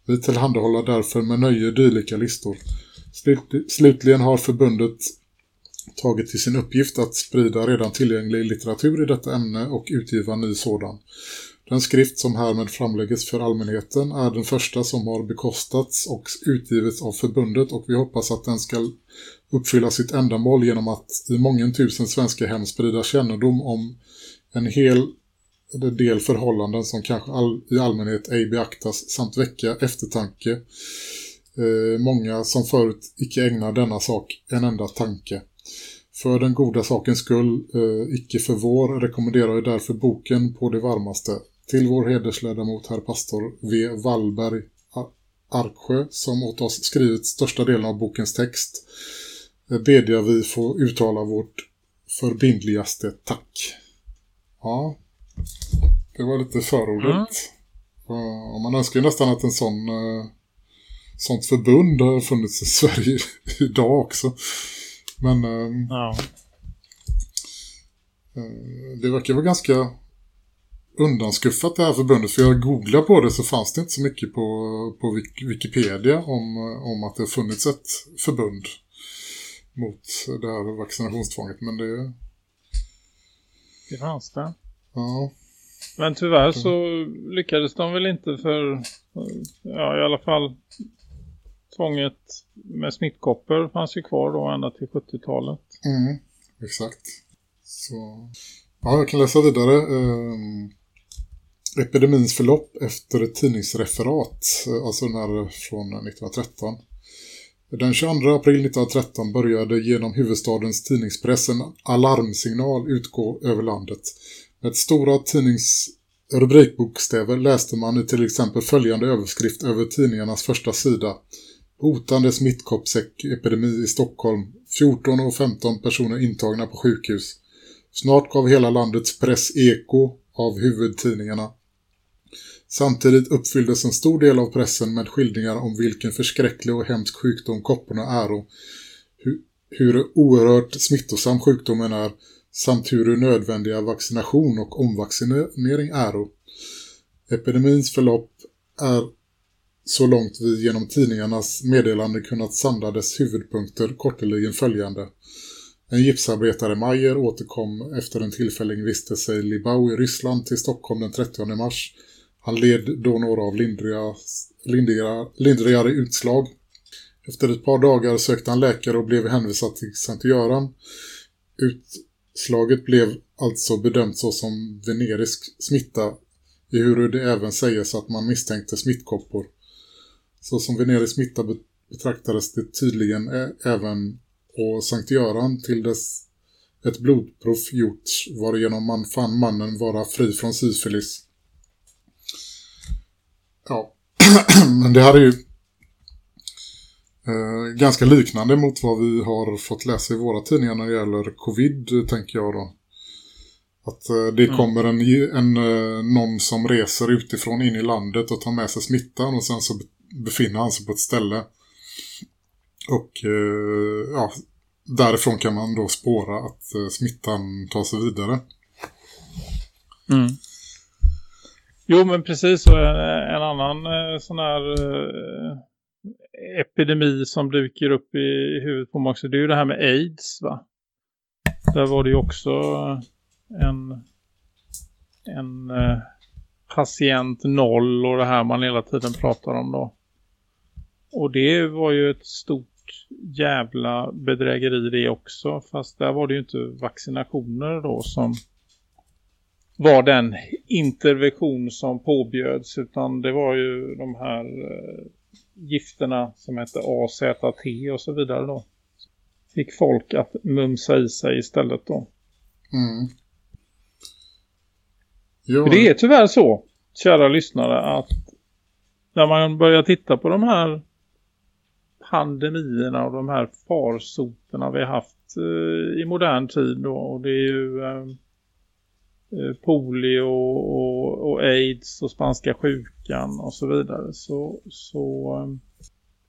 Vi tillhandahåller därför med nöje dylika listor. Slutligen har förbundet tagit till sin uppgift att sprida redan tillgänglig litteratur i detta ämne och utgiva ny sådan. Den skrift som härmed framlägges för allmänheten är den första som har bekostats och utgivits av förbundet och vi hoppas att den ska uppfylla sitt ändamål genom att i många tusen svenska hem sprida kännedom om en hel del förhållanden som kanske all, i allmänhet ej beaktas samt väcka eftertanke. Eh, många som förut icke ägnar denna sak en enda tanke. För den goda sakens skull, eh, icke för vår, rekommenderar jag därför boken på det varmaste till vår hedersledamot herr pastor V. Wallberg Arksjö som åt oss skrivit största delen av bokens text eh, bedjar vi få uttala vårt förbindligaste tack. Ja, det var lite förordet. Mm. Och man önskar ju nästan att en sån eh, sånt förbund har funnits i (laughs) Sverige idag också. Men eh, ja. det verkar vara ganska undanskuffat det här förbundet. För jag googlade på det så fanns det inte så mycket på, på Wikipedia om, om att det funnits ett förbund mot det här vaccinationstvånget. Men det... Det fanns det. Ja. Men tyvärr så lyckades de väl inte för, ja i alla fall tvånget med smittkoppor fanns ju kvar då ända till 70-talet. Mm, exakt. Så, ja jag kan läsa vidare. Um, epidemins förlopp efter ett tidningsreferat, eh, alltså den här från 1913. Den 22 april 1913 började genom huvudstadens tidningspress en alarmsignal utgå över landet. Med stora tidningsrubrikbokstäver läste man i till exempel följande överskrift över tidningarnas första sida. Hotande smittkoppsepidemi i Stockholm. 14 och 15 personer intagna på sjukhus. Snart gav hela landets press eko av huvudtidningarna. Samtidigt uppfylldes en stor del av pressen med skildringar om vilken förskräcklig och hemsk sjukdom kopporna är och hur, hur oerhört smittosam sjukdomen är samt hur nödvändiga vaccination och omvaccinering är. Epidemins förlopp är så långt vi genom tidningarnas meddelande kunnat samla dess huvudpunkter korteligen följande. En gipsarbetare Mayer återkom efter en tillfällig vistelse i Libau i Ryssland till Stockholm den 30 mars han led då några av lindriga, lindriga, lindrigare utslag. Efter ett par dagar sökte han läkare och blev hänvisad till Sankt Göran. Slaget blev alltså bedömt så som venerisk smitta ehuru det även sägs att man misstänkte smittkoppor. Så som smitta betraktades det tydligen även och Sankt Göran till dess ett blodprov gjorts varigenom man fann mannen vara fri från syfilis. Ja, (clears throat) men det här är ju eh, ganska liknande mot vad vi har fått läsa i våra tidningar när det gäller covid, tänker jag då. Att eh, det mm. kommer en, en, eh, någon som reser utifrån in i landet och tar med sig smittan och sen så befinner han sig på ett ställe. Och eh, ja, därifrån kan man då spåra att smittan tar sig vidare. Mm. Jo men precis så en, en annan sån här epidemi som dyker upp i huvudet på mig också det är ju det här med AIDS va? Där var det ju också en, en eh, patient noll och det här man hela tiden pratar om då. Och det var ju ett stort jävla bedrägeri det också. Fast där var det ju inte vaccinationer då som var den intervention som påbjöds utan det var ju de här eh, gifterna som hette AZT och så vidare då. Fick folk att mumsa i sig istället då. Mm. Jo. det är tyvärr så, kära lyssnare, att när man börjar titta på de här pandemierna och de här farsoterna vi har haft eh, i modern tid då, och det är ju eh, Eh, polio och, och, aids och spanska sjukan och så vidare så, så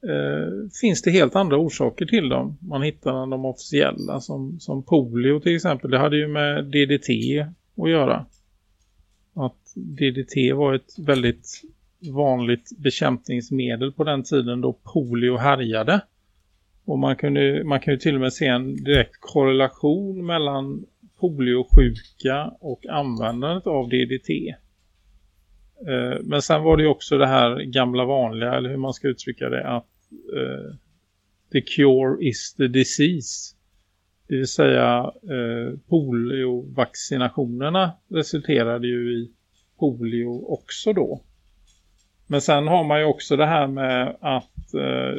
eh, finns det helt andra orsaker till dem. Man hittar de officiella som, som polio till exempel. Det hade ju med DDT att göra. Att DDT var ett väldigt vanligt bekämpningsmedel på den tiden då polio härjade. Och man kunde, man kan ju till och med se en direkt korrelation mellan poliosjuka och användandet av DDT. Eh, men sen var det ju också det här gamla vanliga, eller hur man ska uttrycka det, att uh, the cure is the disease. Det vill säga uh, poliovaccinationerna resulterade ju i polio också då. Men sen har man ju också det här med att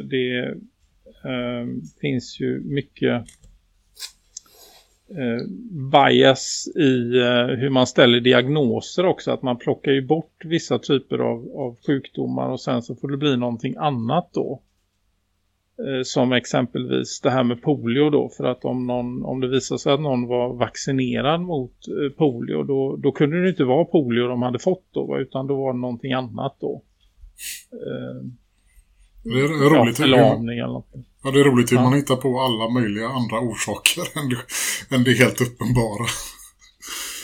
det finns ju mycket Eh, bias i eh, hur man ställer diagnoser också. Att man plockar ju bort vissa typer av, av sjukdomar och sen så får det bli någonting annat då. Eh, som exempelvis det här med polio då. För att om, någon, om det visar sig att någon var vaccinerad mot eh, polio då, då kunde det inte vara polio de hade fått då. Utan då var det någonting annat då. Eh, det är roligt. Ja, förlamning eller något. Ja, det är roligt hur ja. man hittar på alla möjliga andra orsaker (laughs) än det, än det helt uppenbara.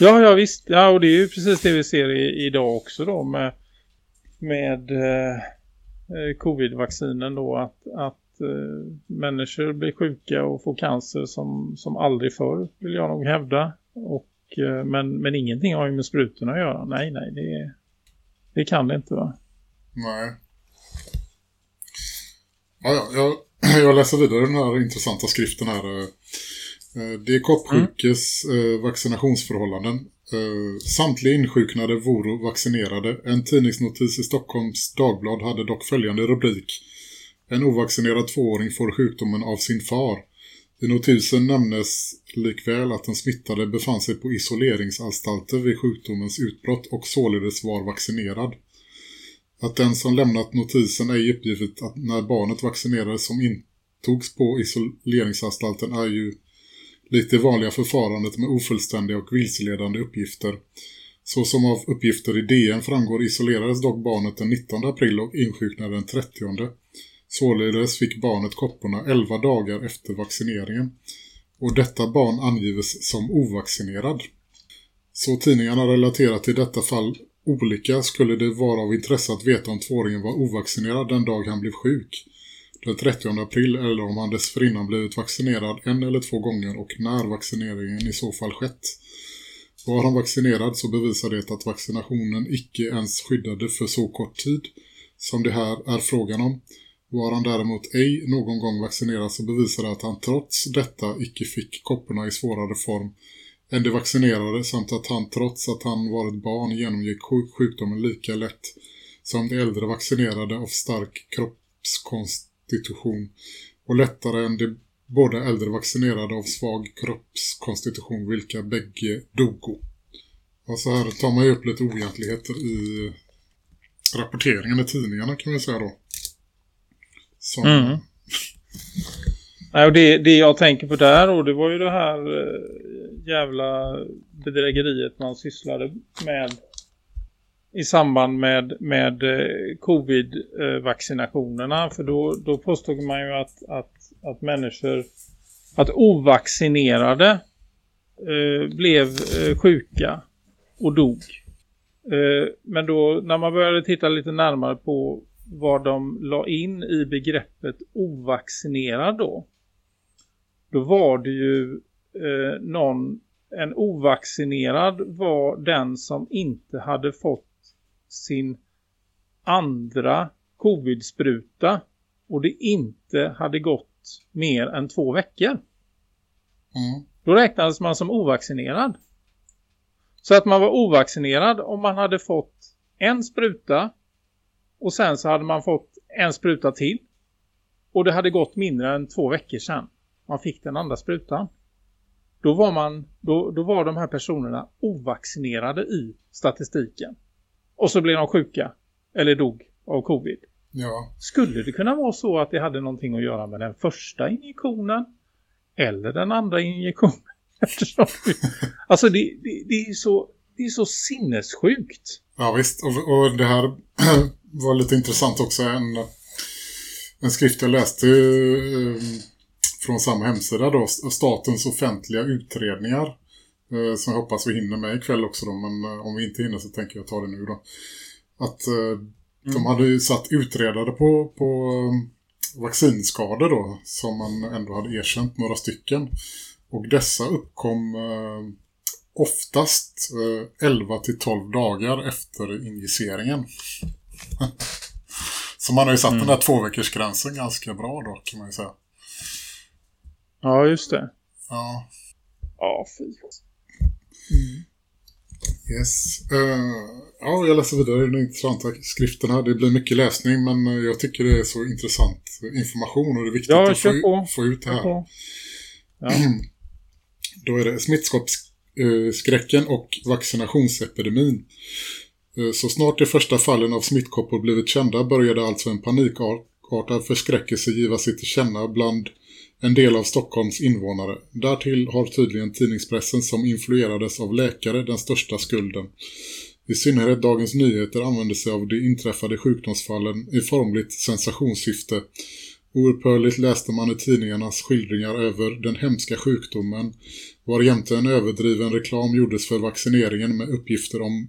Ja, ja visst. Ja, och det är ju precis det vi ser i, idag också då med, med eh, eh, covid-vaccinen då. Att, att eh, människor blir sjuka och får cancer som, som aldrig förr vill jag nog hävda. Och, eh, men, men ingenting har ju med sprutorna att göra. Nej, nej, det, det kan det inte va? Nej. Ja, jag, (clears throat) jag läser vidare den här intressanta skriften här. Eh, eh, det är koppsjukes mm. Eh, vaccinationsförhållanden. Samtliga insjuknade vore vaccinerade. En tidningsnotis i Stockholms Dagblad hade dock följande rubrik. En ovaccinerad tvååring får sjukdomen av sin far. I notisen nämnes likväl att den smittade befann sig på isoleringsanstalter vid sjukdomens utbrott och således var vaccinerad att den som lämnat notisen ej uppgivit att när barnet vaccinerades som intogs på isoleringsanstalten är ju lite vanliga förfarandet med ofullständiga och vilseledande uppgifter. Så som av uppgifter i DN framgår isolerades dock barnet den 19 april och insjuknade den 30. Således fick barnet kopporna 11 dagar efter vaccineringen. Och detta barn angives som ovaccinerad. Så tidningarna relaterar till detta fall olika skulle det vara av intresse att veta om tvååringen var ovaccinerad den dag han blev sjuk. Den 30 april eller om han dessförinnan blivit vaccinerad en eller två gånger och när vaccineringen i så fall skett. Var han vaccinerad så bevisar det att vaccinationen icke ens skyddade för så kort tid som det här är frågan om. Var han däremot ej någon gång vaccinerad så bevisar det att han trots detta icke fick kopporna i svårare form än de vaccinerade samt att han trots att han varit barn genomgick sjukdomen lika lätt som de äldre vaccinerade av stark kroppskonstitution och lättare än de båda äldre vaccinerade av svag kroppskonstitution vilka bägge dogo. Och så här tar man ju upp lite oegentligheter i rapporteringen i tidningarna kan man säga då. Som... Mm. Nej, och det, det jag tänker på där och det var ju det här eh, jävla bedrägeriet man sysslade med i samband med, med eh, covid-vaccinationerna. För då, då påstod man ju att, att, att människor, att ovaccinerade eh, blev eh, sjuka och dog. Eh, men då när man började titta lite närmare på vad de la in i begreppet ovaccinerad då. Då var det ju eh, någon, en ovaccinerad var den som inte hade fått sin andra covid-spruta och det inte hade gått mer än två veckor. Mm. Då räknades man som ovaccinerad. Så att man var ovaccinerad om man hade fått en spruta och sen så hade man fått en spruta till. Och det hade gått mindre än två veckor sedan man fick den andra sprutan. Då var, man, då, då var de här personerna ovaccinerade i statistiken. Och så blev de sjuka eller dog av covid. Ja. Skulle det kunna vara så att det hade någonting att göra med den första injektionen eller den andra injektionen? (laughs) alltså det, det, det, är så, det är så sinnessjukt. Ja visst, och, och det här (clears throat) var lite intressant också. En, en skrift jag läste eh, från samma hemsida då, Statens offentliga utredningar. Eh, som jag hoppas vi hinner med ikväll också då, men eh, om vi inte hinner så tänker jag ta det nu då. Att eh, mm. de hade ju satt utredare på, på vaccinskador då, som man ändå hade erkänt några stycken. Och dessa uppkom eh, oftast eh, 11 till 12 dagar efter injiceringen. (laughs) Så man har ju satt mm. den där två veckors gränsen ganska bra då kan man ju säga. Ja, just det. Ja. Ja, fy. Mm. Yes. Uh, ja, jag läser vidare i den intressanta skriften här. Det blir mycket läsning, men jag tycker det är så intressant information och det är viktigt ja, att få, få, ut det här. Ja. (clears throat) Då är det smittkoppsskräcken och vaccinationsepidemin. Eh, så snart de första fallen av smittkoppor blivit kända började alltså en panikartad förskräckelse giva sig till känna bland en del av Stockholms invånare. Därtill har tydligen tidningspressen som influerades av läkare den största skulden. I synnerhet Dagens Nyheter använde sig av de inträffade sjukdomsfallen i formligt sensationssyfte. Oupphörligt läste man i tidningarnas skildringar över den hemska sjukdomen var jämte en överdriven reklam gjordes för vaccineringen med uppgifter om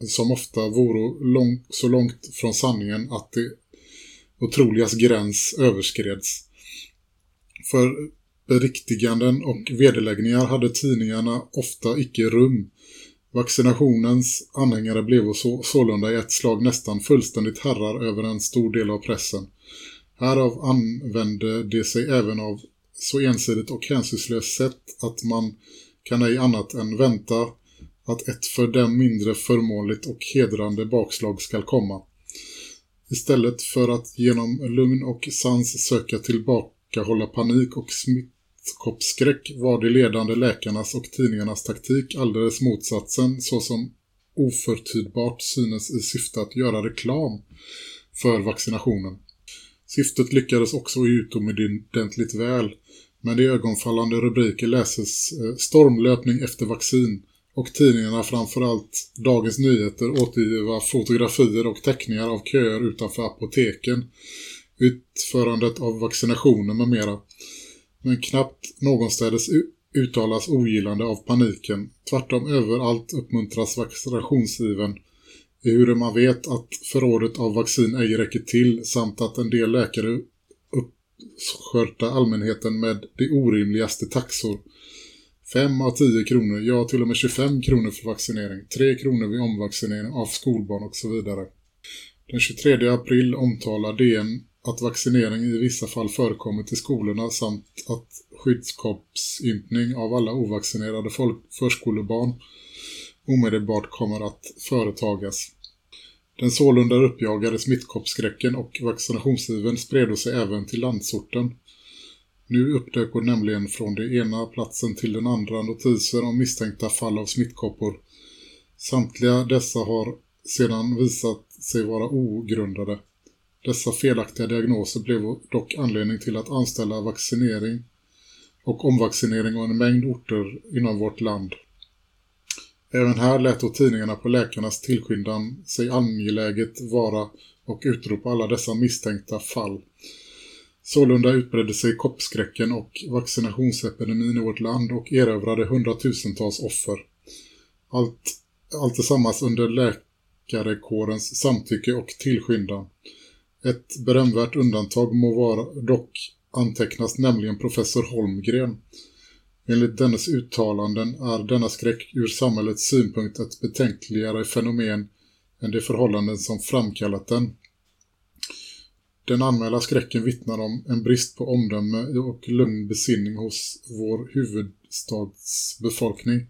som ofta vore lång, så långt från sanningen att det otroligas gräns överskreds. För beriktiganden och vederläggningar hade tidningarna ofta icke rum. Vaccinationens anhängare blev så, sålunda i ett slag nästan fullständigt herrar över en stor del av pressen. Härav använde de sig även av så ensidigt och hänsynslöst sätt att man kan ej annat än vänta att ett för dem mindre förmånligt och hedrande bakslag skall komma. Istället för att genom lugn och sans söka tillbaka hålla panik och smittkoppskräck var de ledande läkarnas och tidningarnas taktik alldeles motsatsen såsom oförtydbart synes i syfte att göra reklam för vaccinationen. Syftet lyckades också utomordentligt väl. men i ögonfallande rubriker läses eh, stormlöpning efter vaccin och tidningarna framförallt Dagens Nyheter återgiva fotografier och teckningar av köer utanför apoteken, utförandet av vaccinationer med mera. Men knappt någonstädes uttalas ogillande av paniken. Tvärtom överallt uppmuntras vaccinationsiven ehuru man vet att förrådet av vaccin ej räcker till samt att en del läkare uppskörtar allmänheten med de orimligaste taxor. 5 av 10 kronor, ja till och med 25 kronor för vaccinering, 3 kronor vid omvaccinering av skolbarn och så vidare. Den 23 april omtalar DN att vaccinering i vissa fall förekommer till skolorna samt att skyddskoppsympning av alla ovaccinerade förskolebarn omedelbart kommer att företagas. Den sålunda uppjagade smittkoppskräcken och vaccinationsiven spred sig även till landsorten. Nu uppdök hon nämligen från den ena platsen till den andra notiser om misstänkta fall av smittkoppor. Samtliga dessa har sedan visat sig vara ogrundade. Dessa felaktiga diagnoser blev dock anledning till att anställa vaccinering och omvaccinering av en mängd orter inom vårt land. Även här lät då tidningarna på läkarnas tillskyndan sig angeläget vara och utropa alla dessa misstänkta fall. Sålunda utbredde sig koppskräcken och vaccinationsepidemin i vårt land och erövrade hundratusentals offer. Allt, allt tillsammans under läkarekårens samtycke och tillskyndan. Ett berömvärt undantag må vara dock antecknas nämligen professor Holmgren. Enligt dennes uttalanden är denna skräck ur samhällets synpunkt ett betänkligare fenomen än de förhållanden som framkallat den. Den anmälda skräcken vittnar om en brist på omdöme och lugn besinning hos vår huvudstadsbefolkning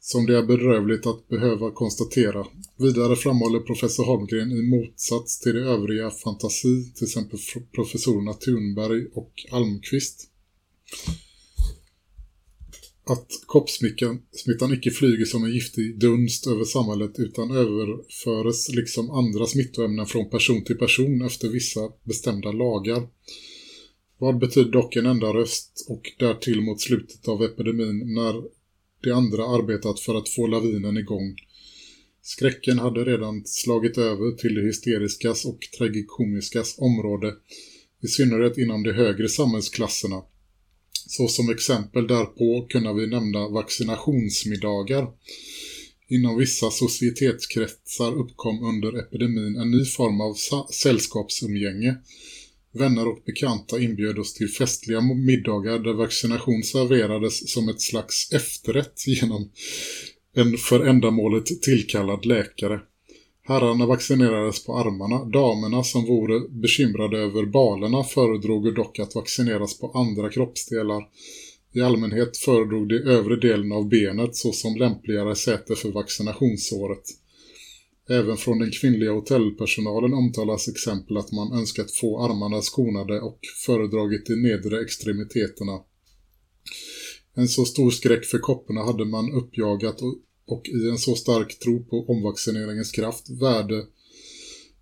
som det är bedrövligt att behöva konstatera. Vidare framhåller professor Holmgren i motsats till de övriga fantasi, till exempel professorerna Thunberg och Almqvist, att koppsmittan icke flyger som en giftig dunst över samhället utan överföres liksom andra smittoämnen från person till person efter vissa bestämda lagar. Vad betyder dock en enda röst och därtill mot slutet av epidemin när de andra arbetat för att få lavinen igång. Skräcken hade redan slagit över till det hysteriskas och tragikomiskas område, i synnerhet inom de högre samhällsklasserna. Så som exempel därpå kunna vi nämna vaccinationsmiddagar. Inom vissa societetskretsar uppkom under epidemin en ny form av sällskapsumgänge. Vänner och bekanta inbjöd oss till festliga middagar där vaccination serverades som ett slags efterrätt genom en för ändamålet tillkallad läkare. Herrarna vaccinerades på armarna. Damerna som vore bekymrade över balerna föredrog dock att vaccineras på andra kroppsdelar. I allmänhet föredrog de övre delen av benet såsom lämpligare säte för vaccinationsåret. Även från den kvinnliga hotellpersonalen omtalas exempel att man önskat få armarna skonade och föredragit de nedre extremiteterna. En så stor skräck för kopporna hade man uppjagat och och i en så stark tro på omvaccineringens kraft värde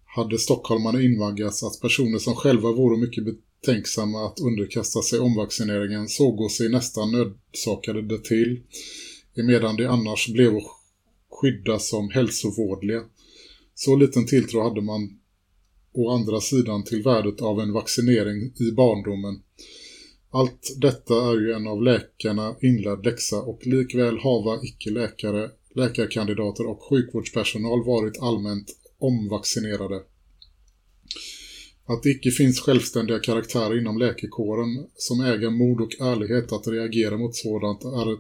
hade stockholmarna invaggats att personer som själva vore mycket betänksamma att underkasta sig omvaccineringen såg sig nästan nödsakade det till, emedan de annars blev skyddas skydda som hälsovårdliga. Så liten tilltro hade man å andra sidan till värdet av en vaccinering i barndomen. Allt detta är ju en av läkarna inlärd läxa och likväl hava icke-läkare läkarkandidater och sjukvårdspersonal varit allmänt omvaccinerade. Att det icke finns självständiga karaktärer inom läkarkåren som äger mod och ärlighet att reagera mot sådant är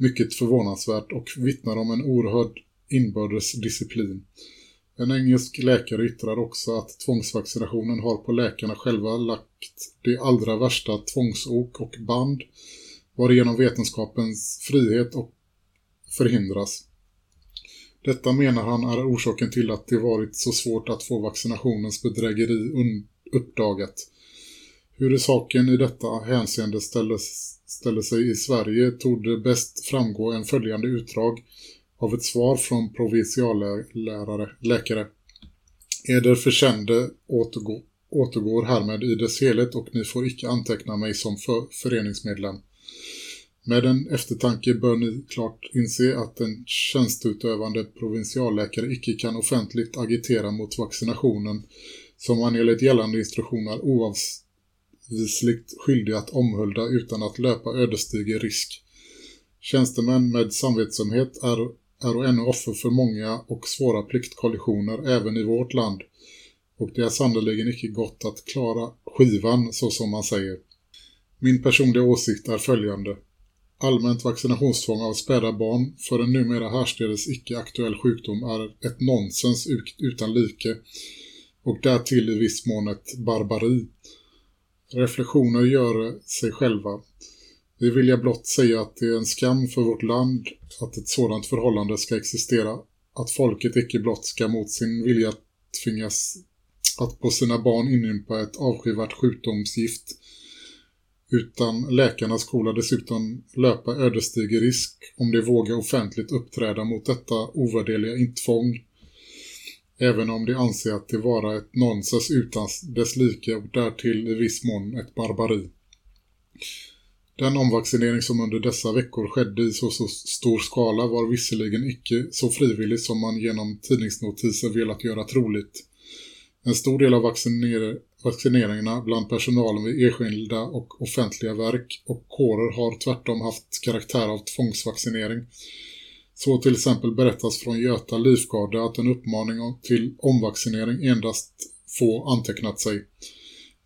mycket förvånansvärt och vittnar om en oerhörd inbördes disciplin. En engelsk läkare yttrar också att tvångsvaccinationen har på läkarna själva lagt de allra värsta tvångsok och band varigenom vetenskapens frihet och förhindras. Detta menar han är orsaken till att det varit så svårt att få vaccinationens bedrägeri uppdagat. Hur saken i detta hänseende ställs ställer sig i Sverige tog det bäst framgå en följande utdrag av ett svar från provinsiallärare, läkare. Eder förkände återgår, återgår härmed i dess helhet och ni får icke anteckna mig som för, föreningsmedlem. Med en eftertanke bör ni klart inse att en tjänstutövande provinsialläkare icke kan offentligt agitera mot vaccinationen som man enligt gällande instruktioner visligt skyldig att omhulda utan att löpa ödesdiger risk. Tjänstemän med samvetsamhet är, är och ännu offer för många och svåra pliktkollisioner även i vårt land och det är sannoliken icke gott att klara skivan så som man säger. Min personliga åsikt är följande. Allmänt vaccinationstvång av späda barn för en numera härstedes icke-aktuell sjukdom är ett nonsens utan like. och därtill i viss mån ett barbari. Reflektioner gör sig själva. Vi vill jag blott säga att det är en skam för vårt land att ett sådant förhållande ska existera, att folket icke blott ska mot sin vilja tvingas att på sina barn inympa ett avskyvärt sjukdomsgift utan läkarna skola dessutom löpa ödesdiger risk om de vågar offentligt uppträda mot detta ovärdeliga intfång även om de anser att det vara ett nonsens utan dess like och därtill i viss mån ett barbari. Den omvaccinering som under dessa veckor skedde i så, så stor skala var visserligen icke så frivillig som man genom tidningsnotiser velat göra troligt. En stor del av vacciner vaccineringarna bland personalen vid enskilda och offentliga verk och kårer har tvärtom haft karaktär av tvångsvaccinering. Så till exempel berättas från Göta Livgarde att en uppmaning till omvaccinering endast få antecknat sig.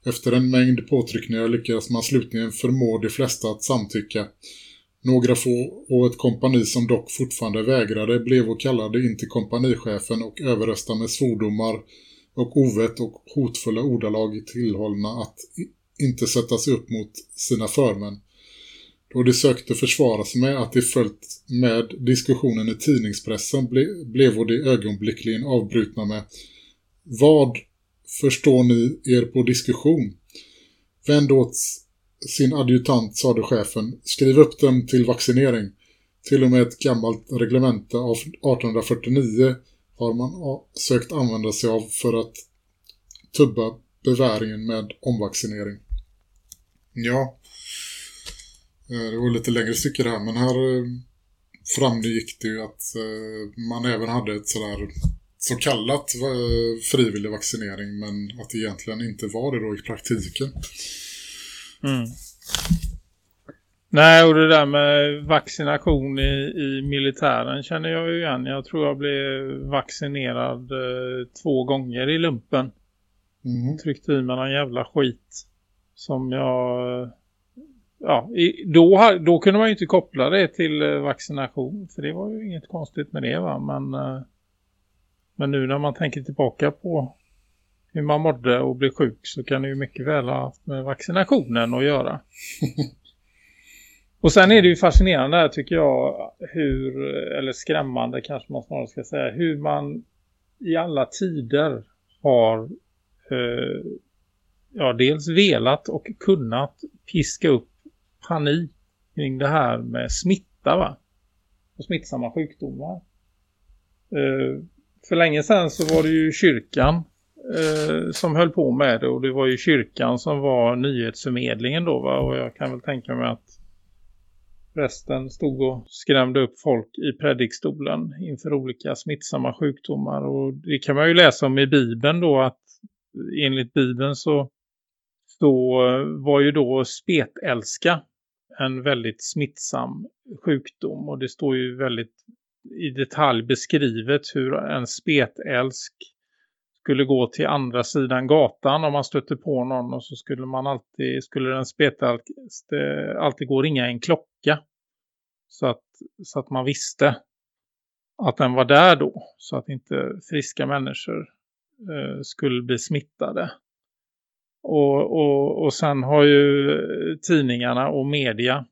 Efter en mängd påtryckningar lyckades man slutligen förmå de flesta att samtycka. Några få och ett kompani som dock fortfarande vägrade blev och kallade in till kompanichefen och överröstade med svordomar och ovett och hotfulla ordalag tillhållna att inte sätta sig upp mot sina förmän. Då de sökte försvara sig med att de följt med diskussionen i tidningspressen ble, blev de ögonblickligen avbrutna med Vad förstår ni er på diskussion? Vänd åt sin adjutant, sade chefen. Skriv upp dem till vaccinering. Till och med ett gammalt reglemente av 1849 har man sökt använda sig av för att tubba beväringen med omvaccinering. Ja, det var lite längre stycke det här, men här eh, framgick det ju att eh, man även hade ett sådär så kallat frivillig vaccinering men att det egentligen inte var det då i praktiken. Mm. Nej, och det där med vaccination i, i militären känner jag ju igen. Jag tror jag blev vaccinerad eh, två gånger i lumpen. Mm. Tryckte i mig någon jävla skit som jag... Ja, då, då kunde man ju inte koppla det till eh, vaccination. För det var ju inget konstigt med det va. Men, eh, men nu när man tänker tillbaka på hur man mådde och blev sjuk så kan det ju mycket väl ha haft med vaccinationen att göra. (laughs) Och sen är det ju fascinerande här tycker jag hur, eller skrämmande kanske man snarare ska säga, hur man i alla tider har eh, ja, dels velat och kunnat piska upp panik kring det här med smitta va? Och smittsamma sjukdomar. Eh, för länge sedan så var det ju kyrkan eh, som höll på med det och det var ju kyrkan som var nyhetsförmedlingen då va? Och jag kan väl tänka mig att Resten stod och skrämde upp folk i predikstolen inför olika smittsamma sjukdomar. Och det kan man ju läsa om i Bibeln då att enligt Bibeln så, så eh, var ju då spetälska en väldigt smittsam sjukdom. Och det står ju väldigt i detalj beskrivet hur en spetälsk skulle gå till andra sidan gatan om man stötte på någon och så skulle man alltid, skulle den spetälste alltid gå och ringa en klocka. Så att, så att man visste att den var där då. Så att inte friska människor eh, skulle bli smittade. Och, och, och sen har ju tidningarna och media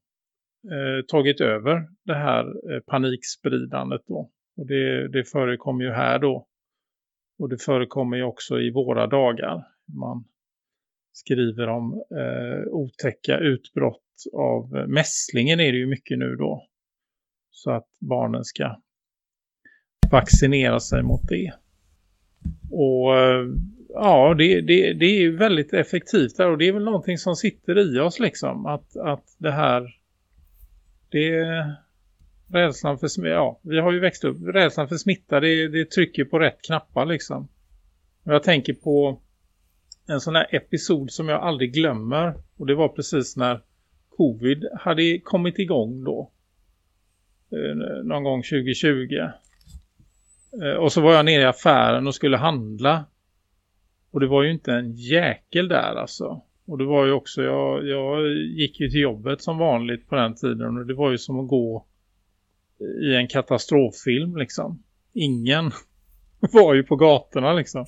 eh, tagit över det här eh, panikspridandet då. Och det, det förekommer ju här då och det förekommer ju också i våra dagar. Man skriver om eh, otäcka utbrott av mässlingen är det ju mycket nu då. Så att barnen ska vaccinera sig mot det. Och eh, ja, det, det, det är ju väldigt effektivt där och det är väl någonting som sitter i oss liksom. Att, att det här, det är rädslan för smitta, ja, vi har ju växt upp. Rädslan för smitta, det, det trycker på rätt knappar liksom. Jag tänker på en sån här episod som jag aldrig glömmer. Och det var precis när covid hade kommit igång då. Eh, någon gång 2020. Eh, och så var jag nere i affären och skulle handla. Och det var ju inte en jäkel där alltså. Och det var ju också, jag, jag gick ju till jobbet som vanligt på den tiden. Och det var ju som att gå i en katastroffilm liksom. Ingen (laughs) var ju på gatorna liksom.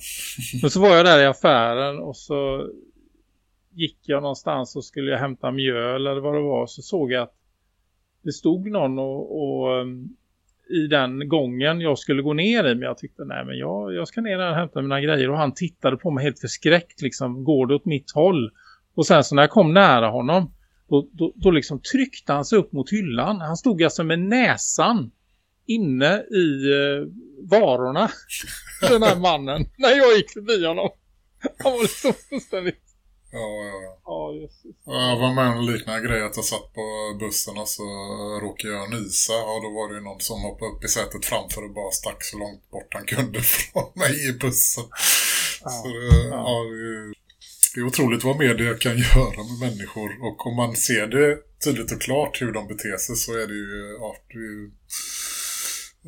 Men så var jag där i affären och så gick jag någonstans och skulle jag hämta mjöl eller vad det var så såg jag att det stod någon och, och ehm, i den gången jag skulle gå ner i men jag tyckte nej men jag, jag ska ner där och hämta mina grejer. Och han tittade på mig helt förskräckt liksom går det åt mitt håll? Och sen så när jag kom nära honom då, då, då liksom tryckte han sig upp mot hyllan. Han stod alltså med näsan inne i eh, varorna den här mannen. (laughs) När jag gick förbi honom. Han var liksom fullständigt Ja, ja, ja. Ja, just det. Jag var med om liknande grej att jag satt på bussen och så råkade jag nysa och då var det ju någon som hoppade upp i sätet framför och bara stack så långt bort han kunde (laughs) från mig i bussen. Ja, Så det, ja. ja, det, är- det är otroligt vad media kan (laughs) göra med människor och om man ser det tydligt och klart hur de beter sig så är det ju, ja, det är ju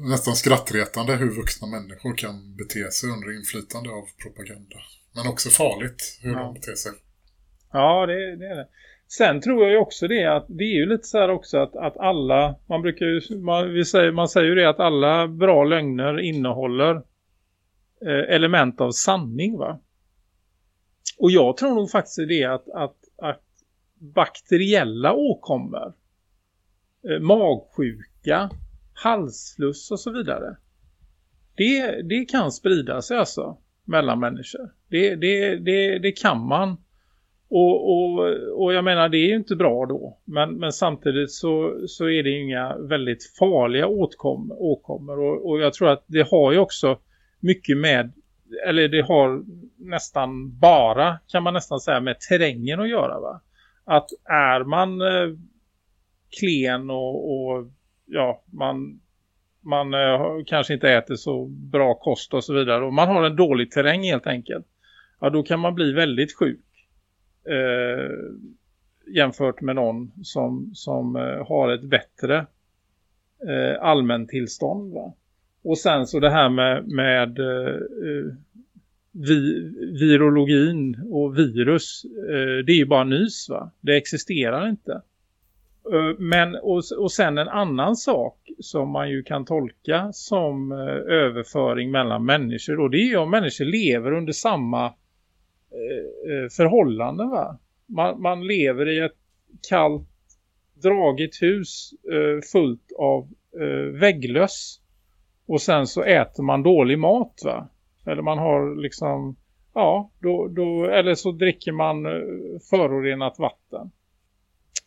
nästan skrattretande hur vuxna människor kan bete sig under inflytande av propaganda. Men också farligt hur Ja. de beter sig. Ja, det, det är det. Sen tror jag ju också det att det är ju lite så här också att, att alla, man brukar ju, man, vi säger, man säger ju det att alla bra lögner innehåller eh, element av sanning va. Och jag tror nog faktiskt det att, att, att bakteriella åkommor, eh, magsjuka, halsfluss och så vidare. Det, det kan sprida sig alltså mellan människor. Det, det, det, det kan man. Och, och, och jag menar det är ju inte bra då. Men, men samtidigt så, så är det inga väldigt farliga åtkom, åkommor. Och, och jag tror att det har ju också mycket med, eller det har nästan bara kan man nästan säga med terrängen att göra va. Att är man eh, klen och, och ja man, man eh, kanske inte äter så bra kost och så vidare. Och man har en dålig terräng helt enkelt. Ja då kan man bli väldigt sjuk eh, jämfört med någon som, som eh, har ett bättre eh, allmäntillstånd. Va? Och sen så det här med, med eh, eh vi, virologin och virus, eh, det är ju bara nys va? Det existerar inte. Eh, men, och, och sen en annan sak som man ju kan tolka som eh, överföring mellan människor. och det är ju om människor lever under samma Eh, eh, förhållanden va. Man, man lever i ett kallt dragigt hus eh, fullt av eh, vägglöss. Och sen så äter man dålig mat va. Eller man har liksom, ja, då, då, eller så dricker man eh, förorenat vatten.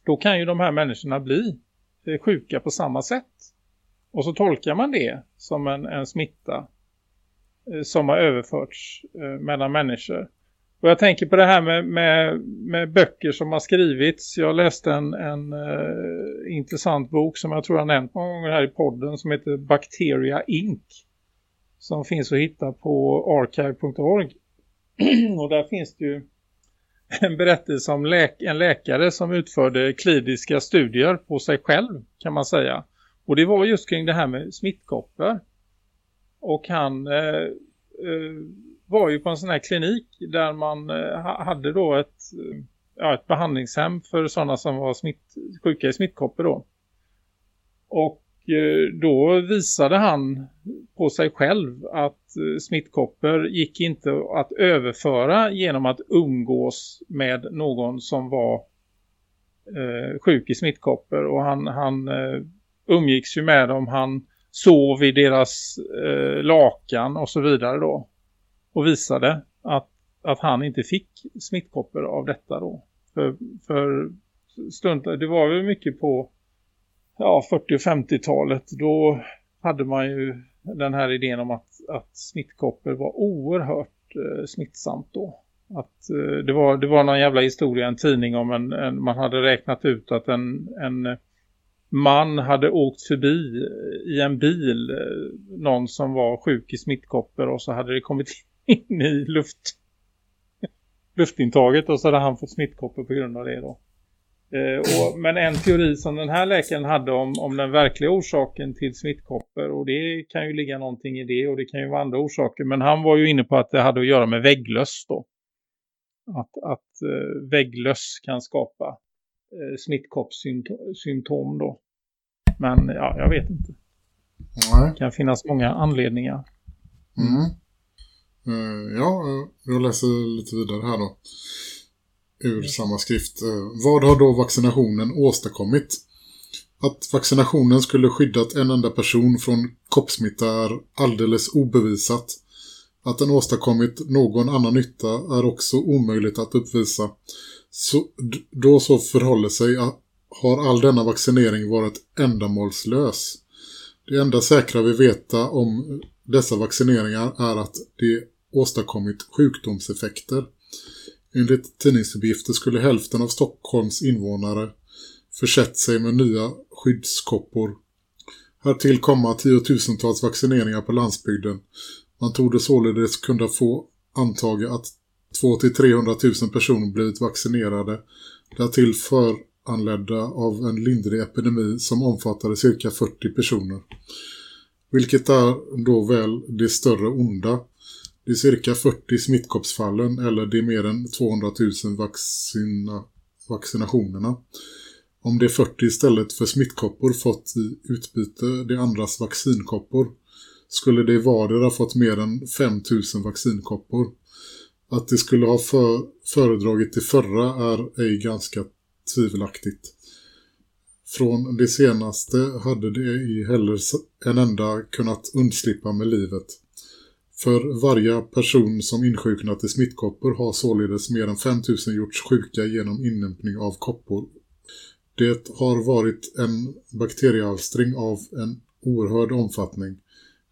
Då kan ju de här människorna bli sjuka på samma sätt. Och så tolkar man det som en, en smitta som har överförts mellan människor. Och jag tänker på det här med, med, med böcker som har skrivits. Jag läste en, en uh, intressant bok som jag tror jag nämnt många gånger här i podden som heter Bacteria Inc. Som finns att hitta på archive.org. (clears throat) och där finns det ju en berättelse om läk en läkare som utförde kliniska studier på sig själv kan man säga. Och det var just kring det här med smittkoppor. Och han eh, eh, var ju på en sån här klinik där man eh, hade då ett, ja, ett behandlingshem för sådana som var smitt, sjuka i smittkoppor då. Och eh, då visade han på sig själv att eh, smittkoppor gick inte att överföra genom att umgås med någon som var sjuk i smittkoppor. Och han, han umgicks ju med dem, han sov i deras lakan och så vidare då. Och visade att, att han inte fick smittkoppor av detta då. För, för stund, det var ju mycket på ja, 40- och 50-talet. Då hade man ju den här idén om att, att smittkoppor var oerhört eh, smittsamt då. Att eh, det, var, det var någon jävla historia, en tidning om en, en man hade räknat ut att en, en man hade åkt förbi eh, i en bil eh, någon som var sjuk i smittkoppor och så hade det kommit (laughs) in i luft, luftintaget och så hade han fått smittkoppor på grund av det då. Eh, och, men en teori som den här läkaren hade om, om den verkliga orsaken till smittkoppor och det kan ju ligga någonting i det och det kan ju vara andra orsaker men han var ju inne på att det hade att göra med vägglöss då. Att, att eh, vägglöss kan skapa eh, smittkoppssymptom då. Men ja, jag vet inte. Nej. Det kan finnas många anledningar. Mm. Uh, ja, jag läser lite vidare här då. Ur samma skrift. Uh, vad har då vaccinationen åstadkommit? Att vaccinationen skulle skyddat en enda person från koppsmitta är alldeles obevisat. Att den åstadkommit någon annan nytta är också omöjligt att uppvisa. Så, då så förhåller sig har all denna vaccinering varit ändamålslös. Det enda säkra vi veta om dessa vaccineringar är att de åstadkommit sjukdomseffekter. Enligt tidningsuppgifter skulle hälften av Stockholms invånare försett sig med nya skyddskoppor. Härtill komma tiotusentals vaccineringar på landsbygden. Man tog det således kunna få antaga att 200-300 000 personer blivit vaccinerade. Därtill föranledda av en lindrig epidemi som omfattade cirka 40 personer. Vilket är då väl det större onda. De cirka 40 smittkoppsfallen eller de mer än 200 000 vaccina, vaccinationerna. Om de 40 istället för smittkoppor fått i utbyte de andras vaccinkoppor skulle de vardera fått mer än 5000 vaccinkoppor. Att de skulle ha för, föredragit det förra är ej ganska tvivelaktigt. Från det senaste hade de i heller en enda kunnat undslippa med livet. För varje person som insjuknat i smittkoppor har således mer än 5000 gjorts sjuka genom inämpning av koppor. Det har varit en bakterieavstring av en oerhörd omfattning.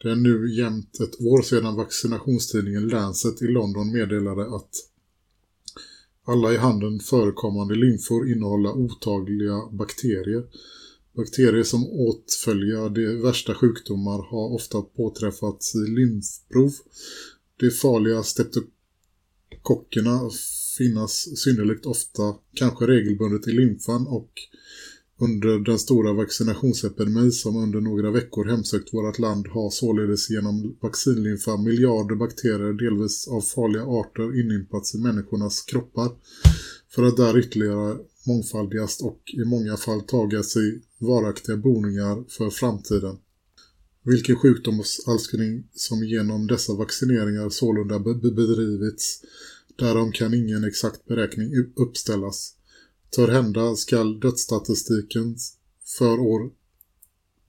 Det är nu jämnt ett år sedan vaccinationstidningen Lancet i London meddelade att alla i handen förekommande lymfor innehåller otagliga bakterier. Bakterier som åtföljer de värsta sjukdomar har ofta påträffats i lymfprov. De farliga streptokockerna finnas synnerligt ofta, kanske regelbundet i lymfan och under den stora vaccinationsepidemi som under några veckor hemsökt vårt land har således genom vaccinlymfa miljarder bakterier delvis av farliga arter inympats i människornas kroppar för att där ytterligare mångfaldigast och i många fall taga sig varaktiga boningar för framtiden. Vilken sjukdomsalskning som genom dessa vaccineringar sålunda bedrivits, därom kan ingen exakt beräkning uppställas. Törhända skall dödsstatistiken för år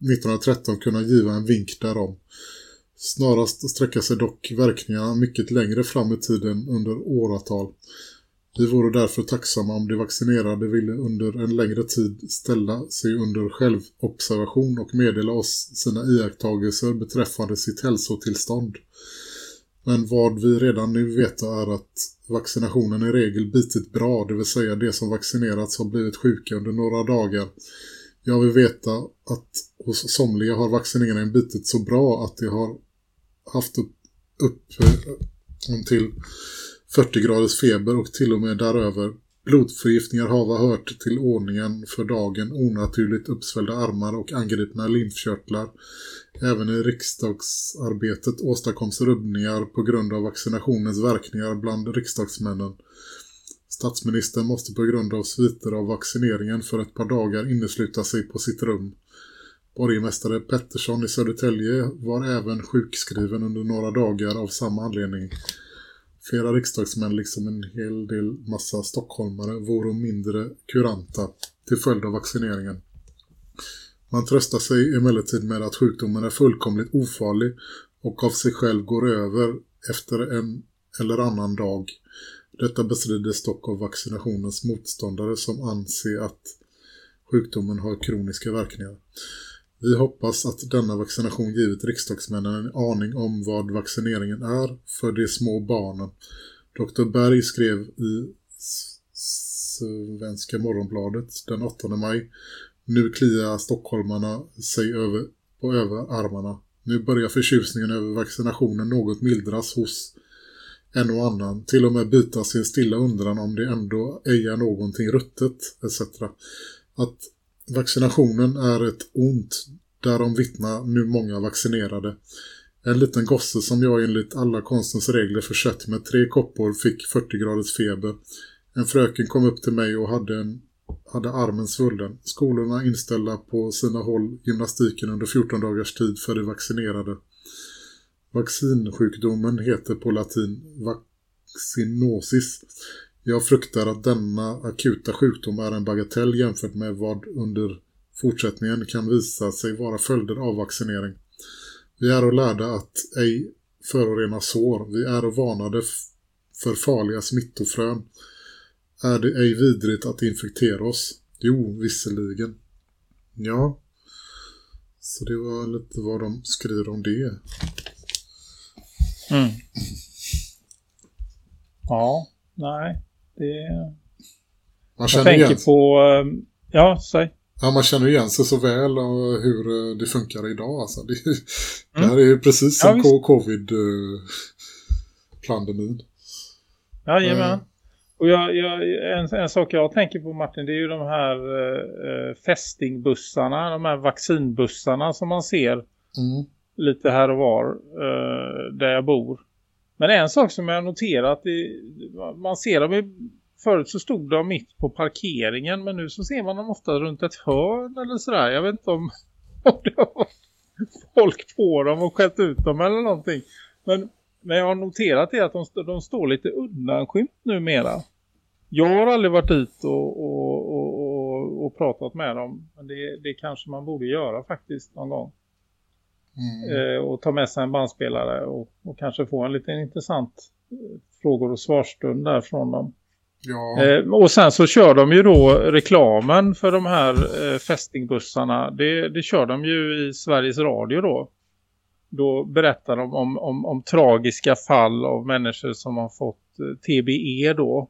1913 kunna giva en vink därom. Snarast sträcker sig dock verkningarna mycket längre fram i tiden under åratal. Vi vore därför tacksamma om de vaccinerade ville under en längre tid ställa sig under självobservation och meddela oss sina iakttagelser beträffande sitt hälsotillstånd. Men vad vi redan nu vet är att vaccinationen i regel bitit bra, det vill säga de som vaccinerats har blivit sjuka under några dagar. Jag vill veta att hos somliga har vaccineringen bitit så bra att de har haft upp, upp eh, till 40 graders feber och till och med däröver. Blodförgiftningar har hört till ordningen för dagen, onaturligt uppsvällda armar och angripna lymfkörtlar. Även i riksdagsarbetet åstadkoms rubbningar på grund av vaccinationens verkningar bland riksdagsmännen. Statsministern måste på grund av sviter av vaccineringen för ett par dagar innesluta sig på sitt rum. Borgmästare Pettersson i Södertälje var även sjukskriven under några dagar av samma anledning. Flera riksdagsmän liksom en hel del massa stockholmare vore mindre kuranta till följd av vaccineringen. Man tröstar sig emellertid med att sjukdomen är fullkomligt ofarlig och av sig själv går över efter en eller annan dag. Detta bestrides dock av vaccinationens motståndare som anser att sjukdomen har kroniska verkningar. Vi hoppas att denna vaccination givit riksdagsmännen en aning om vad vaccineringen är för de små barnen. Dr. Berg skrev i Svenska morgonbladet den 8 maj nu kliar stockholmarna sig över, på överarmarna. Nu börjar förtjusningen över vaccinationen något mildras hos en och annan. Till och med byta sin stilla undran om det ändå ej är någonting ruttet etc. Att vaccinationen är ett ont, därom vittnar nu många vaccinerade. En liten gosse som jag enligt alla konstens regler försett med tre koppor fick 40 graders feber. En fröken kom upp till mig och hade en hade armen svullen. Skolorna inställda på sina håll gymnastiken under 14 dagars tid för de vaccinerade. Vaccinsjukdomen heter på latin vaccinosis. Jag fruktar att denna akuta sjukdom är en bagatell jämfört med vad under fortsättningen kan visa sig vara följder av vaccinering. Vi är och lärda att ej förorena sår. Vi är och varnade för farliga smittofrön. Är det ej vidrigt att infektera oss? Jo, visserligen. Ja, så det var lite vad de skriver om det. Mm. Ja, nej. Det... Man Jag tänker igen, på... eh, Ja, säg. ja, man känner igen sig så väl av hur eh, det funkar idag. Alltså. Det, (laughs) det Mm. här är ju precis Ja, som visst. covid-pandemin. Jajamän. Mm. Och jag, jag, en, en sak jag tänker på Martin det är ju de här eh, fästingbussarna, de här vaccinbussarna som man ser Mm. lite här och var eh, där jag bor. Men en sak som jag har noterat, man ser dem i, förut så stod de mitt på parkeringen men nu så ser man dem ofta runt ett hörn eller sådär. Jag vet inte om, (laughs) om det har varit folk på dem och skällt ut dem eller någonting. Men, men jag har noterat det att de, de står lite undanskymt numera. Jag har aldrig varit dit och, och, och, och, och pratat med dem. Men det, det kanske man borde göra faktiskt någon gång Mm. eh, och ta med sig en bandspelare och, och kanske få en liten intressant eh, frågor och svarstund där från dem. Ja, Eh, och sen så kör de ju då reklamen för de här eh, fästingbussarna. Det, det kör de ju i Sveriges Radio då. Då berättar de om, om, om tragiska fall av människor som har fått eh, TBE då.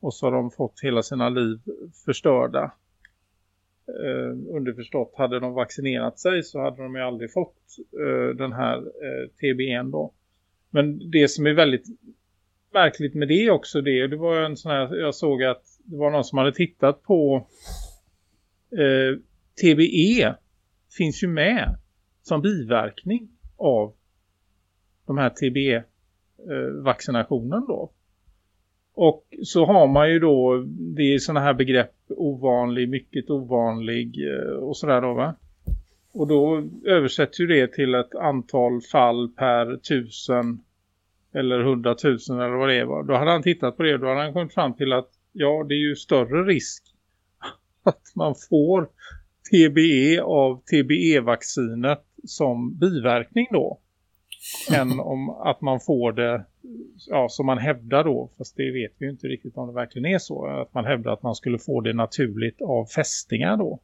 Och så har de fått hela sina liv förstörda. Eh, underförstått, hade de vaccinerat sig så hade de ju aldrig fått eh, den här eh, TBEn då. Men det som är väldigt märkligt med det också det, det var en sån här, jag såg att det var någon som hade tittat på eh, TBE finns ju med som biverkning av de här TBE-vaccinationen eh, då. Och så har man ju då, det är sådana här begrepp ovanlig, mycket ovanlig eh, och sådär då va. Och då översätts ju det till ett antal fall per tusen eller hundratusen eller vad det är. Då hade han tittat på det och då hade han kommit fram till att ja, det är ju större risk (laughs) att man får TBE av TBE-vaccinet som biverkning då än (laughs) om att man får det ja, som man hävdar då. Fast det vet vi ju inte riktigt om det verkligen är så. Att man hävdar att man skulle få det naturligt av fästingar då.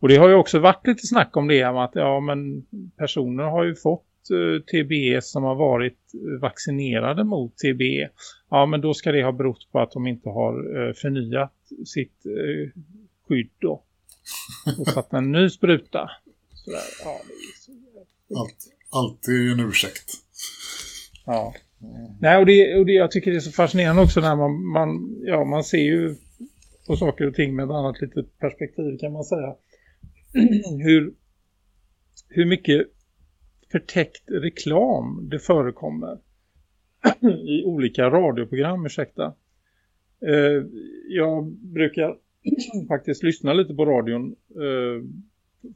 Och det har ju också varit lite snack om det. om Att ja, men personer har ju fått eh, TBE som har varit eh, vaccinerade mot TBE. Ja, men då ska det ha berott på att de inte har eh, förnyat sitt eh, skydd då. Och satt en ny spruta. Sådär, ja, det är så alltid en ursäkt. Ja. Nej, och det, och det jag tycker det är så fascinerande också när man, man, ja, man ser ju på saker och ting med ett annat litet perspektiv kan man säga. (clears throat) hur, hur mycket förtäckt reklam det förekommer (clears throat) i olika radioprogram, ursäkta. Eh, jag brukar (clears throat) faktiskt lyssna lite på radion eh,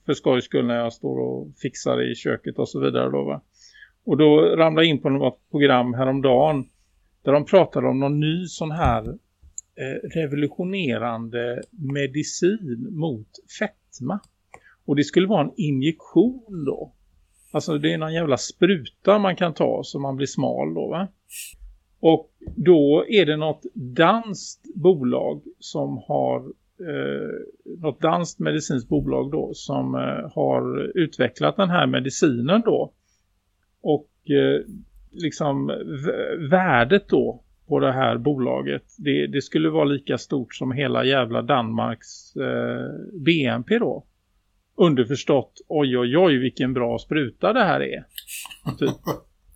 för skojs skull när jag står och fixar i köket och så vidare då va. Och då ramlade jag in på något program häromdagen där de pratade om någon ny sån här eh, revolutionerande medicin mot fetma. Och det skulle vara en injektion då. Alltså det är någon jävla spruta man kan ta så man blir smal då va. Och då är det något danskt bolag som har eh, något danskt medicinskt bolag då som eh, har utvecklat den här medicinen då. Och eh, liksom värdet då på det här bolaget det, det skulle vara lika stort som hela jävla Danmarks eh, BNP då. Underförstått, oj oj oj vilken bra spruta det här är. Typ,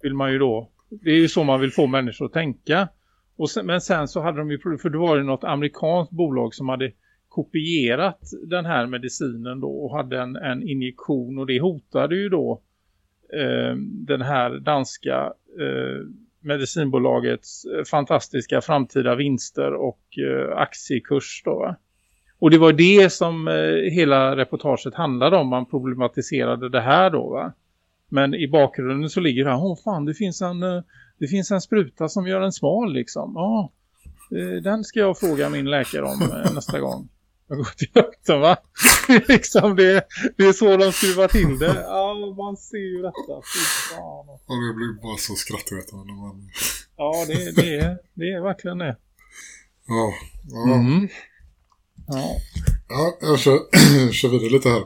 vill man ju då. Det är ju så man vill få människor att tänka. Och sen, men sen så hade de ju, för det var ju något amerikanskt bolag som hade kopierat den här medicinen då och hade en, en injektion och det hotade ju då eh, den här danska eh, medicinbolagets eh, fantastiska framtida vinster och eh, aktiekurs då va? Och det var det som eh, hela reportaget handlade om. Man problematiserade det här då va. Men i bakgrunden så ligger det här, åh fan det finns en, eh, det finns en spruta som gör en smal liksom. Ja, ah, den ska jag fråga min läkare om nästa gång. Jag går till doktorn va? (laughs) liksom det, det är så de skruvar till det. (laughs) Ja, man ser ju detta. Ja, det blir bara så skrattretande man... Ja, det, det, är, det är verkligen det. Ja, ja. Mm. Ja. Ja, jag kör, (clears throat) kör vidare lite här.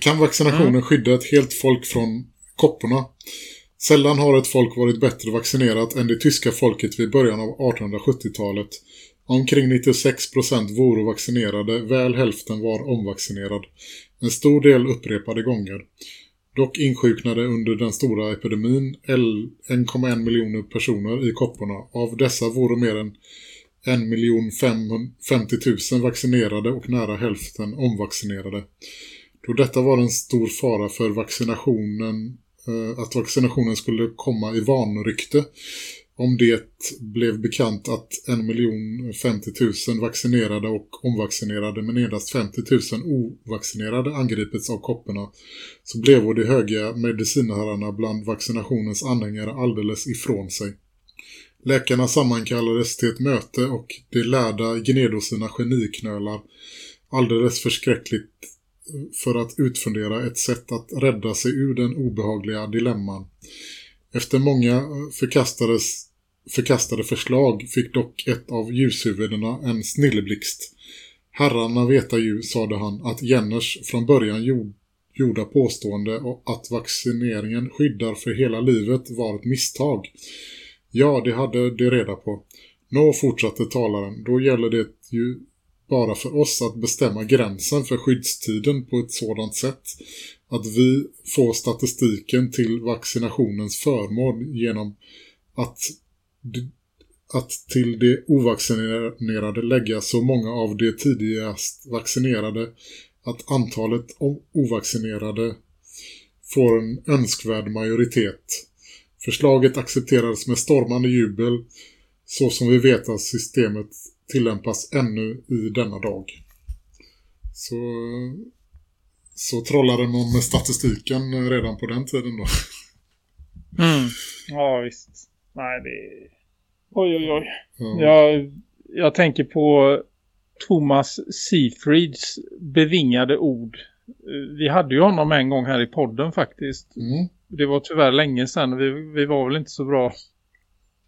Kan vaccinationen mm. skydda ett helt folk från kopporna? Sällan har ett folk varit bättre vaccinerat än det tyska folket vid början av 1870-talet. Omkring 96% vore vaccinerade, väl hälften var omvaccinerad. En stor del upprepade gånger. Dock insjuknade under den stora epidemin 1,1 miljoner personer i kopporna. Av dessa vore mer än 1 50 000 vaccinerade och nära hälften omvaccinerade. Då detta var en stor fara för vaccinationen eh, att vaccinationen skulle komma i vanrykte om det blev bekant att 1 50 000 vaccinerade och omvaccinerade men endast 50 000 ovaccinerade angripits av kopporna så blev de höga medicinherrarna bland vaccinationens anhängare alldeles ifrån sig. Läkarna sammankallades till ett möte och de lärda gnedo sina geniknölar alldeles förskräckligt för att utfundera ett sätt att rädda sig ur den obehagliga dilemman. Efter många förkastades, förkastade förslag fick dock ett av ljushuvudena en snilleblixt. Herrarna veta ju, sade han, att Jenners från början gjorda påstående att vaccineringen skyddar för hela livet var ett misstag. Ja, det hade de reda på. Nå, fortsatte talaren, då gäller det ju bara för oss att bestämma gränsen för skyddstiden på ett sådant sätt att vi får statistiken till vaccinationens förmån genom att, att till de ovaccinerade lägga så många av de tidigast vaccinerade att antalet ovaccinerade får en önskvärd majoritet. Förslaget accepterades med stormande jubel så som vi vet att systemet tillämpas ännu i denna dag. Så, så trollade man med statistiken redan på den tiden då. Mm. Ja, visst. Nej, det Oj, oj, oj. Ja. Jag, jag tänker på Thomas Seafrieds bevingade ord. Vi hade ju honom en gång här i podden faktiskt. Mm. Det var tyvärr länge sedan. Vi, vi var väl inte så bra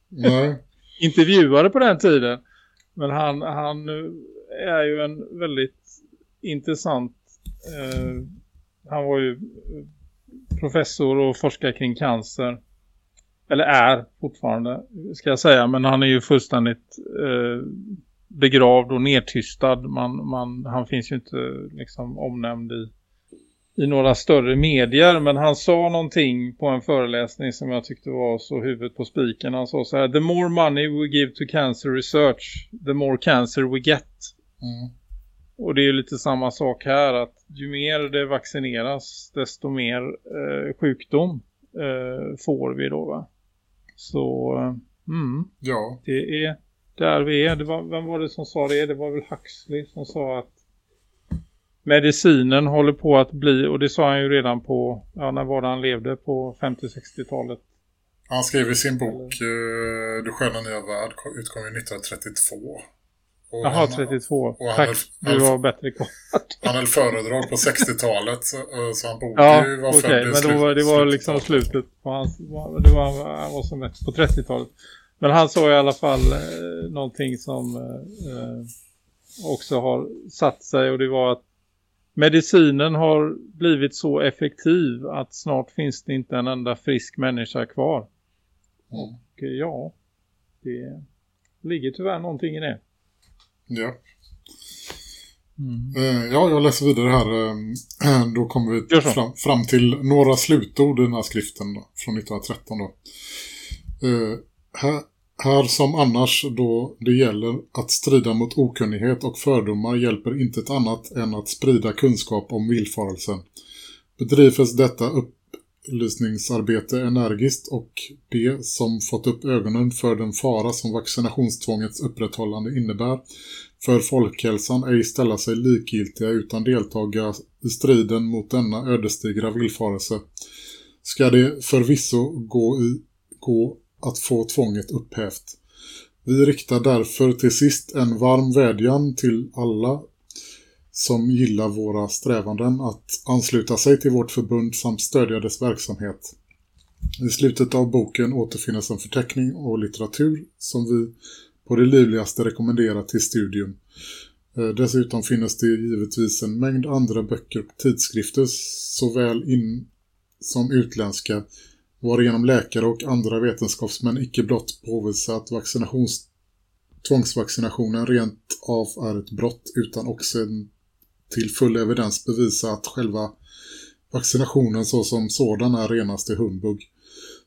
Nej. (laughs) intervjuade på den tiden. Men han, han är ju en väldigt intressant... Eh, han var ju professor och forskar kring cancer. Eller är fortfarande, ska jag säga. Men han är ju fullständigt eh, begravd och nedtystad. Man, man, han finns ju inte liksom omnämnd i i några större medier. Men han sa någonting på en föreläsning som jag tyckte var så huvudet på spiken. Han sa så här, the more money we give to cancer research, the more cancer we get. Mm. Och det är lite samma sak här att ju mer det vaccineras desto mer eh, sjukdom eh, får vi då va. Så eh, mm, ja. det är där vi är. Det var, vem var det som sa det? Det var väl Huxley som sa att medicinen håller på att bli, och det sa han ju redan på, ja när var det han levde på 50-60-talet. Han skrev i sin bok uh, Du sköna nya värld, utkom ju 1932. Och Jaha, 32. Och Tack, höll, du var bättre koll. Han höll föredrag på 60-talet, eh, så han borde ja, ju vara okay, född men var, det var liksom slutet på hans, det var, han var som mest på 30-talet. Men han sa i alla fall eh, någonting som eh, också har satt sig och det var att medicinen har blivit så effektiv att snart finns det inte en enda frisk människa kvar. Mm. Och eh, ja, det ligger tyvärr någonting i det. Ja. Mm. Eh, ja, jag läser vidare här. Eh, (clears throat) då kommer vi fram, fram, till några slutord i den här skriften då, från 1913. Då. Här, här som annars då det gäller att strida mot okunnighet och fördomar hjälper inte ett annat än att sprida kunskap om villfarelsen. Bedrivs detta upplysningsarbete energiskt och de som fått upp ögonen för den fara som vaccinationstvångets upprätthållande innebär för folkhälsan ej ställa sig likgiltiga utan deltaga i striden mot denna ödesdigra villfarelse ska det förvisso gå, i, gå att få tvånget upphävt. Vi riktar därför till sist en varm vädjan till alla som gillar våra strävanden att ansluta sig till vårt förbund samt stödja dess verksamhet. I slutet av boken återfinns en förteckning och litteratur som vi på det livligaste rekommenderar till studium. Eh, dessutom finns det givetvis en mängd andra böcker och tidskrifter såväl in som utländska varigenom läkare och andra vetenskapsmän icke blott påvisar att vaccinations tvångsvaccinationen rent av är ett brott utan också en till full evidens bevisa att själva vaccinationen såsom sådan är renaste humbug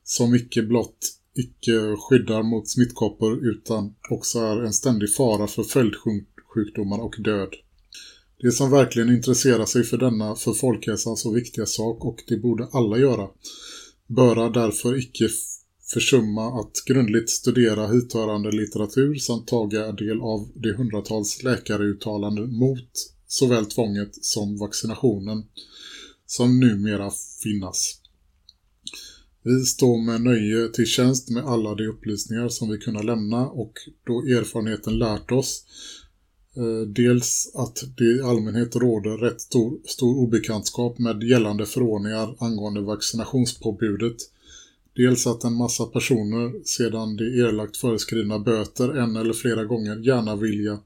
som icke blott icke skyddar mot smittkoppor utan också är en ständig fara för följdsjukdomar och död. Det som verkligen intresserar sig för denna för folkhälsan så viktiga sak och det borde alla göra böra därför icke försumma att grundligt studera hithörande litteratur samt taga del av de hundratals läkareuttalanden mot såväl tvånget som vaccinationen som numera finnas. Vi står med nöje till tjänst med alla de upplysningar som vi kunna lämna och då erfarenheten lärt oss eh, dels att det i allmänhet råder rätt stor, stor obekantskap med gällande förordningar angående vaccinationspåbudet Dels att en massa personer sedan de erlagt föreskrivna böter en eller flera gånger gärna vilja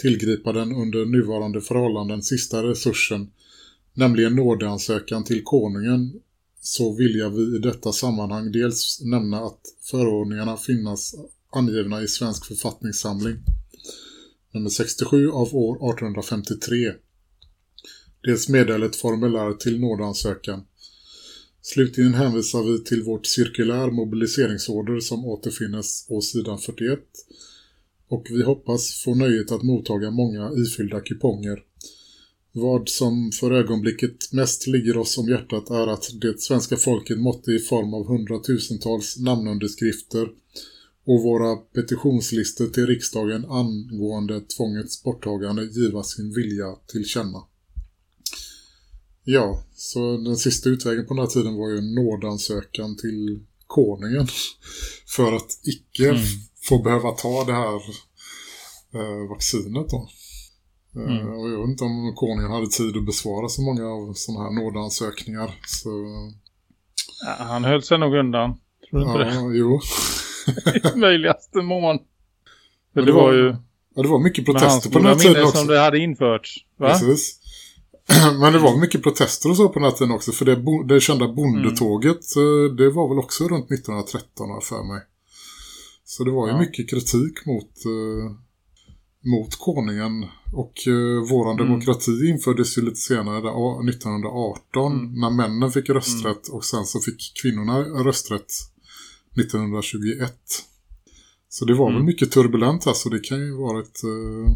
tillgripa den under nuvarande förhållanden sista resursen, nämligen nådeansökan till konungen, så vill jag vi i detta sammanhang dels nämna att förordningarna finnas angivna i Svensk författningssamling nummer 67 av år 1853. Dels meddela ett formulär till nådeansökan Slutligen hänvisar vi till vårt cirkulär mobiliseringsorder som återfinnes på sidan 41 och vi hoppas få nöjet att mottaga många ifyllda kuponger. Vad som för ögonblicket mest ligger oss om hjärtat är att det svenska folket måtte i form av hundratusentals namnunderskrifter och våra petitionslistor till riksdagen angående tvångets borttagande giva sin vilja till känna. Ja, så den sista utvägen på den här tiden var ju en nådansökan till konungen (laughs) för att icke mm få behöva ta det här eh, vaccinet då. Eh, mm. och jag vet inte om konungen hade tid att besvara så många av sådana här nådansökningar. Så... Ja, han höll sig nog undan. Tror du inte ja, det? (laughs) Jo. I möjligaste mån. För det, det var, var, ju... Ja, det var mycket protester på den här tiden också. som det hade införts. Va? Precis. (clears throat) Men det var mycket protester och så på den här tiden också. För det, det kända bondetåget, mm. det var väl också runt 1913 för mig. Så det var ju ja. mycket kritik mot, eh, mot konungen. Och eh, våran mm. demokrati infördes ju lite senare, 1918, mm. när männen fick rösträtt. Och sen så fick kvinnorna rösträtt 1921. Så det var väl mm. mycket turbulent alltså. Det kan ju varit... Eh,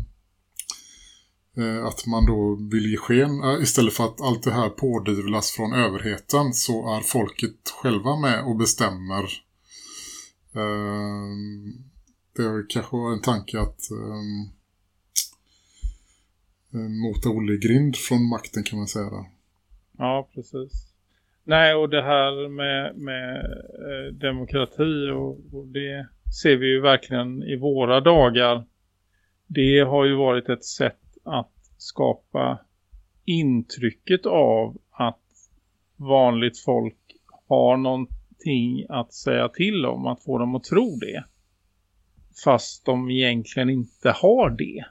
Eh, att man då vill ge sken, eh, istället för att allt det här pådyvlas från överheten så är folket själva med och bestämmer. Ehm, det kanske var en tanke att ehm, eh, mota Olle Grind från makten kan man säga. Ja, precis. Nej, och det här med, med eh, demokrati och, och det ser vi ju verkligen i våra dagar. Det har ju varit ett sätt att skapa intrycket av att vanligt folk har någonting att säga till om, att få dem att tro det. Fast de egentligen inte har det.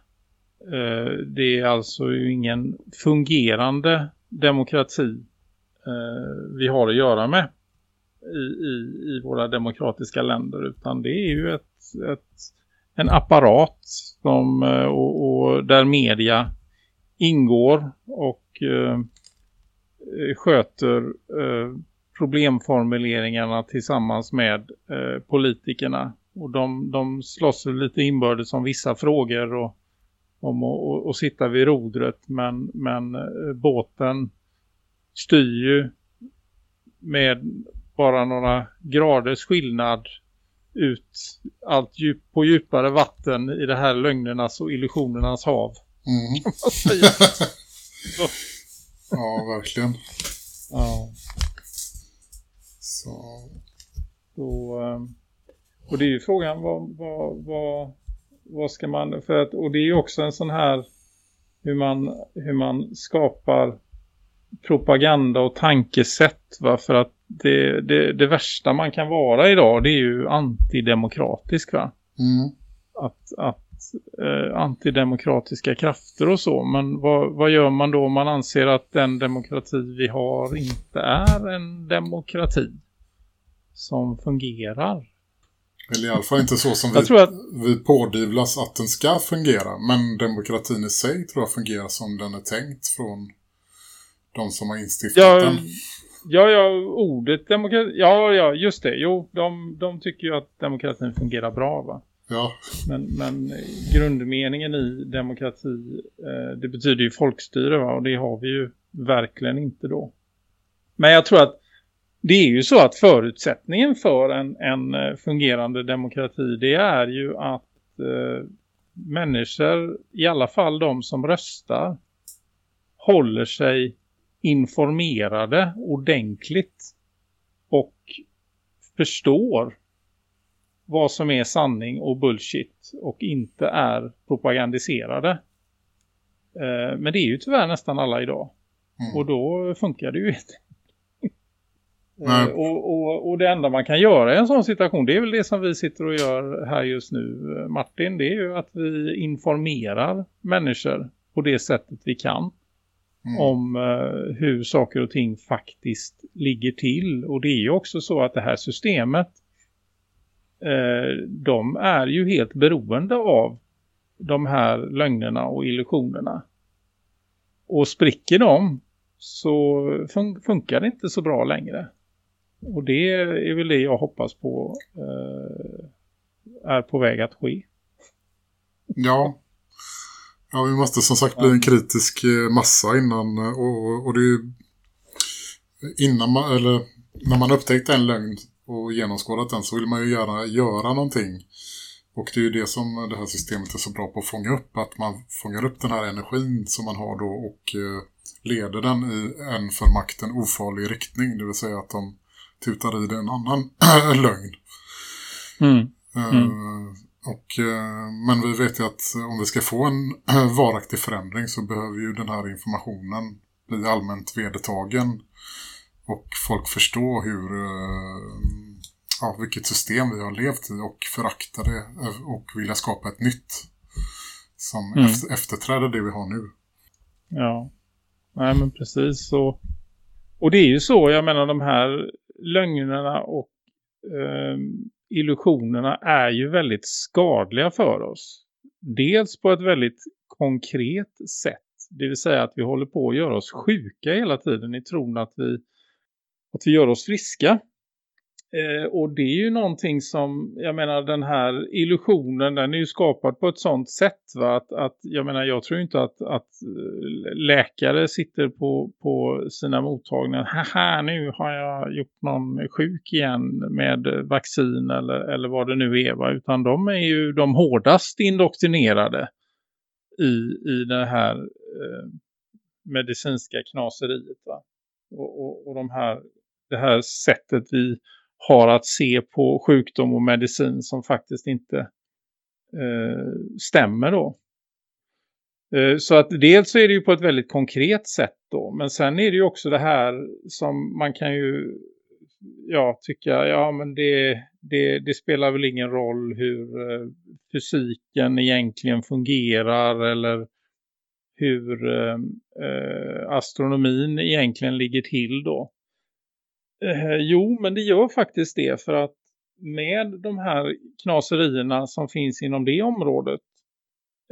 Eh, det är alltså ingen fungerande demokrati eh, vi har att göra med i, i, i våra demokratiska länder utan det är ju ett, ett en apparat som, eh, och, och, där media ingår och eh, sköter eh, problemformuleringarna tillsammans med eh, politikerna. Och de, de slåss lite inbördes om vissa frågor och om att sitta vid rodret. Men, men eh, båten styr ju med bara några graders skillnad ut allt djup, på djupare vatten i det här lögnernas och illusionernas hav. Mm. (laughs) (laughs) ja, verkligen. Ja. Så... Så, eh, och det är ju frågan vad, vad, vad, vad ska man, för att, och det är ju också en sån här hur man, hur man skapar propaganda och tankesätt va? för att det, det, det värsta man kan vara idag det är ju antidemokratisk va? Mm. Att, att eh, antidemokratiska krafter och så. Men vad, vad gör man då om man anser att den demokrati vi har inte är en demokrati som fungerar? Eller i alla fall inte så som vi, att- vi pådyvlas att den ska fungera. Men demokratin i sig tror jag fungerar som den är tänkt från de som har instiftat Ja, den. ja, ja, ordet demokrati. Ja, ja, just det. Jo, de, de tycker ju att demokratin fungerar bra va? Ja, Men, men grundmeningen i demokrati, eh, det betyder ju folkstyre va? Och det har vi ju verkligen inte då. Men jag tror att det är ju så att förutsättningen för en, en eh, fungerande demokrati det är ju att eh, människor, i alla fall de som röstar, håller sig informerade ordentligt och förstår vad som är sanning och bullshit och inte är propagandiserade. Eh, men det är ju tyvärr nästan alla idag. Mm. Och då funkar det ju inte. Eh, och, och, och det enda man kan göra i en sån situation det är väl det som vi sitter och gör här just nu eh, Martin. Det är ju att vi informerar människor på det sättet vi kan Mm. om eh, hur saker och ting faktiskt ligger till. Och det är ju också så att det här systemet eh, de är ju helt beroende av de här lögnerna och illusionerna. Och spricker de så fun- funkar det inte så bra längre. Och det är väl det jag hoppas på eh, är på väg att ske. Ja. Ja, vi måste som sagt bli en kritisk eh, massa innan eh, och, och det är innan man, eller när man upptäckt en lögn och genomskådat den så vill man ju gärna göra någonting. Och det är ju det som det här systemet är så bra på att fånga upp. Att man fångar upp den här energin som man har då och eh, leder den i en för makten ofarlig riktning. Det vill säga att de tutar i det en annan (clears throat) lögn. Mm. Eh, och, eh, men vi vet ju att om vi ska få en (clears throat) varaktig förändring så behöver ju den här informationen bli allmänt vedertagen och folk förstå hur eh, ja, vilket system vi har levt i och förakta det och vilja skapa ett nytt som Mm. efter, efterträder det vi har nu. Ja, nej men precis så. Och det är ju så, jag menar de här lögnerna och eh, illusionerna är ju väldigt skadliga för oss. Dels på ett väldigt konkret sätt. Det vill säga att vi håller på att göra oss sjuka hela tiden i tron att vi, att vi gör oss friska. Eh, och det är ju någonting som, jag menar den här illusionen den är ju skapad på ett sånt sätt va? Att, att jag menar jag tror inte att, att eh, läkare sitter på, på sina mottagningar. Haha nu har jag gjort någon sjuk igen med vaccin eller, eller vad det nu är va? Utan de är ju de hårdast indoktrinerade i, i det här eh, medicinska knaseriet va? Och, och, och de här, det här sättet vi har att se på sjukdom och medicin som faktiskt inte eh, stämmer då. Eh, så att dels så är det ju på ett väldigt konkret sätt då. Men sen är det ju också det här som man kan ju ja, tycka, ja men det, det, det spelar väl ingen roll hur eh, fysiken egentligen fungerar eller hur eh, eh astronomin egentligen ligger till då. Eh, jo, men det gör faktiskt det för att med de här knaserierna som finns inom det området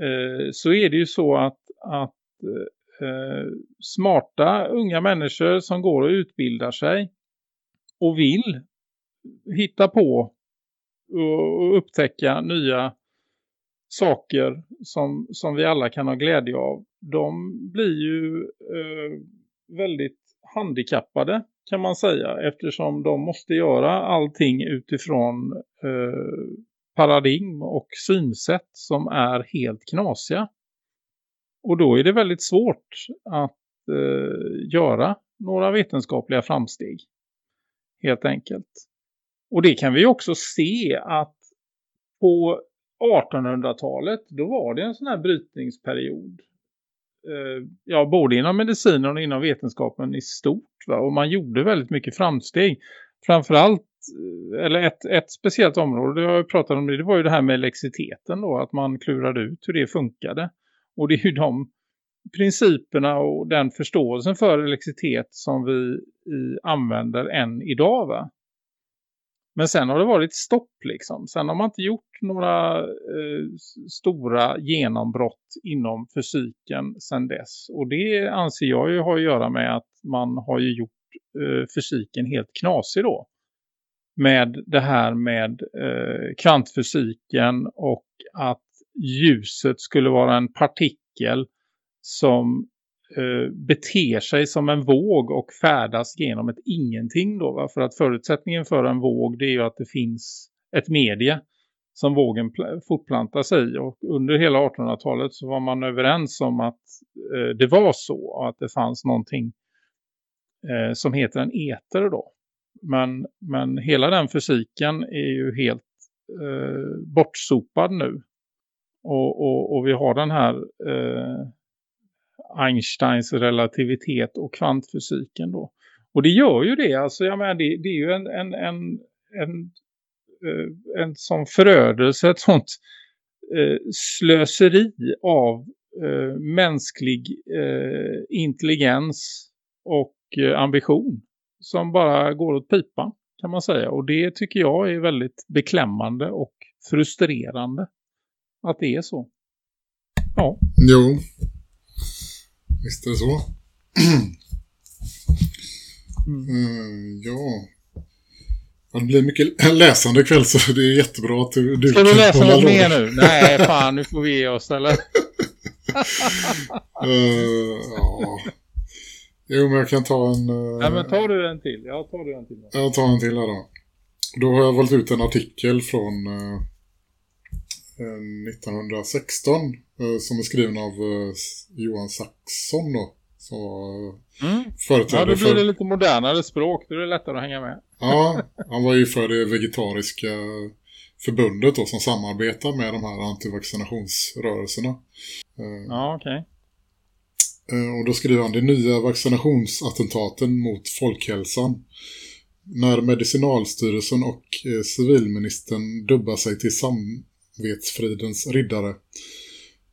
eh, så är det ju så att, att eh, eh smarta unga människor som går och utbildar sig och vill hitta på och, upptäcka nya saker som, som vi alla kan ha glädje av. De blir ju eh, väldigt handikappade kan man säga eftersom de måste göra allting utifrån eh, paradigm och synsätt som är helt knasiga. Och då är det väldigt svårt att eh, göra några vetenskapliga framsteg. helt enkelt. Och det kan vi också se att på 1800-talet då var det en sån här brytningsperiod. Eh, ja, både inom medicinen och inom vetenskapen i stort. Va? Och man gjorde väldigt mycket framsteg. Framförallt, eh, eller ett, ett speciellt område, jag pratade om det, det var ju det här med elektriciteten då. Att man klurade ut hur det funkade. Och det är ju de principerna och den förståelsen för elektricitet som vi i, använder än idag va. Men sen har det varit stopp liksom. Sen har man inte gjort några eh, stora genombrott inom fysiken sen dess. Och det anser jag ju har att göra med att man har ju gjort eh, fysiken helt knasig då. Med det här med eh, kvantfysiken och att ljuset skulle vara en partikel som Eh, beter sig som en våg och färdas genom ett ingenting då. Va? För att förutsättningen för en våg det är ju att det finns ett medie som vågen fortplantar sig i. Och under hela 1800-talet så var man överens om att eh, det var så. Att det fanns någonting eh, som heter en eter då. Men, men hela den fysiken är ju helt eh, bortsopad nu. Och, och, och vi har den här eh, Einsteins relativitet och kvantfysiken då. Och det gör ju det. Alltså jag menar, det, det är ju en, en, en, en, eh, en sån förödelse, ett sånt eh, slöseri av eh, mänsklig eh, intelligens och eh, ambition som bara går åt pipan kan man säga. Och det tycker jag är väldigt beklämmande och frustrerande att det är så. Ja. Jo, Visst är det så. Mm. mm. ja. Det blir mycket (laughs) läsande ikväll så det är jättebra att du, Ska du läsa något mer nu? (laughs) Nej, fan, nu får vi ge oss eller? uh, ja. Jo, men jag kan ta en... Uh... Nej, men tar du en till? Ja, tar du en till. Då. Jag tar en till här då. Då har jag valt ut en artikel från uh, 1916 eh, som är skriven av eh, Johan Saxon då. Så mm. Ja, då blir det lite modernare språk. Då är det lättare att hänga med. Ja, (laughs) han var ju för det vegetariska förbundet då, som samarbetar med de här antivaccinationsrörelserna. Eh, ja, okej. Okay. Och då skriver han de nya vaccinationsattentaten mot folkhälsan. När medicinalstyrelsen och civilministern dubbar sig till sam samvetsfridens riddare.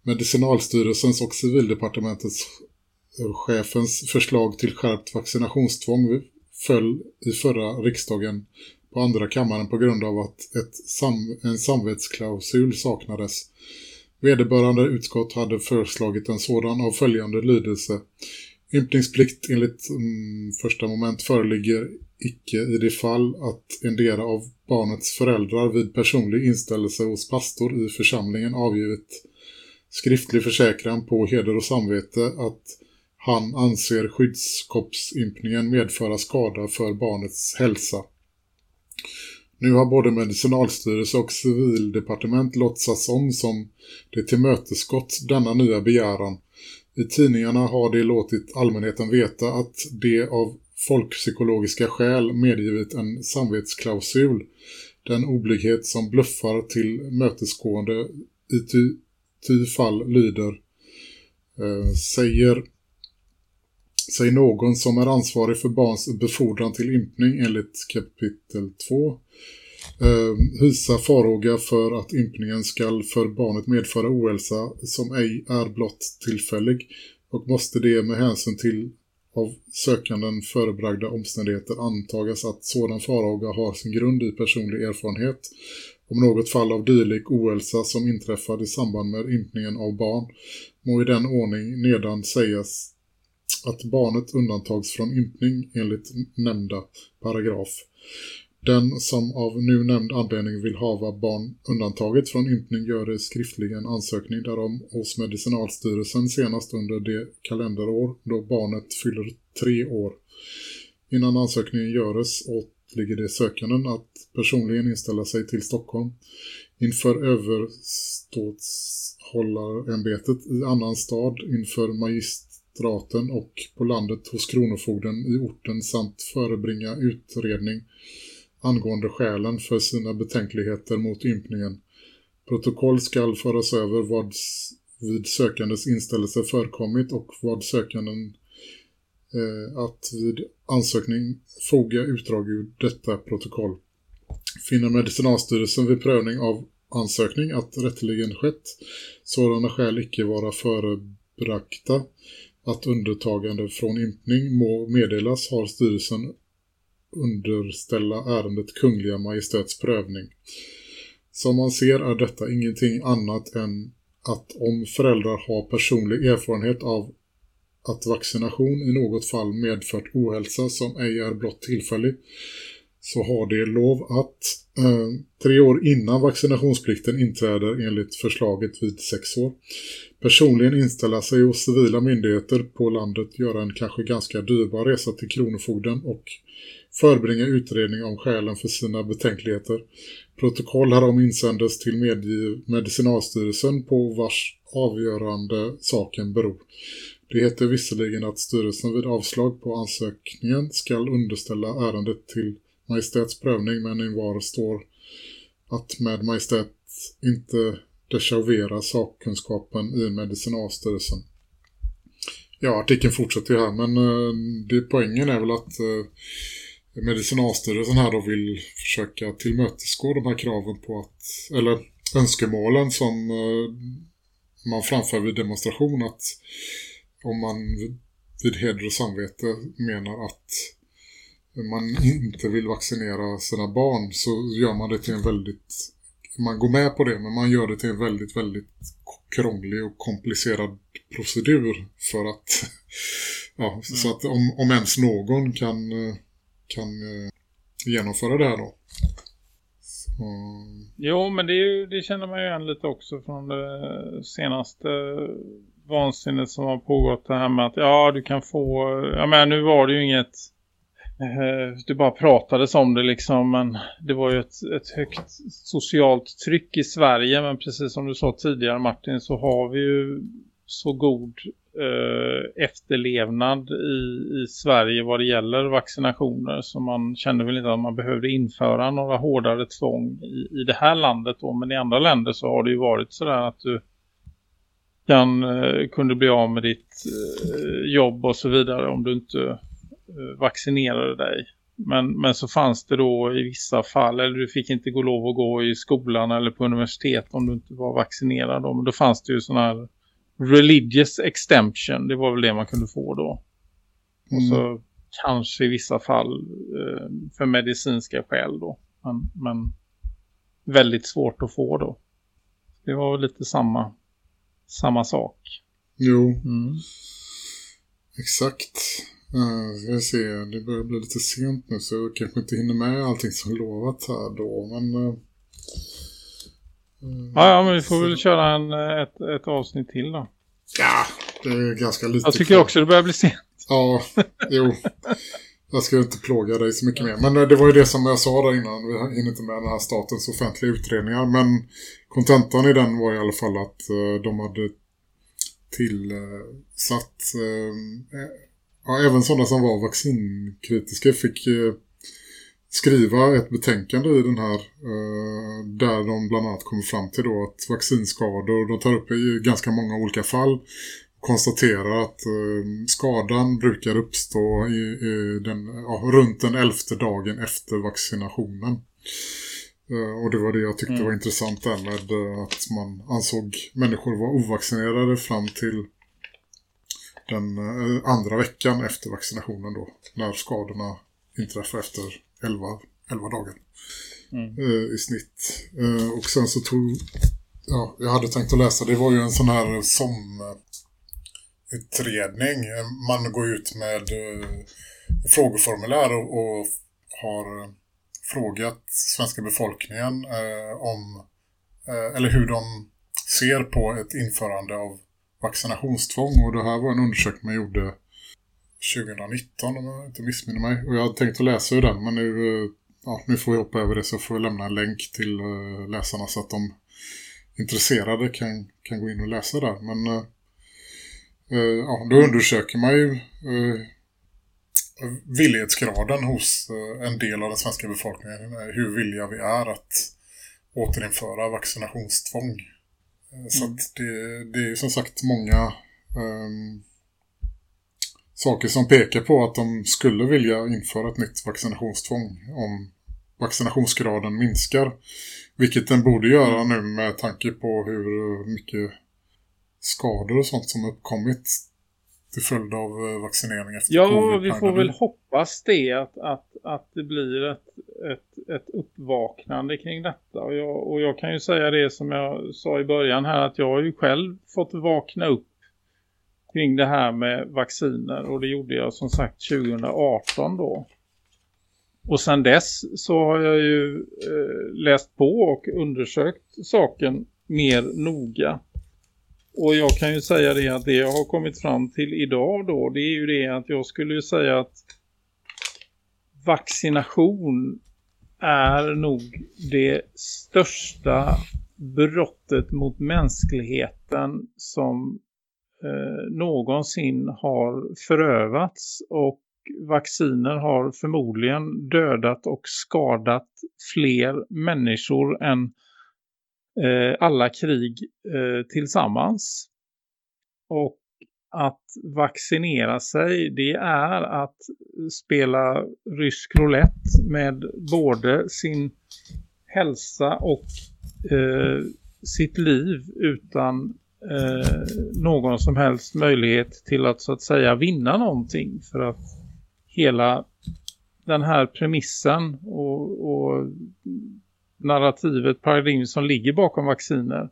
Medicinalstyrelsens och civildepartementets chefens förslag till skärpt vaccinationstvång föll i förra riksdagen på andra kammaren på grund av att ett sam en samvetsklausul saknades. Vederbörande utskott hade föreslagit en sådan av följande lydelse. Ympningsplikt enligt mm, första moment föreligger icke i det fall att endera av barnets föräldrar vid personlig inställelse hos pastor i församlingen avgivit skriftlig försäkran på heder och samvete att han anser skyddskoppsimpningen medföra skada för barnets hälsa. Nu har både medicinalstyrelse och civildepartement låtsats om som det tillmötesgått denna nya begäran. I tidningarna har det låtit allmänheten veta att det av folkpsykologiska skäl medgivit en samvetsklausul, den oblighet som bluffar till mötesgående i ty, ty fall lyder eh, säger Säg någon som är ansvarig för barns befordran till impning enligt kapitel 2 eh, hysa farhåga för att impningen skall för barnet medföra ohälsa som ej är blott tillfällig och måste det med hänsyn till av sökanden förebragda omständigheter antagas att sådan farhåga har sin grund i personlig erfarenhet om något fall av dylik ohälsa som inträffade i samband med impningen av barn må i den ordning nedan sägas att barnet undantags från impning enligt nämnda paragraf. Den som av nu nämnd anledning vill hava barn undantaget från ympning gör det skriftligen ansökning därom hos medicinalstyrelsen senast under det kalenderår då barnet fyller tre år. Innan ansökningen göres åtligger det sökanden att personligen inställa sig till Stockholm inför överståtshållarämbetet i annan stad inför magistraten och på landet hos kronofogden i orten samt förebringa utredning angående skälen för sina betänkligheter mot ympningen. Protokoll skall föras över vad vid sökandes inställelse förekommit och vad sökanden eh, att vid ansökning foga utdrag ur detta protokoll. Finner medicinalstyrelsen vid prövning av ansökning att rätteligen skett sådana skäl icke vara förebrakta att undertagande från impning må meddelas har styrelsen underställa ärendet kungliga majestäts prövning. Som man ser är detta ingenting annat än att om föräldrar har personlig erfarenhet av att vaccination i något fall medfört ohälsa som ej är blott tillfällig så har de lov att eh, tre år innan vaccinationsplikten inträder enligt förslaget vid sex år personligen inställa sig hos civila myndigheter på landet göra en kanske ganska dyrbar resa till kronofogden och förbringa utredning om skälen för sina betänkligheter. Protokoll härom insändes till medicinalstyrelsen på vars avgörande saken beror. Det heter visserligen att styrelsen vid avslag på ansökningen ska underställa ärendet till majestäts prövning men i var står att med majestät inte dechauvera sakkunskapen i medicinalstyrelsen. Ja, artikeln fortsätter ju här men eh, det, poängen är väl att eh, medicinalstyrelsen här då vill försöka tillmötesgå de här kraven på att, eller önskemålen som eh, man framför vid demonstration att om man vid heder och samvete menar att man inte vill vaccinera sina barn så gör man det till en väldigt man går med på det men man gör det till en väldigt väldigt krånglig och komplicerad procedur för att (laughs) ja, mm. så att om, om ens någon kan kan eh, genomföra det här då. Så... Jo, men det, ju, det, känner man ju igen lite också från det senaste vansinnet som har pågått det här med att ja, du kan få, ja men nu var det ju inget eh, det bara pratades om det liksom men det var ju ett, ett högt socialt tryck i Sverige men precis som du sa tidigare Martin så har vi ju så god eh, efterlevnad i, i Sverige vad det gäller vaccinationer. Så man kände väl inte att man behövde införa några hårdare tvång i, i det här landet. Då. Men i andra länder så har det ju varit sådär att du kan, eh, kunde bli av med ditt eh, jobb och så vidare om du inte eh, vaccinerade dig. Men, men så fanns det då i vissa fall, eller du fick inte gå lov att gå i skolan eller på universitet om du inte var vaccinerad. Då. Men då fanns det ju sådana här religious extension, det var väl det man kunde få då. Mm. Och så kanske i vissa fall eh, för medicinska skäl då. Men, men, väldigt svårt att få då. Det var väl lite samma, samma sak. Jo, mm. exakt. Uh, jag ser, det börjar bli lite sent nu så jag kanske inte hinner med allting som lovat här då. Men uh, Mm. Ja, ja, men vi får väl köra en, ett, ett avsnitt till då. Ja, det är ganska lite Jag tycker kvar. också det börjar bli sent. Ja, jo. Jag ska inte plåga dig så mycket mer. Men eh, det var ju det som jag sa där innan. Vi hinner inte med den här statens offentliga utredningar. Men kontentan i den var i alla fall att uh, de hade tillsatt... Ja, även sådana som var vaccinkritiska fick skriva ett betänkande i den här eh, där de bland annat kommer fram till då att vaccinskador, de tar upp i ganska många olika fall konstaterar att eh, skadan brukar uppstå i, i den, ja, runt den elfte dagen efter vaccinationen. Eh, och det var det jag tyckte mm. var intressant där med att man ansåg människor vara ovaccinerade fram till den andra veckan efter vaccinationen då. När skadorna inträffar efter 11, 11 dagar mm. eh, i snitt. Eh, och sen så tog, ja, jag hade tänkt att läsa, det var ju en sån här som utredning. Man går ut med eh, frågeformulär och, och har frågat svenska befolkningen eh, om eh, eller hur de ser på ett införande av vaccinationstvång och det här var en undersökning man gjorde 2019 om jag inte missminner mig. Och jag hade tänkt att läsa ur den men nu, eh, ja, nu får vi hoppa över det så får jag lämna en länk till uh, läsarna så att de intresserade kan, kan gå in och läsa där. Men eh, ja, då undersöker man ju eh, villighetsgraden hos eh, en del av den svenska befolkningen. Hur villiga vi är att återinföra vaccinationstvång. Mm. Så det, det är som sagt många um, saker som pekar på att de skulle vilja införa ett nytt vaccinationstvång om vaccinationsgraden minskar. Vilket den borde göra nu med tanke på hur mycket skador och sånt som uppkommit till följd av eh, vaccinering efter ja, covid Ja, vi får väl hoppas det att, att, att det blir ett, ett, ett uppvaknande kring detta. Och jag, och jag kan ju säga det som jag sa i början här att jag har ju själv fått vakna upp kring det här med vacciner och det gjorde jag som sagt 2018 då. Och sen dess så har jag ju eh, läst på och undersökt saken mer noga. Och jag kan ju säga det att det jag har kommit fram till idag då det är ju det att jag skulle ju säga att vaccination är nog det största brottet mot mänskligheten som eh, någonsin har förövats och vacciner har förmodligen dödat och skadat fler människor än eh, alla krig eh, tillsammans. Och att vaccinera sig det är att spela rysk roulette med både sin hälsa och eh, sitt liv utan eh, någon som helst möjlighet till att så att säga vinna någonting för att hela den här premissen och, och narrativet, paradigm som ligger bakom vacciner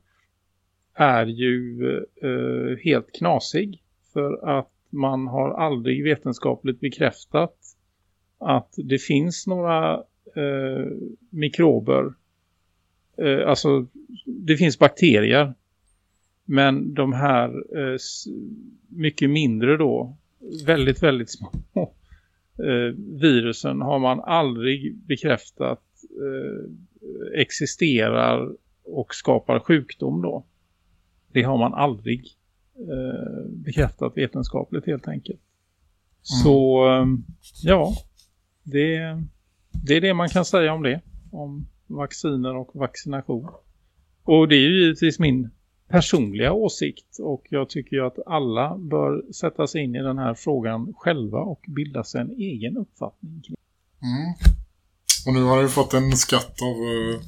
är ju eh, helt knasig för att man har aldrig vetenskapligt bekräftat att det finns några eh, mikrober. Eh, alltså det finns bakterier men de här eh, mycket mindre då väldigt väldigt små (laughs) eh, virusen har man aldrig bekräftat eh, existerar och skapar sjukdom då. Det har man aldrig eh, bekräftat vetenskapligt helt enkelt. Mm. Så eh, ja, det, det är det man kan säga om det. Om vacciner och vaccination. Och det är ju givetvis min personliga åsikt och jag tycker ju att alla bör sätta sig in i den här frågan själva och bilda sig en egen uppfattning. Mm. Och nu har vi fått en skatt av uh,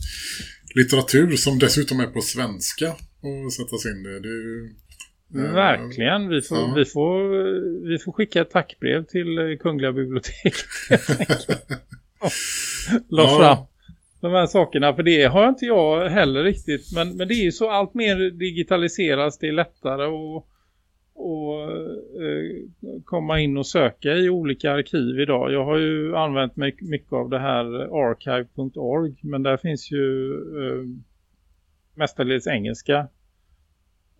litteratur som dessutom är på svenska och sätta sig in det. det uh, Verkligen, vi får, ja. vi, får, vi får skicka ett tackbrev till Kungliga biblioteket. (laughs) La ja. fram de här sakerna. För det har inte jag heller riktigt. Men, men det är ju så allt mer digitaliseras. Det är lättare att och, eh, komma in och söka i olika arkiv idag. Jag har ju använt mig mycket av det här archive.org. Men där finns ju eh, mestadels engelska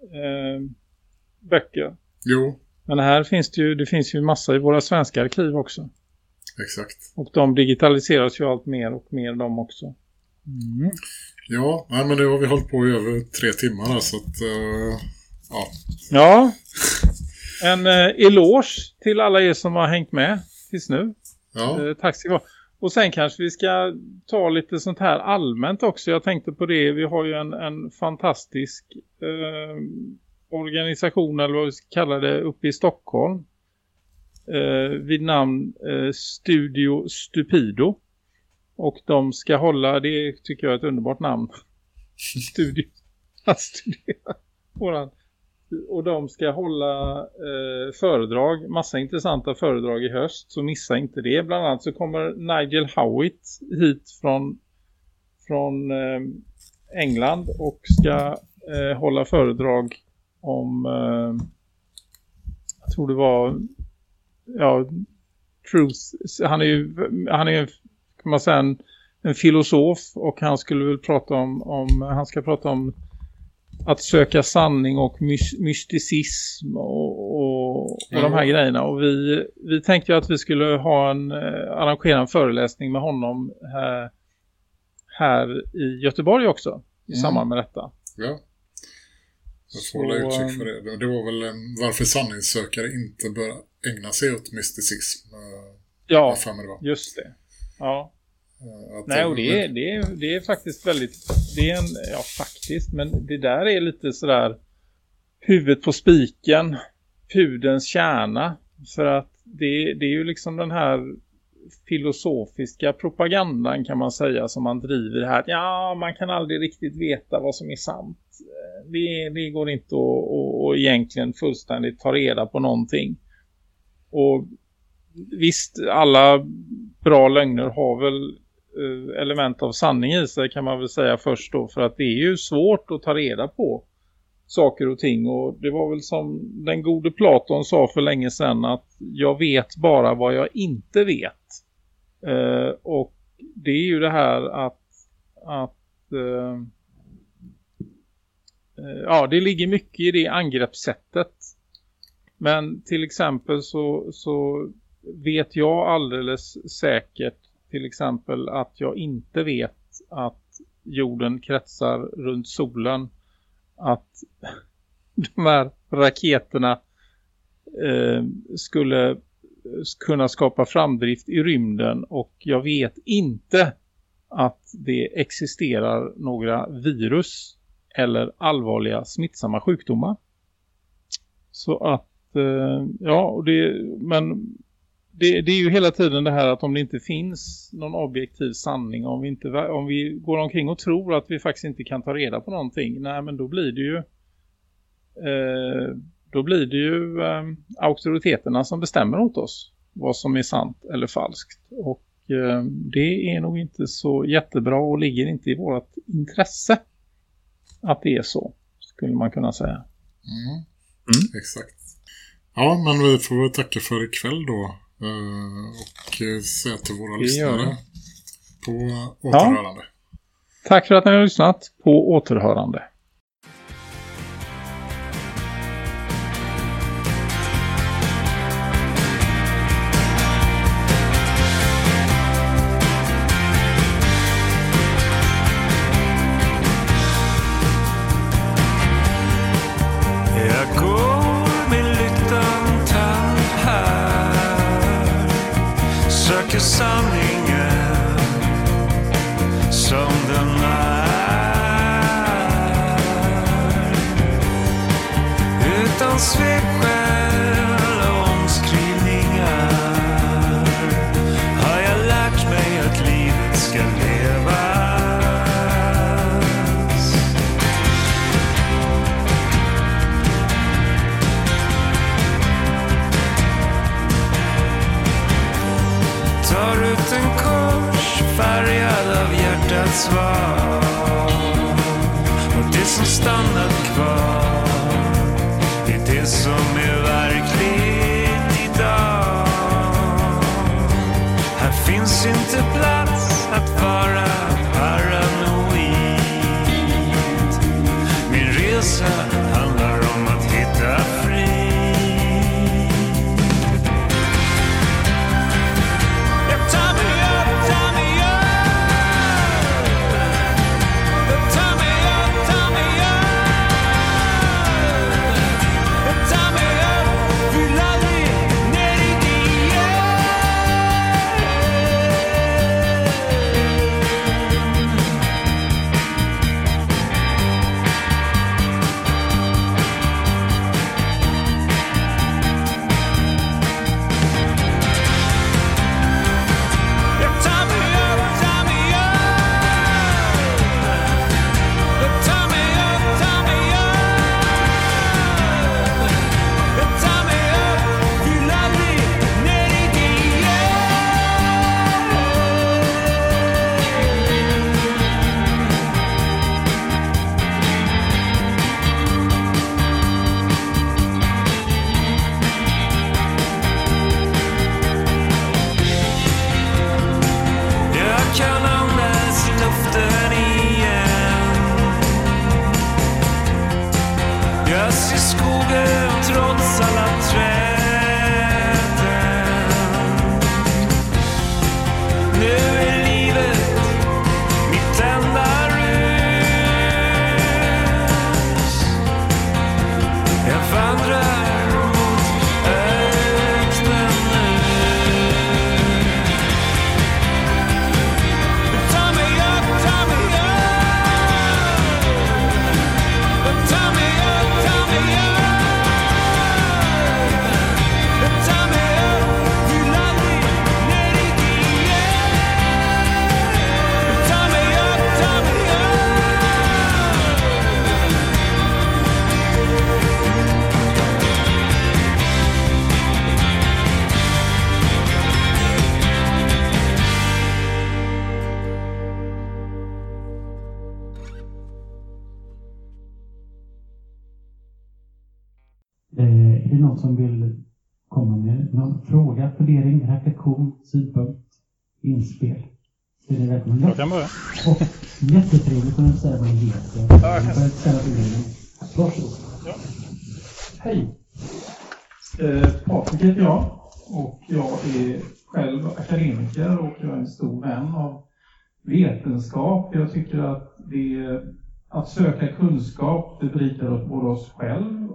eh, böcker. Jo. Men här finns det ju, det finns ju massa i våra svenska arkiv också. Exakt. Och de digitaliseras ju allt mer och mer de också. Mm. Ja, men det har vi hållit på i över tre timmar så att, uh, ja. Ja, en uh, eloge till alla er som har hängt med tills nu. Ja. Uh, tack ska. Och sen kanske vi ska ta lite sånt här allmänt också. Jag tänkte på det, vi har ju en, en fantastisk organisation eller vad vi ska kalla det uppe i Stockholm eh, vid namn eh, Studio Stupido. Och de ska hålla, det tycker jag är ett underbart namn. (laughs) Studio. Att studera. Våran. Och de ska hålla eh, föredrag, massa intressanta föredrag i höst. Så missa inte det. Bland annat så kommer Nigel Howitt hit från, från eh, England och ska eh, hålla föredrag om, eh, jag tror det var ja, Truth, han är ju han är kan man säga en, en filosof och han skulle väl prata om, om han ska prata om att söka sanning och mysticism och, och, och mm. de här grejerna. Och vi, vi tänkte ju att vi skulle ha en, eh, arrangera en föreläsning med honom här, här i Göteborg också i mm. samband med detta. Ja. Jag får uttryck för det. Det var väl varför sanningssökare inte bör ägna sig åt mysticism. Ja, det just det. Ja. Att Nej, och det är, det, är, det är faktiskt väldigt, det är en, ja faktiskt, men det där är lite sådär huvudet på spiken, pudens kärna. För att det, det är ju liksom den här filosofiska propagandan kan man säga som man driver här. Ja, man kan aldrig riktigt veta vad som är sant. Det, det går inte att, att, att egentligen fullständigt ta reda på någonting. Och visst, alla bra lögner har väl eh, element av sanning i sig kan man väl säga först då. För att det är ju svårt att ta reda på saker och ting. Och det var väl som den gode Platon sa för länge sedan att jag vet bara vad jag inte vet. Eh, och det är ju det här att, att eh, eh ja det ligger mycket i det angreppssättet. Men till exempel så, så vet jag alldeles säkert till exempel att jag inte vet att jorden kretsar runt solen. Att (laughs) de här raketerna eh, skulle kunna skapa framdrift i rymden och jag vet inte att det existerar några virus eller allvarliga smittsamma sjukdomar. Så att, ja, och det, men det, det, är ju hela tiden det här att om det inte finns någon objektiv sanning, om vi, inte, om vi går omkring och tror att vi faktiskt inte kan ta reda på någonting, nej men då blir det ju eh, då blir det ju eh, auktoriteterna som bestämmer åt oss vad som är sant eller falskt. Och eh, det är nog inte så jättebra och ligger inte i vårt intresse att det är så, skulle man kunna säga. Mm. Mm. Exakt. Ja, men vi får väl tacka för ikväll då. Eh, och säga till våra det lyssnare på återhörande. Ja. Tack för att ni har lyssnat på återhörande.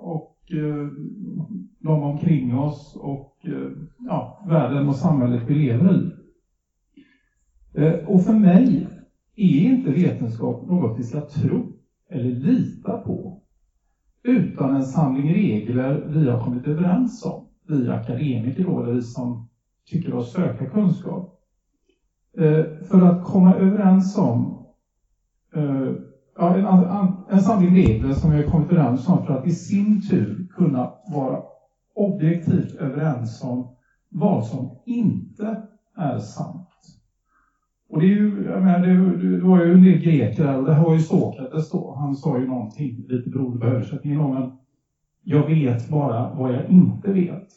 Och eh, de omkring oss och eh, ja, världen och samhället vi lever i. Eh, och för mig är inte vetenskap något vi ska tro eller lita på, utan en samling regler vi har kommit överens om, vi akademiker då, eller vi som tycker oss söka kunskap. För att komma överens om ja, en, en samling regler som vi har kommit överens om för att i sin tur kunna vara objektivt överens om vad som inte är sant. Och det, är ju, jag menar, det, det var ju en del greker där och det här var ju Sokrates då. Han sa ju någonting lite beroende på översättningen om men jag vet bara vad jag inte vet.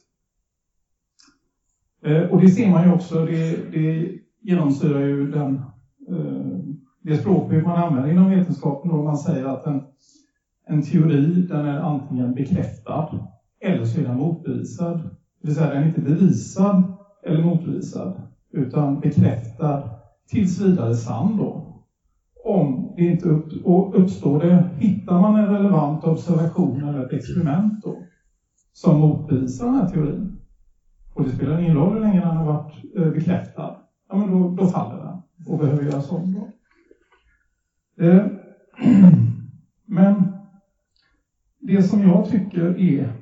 Eh, och det ser man ju också, det, det genomsyrar ju den, eh, det språkbruk man använder inom vetenskapen då man säger att en, en teori den är antingen bekräftad eller så är den motbevisad. Det vill säga den är inte bevisad eller motbevisad utan bekräftad tills vidare sann då. Om det inte upp, uppstår det, hittar man en relevant observation eller ett experiment då som motbevisar den här teorin och det spelar ingen roll hur länge den har varit eh, bekräftad, ja men då, då faller den och behöver göras om då. Eh, (clears throat) men det som jag tycker är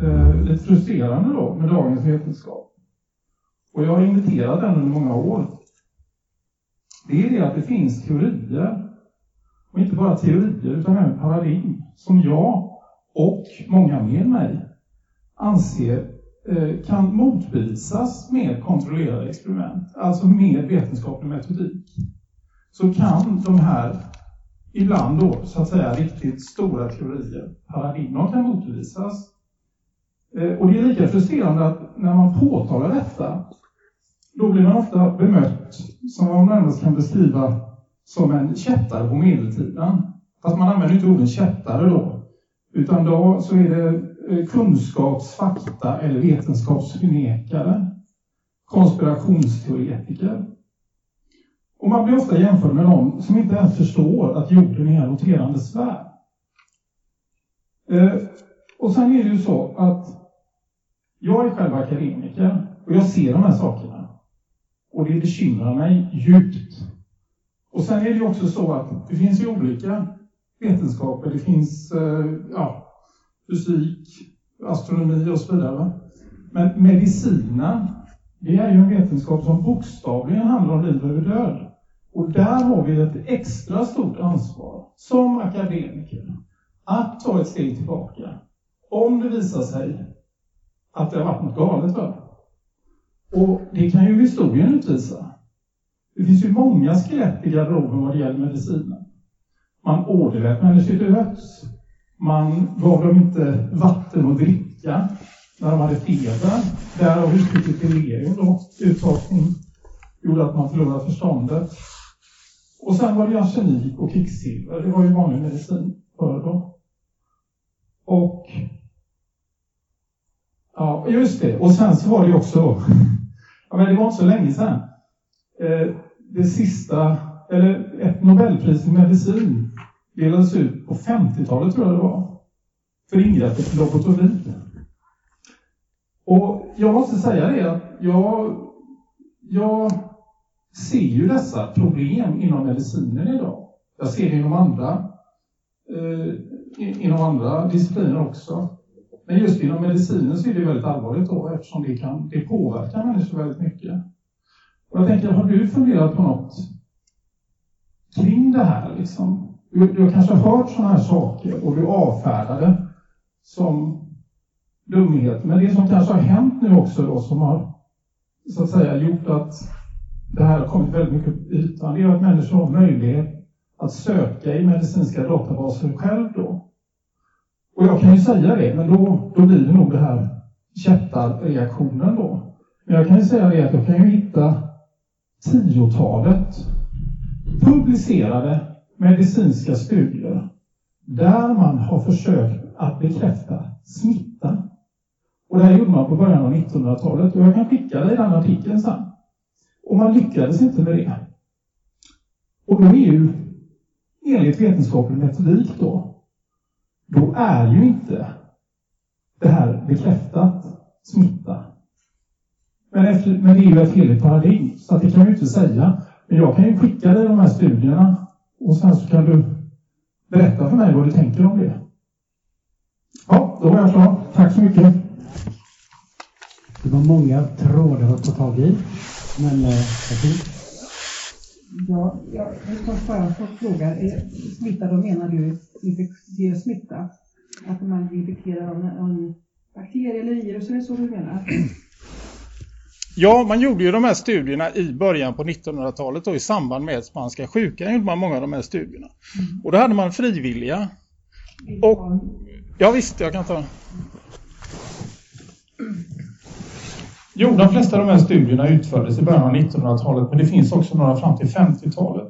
eh, lite frustrerande då med dagens vetenskap, och jag har inviterat den under många år, det är det att det finns teorier, och inte bara teorier utan även paradigm, som jag och många med mig anser eh, kan motbevisas med kontrollerade experiment, alltså med vetenskaplig metodik. Så kan de här, ibland då så att säga riktigt stora teorier, paradigm, kan motbevisas. Eh, och det är lika frustrerande att när man påtalar detta då blir man ofta bemött som man närmast kan beskriva som en kättare på medeltiden. Fast man använder inte ordet kättare då. Utan då så är det eh, kunskapsfakta eller vetenskapsförnekare. Konspirationsteoretiker. Och man blir ofta jämförd med någon som inte ens förstår att jorden är en roterande sfär. Eh, och sen är det ju så att jag är själv akademiker och jag ser de här sakerna. Och det bekymrar mig djupt. Och sen är det ju också så att det finns ju olika vetenskaper. Det finns eh, ja, fysik, astronomi och så vidare. Men medicinen, det är ju en vetenskap som bokstavligen handlar om liv över död. Och där har vi ett extra stort ansvar som akademiker att ta ett steg tillbaka om det visar sig att det har varit något galet. För. Och det kan ju historien utvisa. Det finns ju många skelett i garderoben vad det gäller medicinen. Man åderlät människor till döds. Man gav dem inte vatten att dricka när de hade feber. Därav uttrycket delirium då, uttorkning, gjorde att man förlorade förståndet. Och sen var det arsenik och kvicksilver, det var ju vanlig medicin förr då. Och Ja, just det. Och sen så var det ju också Ja, men det var inte så länge sedan. Eh, det sista, eller ett Nobelpris i medicin delades ut på 50-talet tror jag det var. För ingreppet lobotomi. Och jag måste säga det att jag, jag ser ju dessa problem inom medicinen idag. Jag ser det inom andra, eh, inom andra discipliner också. Men just inom medicinen så är det väldigt allvarligt då eftersom det, kan, det påverkar människor väldigt mycket. Och jag tänker, har du funderat på något kring det här? Liksom? Du, du har kanske hört sådana här saker och du avfärdar det som dumhet. Men det som kanske har hänt nu också då som har så att säga gjort att det här har kommit väldigt mycket upp ytan, det är att människor har möjlighet att söka i medicinska databaser själv då. Och jag kan ju säga det, men då, då blir det nog det här kättarreaktionen då. Men jag kan ju säga det att jag kan ju hitta tiotalet publicerade medicinska studier där man har försökt att bekräfta smitta. Och det här gjorde man på början av 1900-talet och jag kan skicka dig den artikeln sen. Och man lyckades inte med det. Och då är ju enligt vetenskaplig metodik då, då är ju inte det här bekräftat smitta. Men, efter, men det är ju ett heligt paradigm, så att det kan vi inte säga. Men jag kan ju skicka dig de här studierna och sen så kan du berätta för mig vad du tänker om det. Ja, då var jag klar. Tack så mycket. Det var många trådar att ta tag i. Men eh, Ja, jag vill först bara få fråga. Smitta, då menar du infektiös smitta? Att man blir infekterad av en bakterie eller virus, är det så du menar? Ja, man gjorde ju de här studierna i början på 1900-talet och i samband med spanska sjukan gjorde man många av de här studierna. Mm. Och då hade man frivilliga. Och, ja visst, jag kan ta. Jo, de flesta av de här studierna utfördes i början av 1900-talet, men det finns också några fram till 50-talet.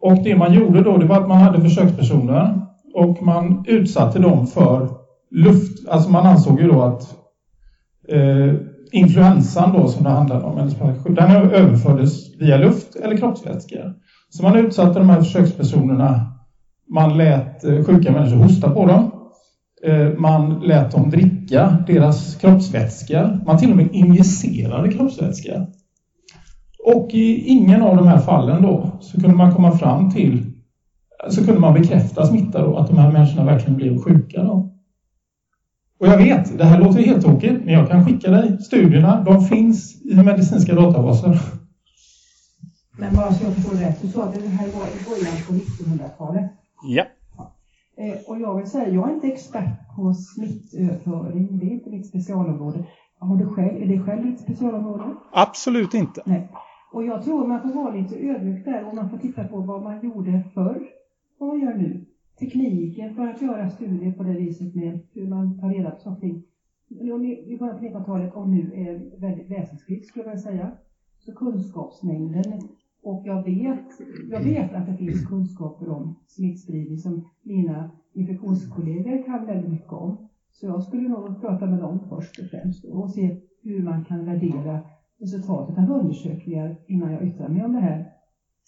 Och det man gjorde då, det var att man hade försökspersoner och man utsatte dem för luft, alltså man ansåg ju då att eh, influensan då som det handlade om, den överfördes via luft eller kroppsvätska. Så man utsatte de här försökspersonerna, man lät eh, sjuka människor hosta på dem, man lät dem dricka deras kroppsvätska, man till och med injicerade kroppsvätska. Och i ingen av de här fallen då så kunde man komma fram till, så kunde man bekräfta smitta då, att de här människorna verkligen blev sjuka då. Och jag vet, det här låter helt tokigt, men jag kan skicka dig studierna. De finns i medicinska databaser. Men bara så jag förstår rätt, du sa att det här var i början på 1900-talet? Ja. Eh, och jag vill säga, jag är inte expert på smittöverföring, det är inte mitt specialområde. Har du själv, är det själv ditt specialområde? Absolut inte. Nej. Och jag tror man får vara lite ödmjuk där och man får titta på vad man gjorde förr och vad man gör nu tekniken för att göra studier på det viset med hur man tar reda på saker i början på 1900-talet och nu är väldigt väsensskilt skulle jag säga. Så kunskapsmängden och jag vet, jag vet att det finns kunskaper om smittspridning som mina infektionskollegor kan väldigt mycket om. Så jag skulle nog prata med dem först och främst och se hur man kan värdera resultatet av undersökningar innan jag yttrar mig om det här.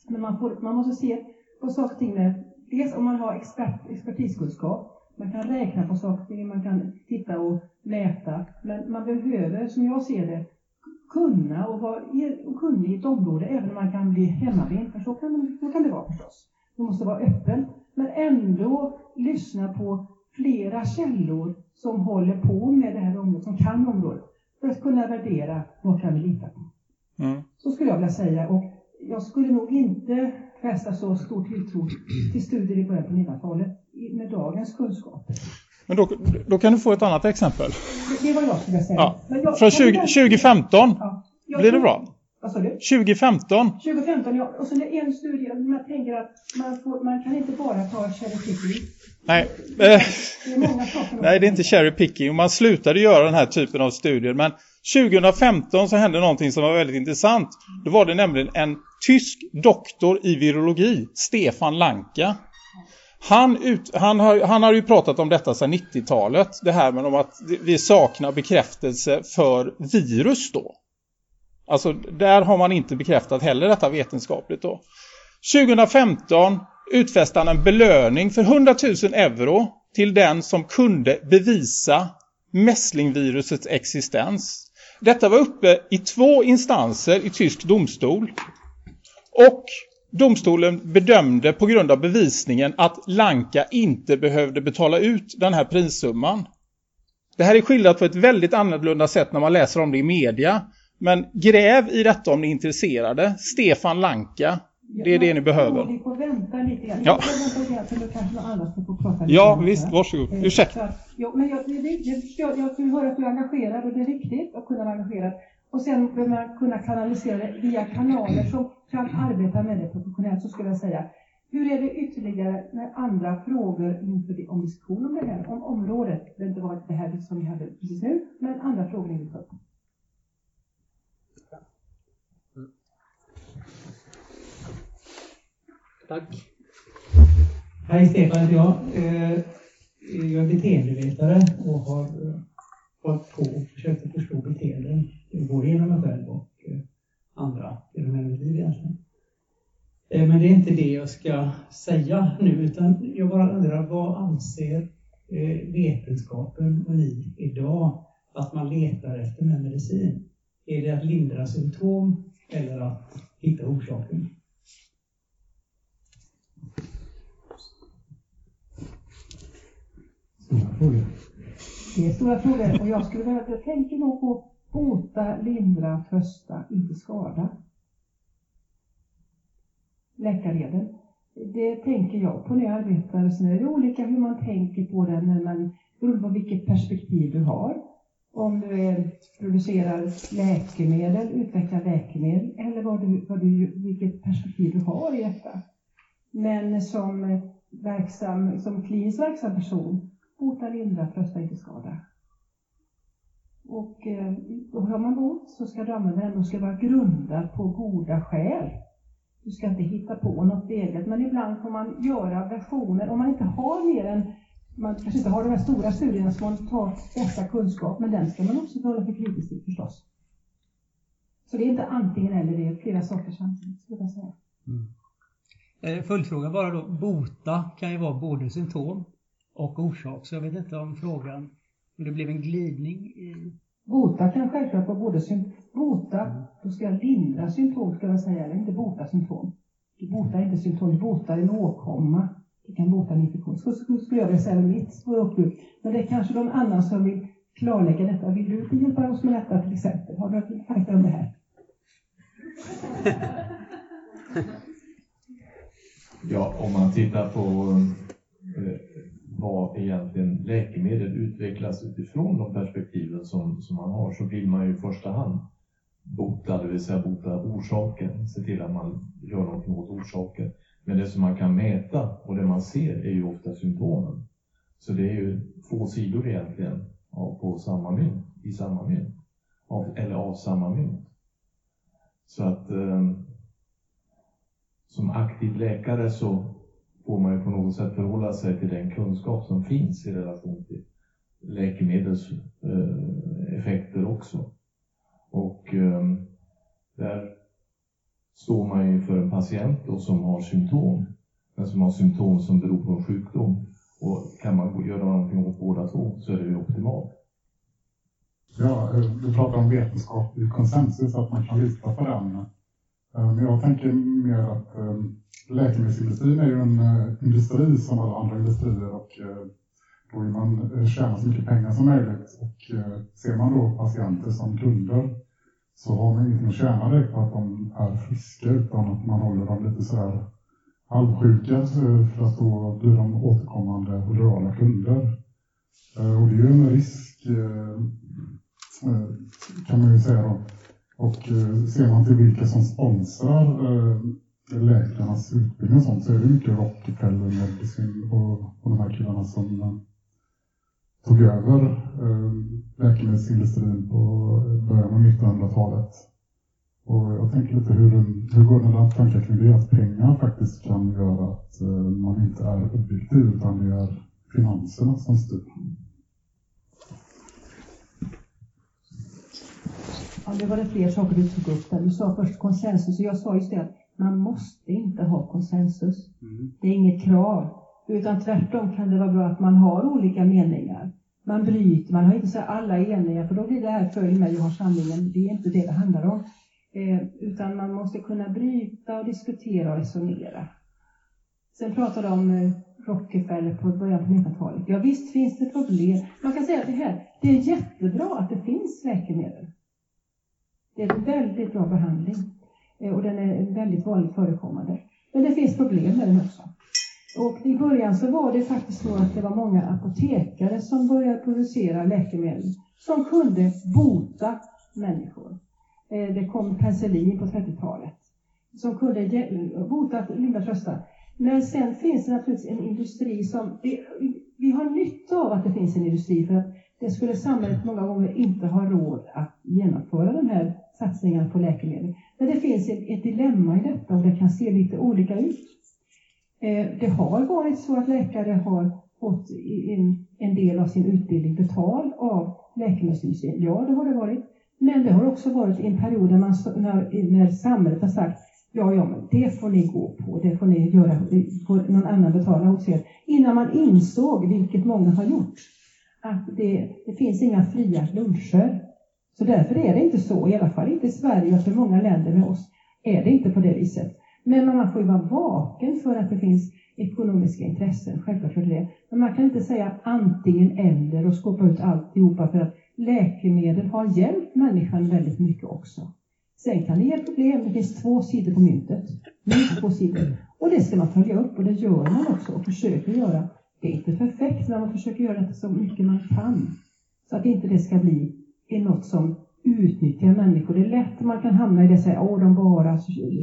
Men man, får, man måste se på saker och ting med dels om man har expert, expertiskunskap, man kan räkna på saker, man kan titta och mäta, men man behöver, som jag ser det, kunna och vara kunnig i ett område, även om man kan bli hemmablind, för så kan, så kan det vara förstås. Man måste vara öppen, men ändå lyssna på flera källor som håller på med det här området, som kan området, för att kunna värdera vad kan vi lita på. Mm. Så skulle jag vilja säga. Och jag skulle nog inte fästa så stor tilltro till studier i början på 1900-talet med dagens kunskaper. Men då, då kan du få ett annat exempel. Det, det var jag skulle säga. Ja. Från 20, 2015 ja. blir det bra? Vad sa du? 2015. 2015, ja. Och så är det en studie, man tänker att man, får, man kan inte bara ta cherry picking. Nej. Det är många saker Nej, det är inte cherry picking. Man slutade göra den här typen av studier. Men 2015 så hände någonting som var väldigt intressant. Då var det nämligen en tysk doktor i virologi, Stefan Lanka. Han, ut, han, har, han har ju pratat om detta sedan 90-talet. Det här med att vi saknar bekräftelse för virus då. Alltså där har man inte bekräftat heller detta vetenskapligt då. 2015 utfäste han en belöning för 100 000 euro till den som kunde bevisa mässlingvirusets existens. Detta var uppe i två instanser i tysk domstol. Och domstolen bedömde på grund av bevisningen att Lanka inte behövde betala ut den här prissumman. Det här är skildrat på ett väldigt annorlunda sätt när man läser om det i media. Men gräv i detta om ni är intresserade. Stefan Lanka, det är det ni behöver. Vi får vänta lite grann. Ja, ja visst, varsågod. Eh, Ursäkta. Ja, men jag, jag, jag hör att du är engagerad och det är viktigt att kunna vara engagerad. Och sen behöver man kunna kanalisera det via kanaler som kan arbeta med det professionellt, så skulle jag säga. Hur är det ytterligare med andra frågor inför om diskussion om det här, om området? Det inte vara det här som vi hade precis nu, men andra frågor inför. Tack. Hej Stefan heter jag. Eh, jag är beteendevetare och har eh, hållit på och försökt förstå beteenden, både genom mig själv och eh, andra genom hela mitt liv egentligen. Men det är inte det jag ska säga nu, utan jag bara undrar vad anser vetenskapen och ni idag att man letar efter med medicin? Är det att lindra symptom eller att hitta orsaken? Stora frågor. Det är stora frågor och jag skulle vilja, jag tänker nog på bota, lindra, trösta, inte skada. Läkareden. Det tänker jag på när jag arbetar. Sen är det olika hur man tänker på det när man, beroende på vilket perspektiv du har. Om du är, producerar läkemedel, utvecklar läkemedel eller vad du, vad du, vilket perspektiv du har i detta. Men som eh, verksam, som kliniskt verksam person Bota, lindra, trösta, inte skada. Och eh, har man bot så ska du använda den, och ska vara grundad på goda skäl. Du ska inte hitta på något eget, men ibland får man göra versioner. Om man inte har mer än, man kanske inte har de här stora studierna som man tar dessa kunskap, men den ska man också hålla för kritiskt till förstås. Så det är inte antingen eller, det är flera saker samtidigt, skulle jag säga. Mm. Eh, följdfråga bara då, bota kan ju vara både symptom och orsak. Så jag vet inte om frågan, om det blev en glidning i... Bota kan självklart vara både symptom, bota, mm. då ska jag lindra symptom ska jag säga, eller inte bota symptom. Du botar inte symptom, du botar en åkomma. Du kan bota en infektion. Så skulle jag vilja säga mitt språkbruk. Men det är kanske någon annan som vill klarlägga detta. Vill du hjälpa oss med detta till exempel? Har du tankar om det här? (laughs) Ja, om man tittar på eh, vad egentligen läkemedel utvecklas utifrån de perspektiven som, som man har så vill man ju i första hand bota, det vill säga bota orsaken, se till att man gör någonting åt orsaken. Men det som man kan mäta och det man ser är ju ofta symptomen. Så det är ju två sidor egentligen av, på samma mynt, i samma mynt, av, eller av samma mynt. Så att eh, som aktiv läkare så får man ju något sätt förhålla sig till den kunskap som finns i relation till läkemedelseffekter effekter också. Och ehm, där står man ju för en patient då som har symptom, men som har symptom som beror på en sjukdom. Och kan man göra någonting åt båda två så är det ju optimalt. Ja, eh, du pratar om vetenskaplig konsensus, att man kan lita på den. Eh, men jag tänker mer att ehm, läkemedelsindustrin är ju en eh, industri som alla andra industrier och eh, då vill man tjäna så mycket pengar som möjligt. Och ser man då patienter som kunder så har man ingenting att tjäna direkt på att de är friska utan att man håller dem lite sådär halvsjuka för att då blir de återkommande och lojala kunder. Och det är ju en risk kan man ju säga då. Och eh, ser man till vilka som sponsrar eh, läkarnas utbildning och sånt så är det mycket Rockefeller Medicine och, och de här killarna som eh, tog över läkemedelsindustrin på början av 1900-talet. Och jag tänker lite hur, hur går den där tanken kring det? Att pengar faktiskt kan göra att man inte är objektiv utan det är finanserna som styr. Ja, det var det fler saker du tog upp där. Du sa först konsensus och jag sa just det att man måste inte ha konsensus. Mm. Det är inget krav. Utan tvärtom kan det vara bra att man har olika meningar. Man bryter, man har inte så alla eniga för då blir det här följ mig, jag har sanningen. Det är inte det det handlar om. Eh, utan man måste kunna bryta och diskutera och resonera. Sen pratade om eh, Rockefeller på början på 1900-talet. Ja visst finns det problem. Man kan säga att det här, det är jättebra att det finns läkemedel. Det är en väldigt bra behandling. Eh, och den är väldigt vanligt förekommande. Men det finns problem med den också. Och i början så var det faktiskt så att det var många apotekare som började producera läkemedel som kunde bota människor. Eh, det kom penicillin på 30-talet som kunde bota, lindra, trösta. Men sen finns det naturligtvis en industri som... Vi har nytta av att det finns en industri för att det skulle samhället många gånger inte ha råd att genomföra de här satsningar på läkemedel. Men det finns ett, ett dilemma i detta och det kan se lite olika ut. Eh, det har varit så att läkare har fått en, en del av sin utbildning betald av läkemedelsindustrin. Ja, det har det varit. Men det har också varit en period när, man, när, när samhället har sagt ja, ja, men det får ni gå på, det får ni göra, får någon annan betala hos er. Innan man insåg, vilket många har gjort, att det, det finns inga fria luncher. Så därför är det inte så, i alla fall inte i Sverige och för många länder med oss, är det inte på det viset. Men man får ju vara vaken för att det finns ekonomiska intressen, självklart för det. Men man kan inte säga antingen eller och skåpa ut alltihopa för att läkemedel har hjälpt människan väldigt mycket också. Sen kan det ge problem, det finns två sidor på myntet, minst två sidor. Och det ska man följa upp och det gör man också och försöker göra. Det är inte perfekt, men man försöker göra det så mycket man kan. Så att inte det ska bli är något som utnyttjar människor. Det är lätt att man kan hamna i det och säga att de bara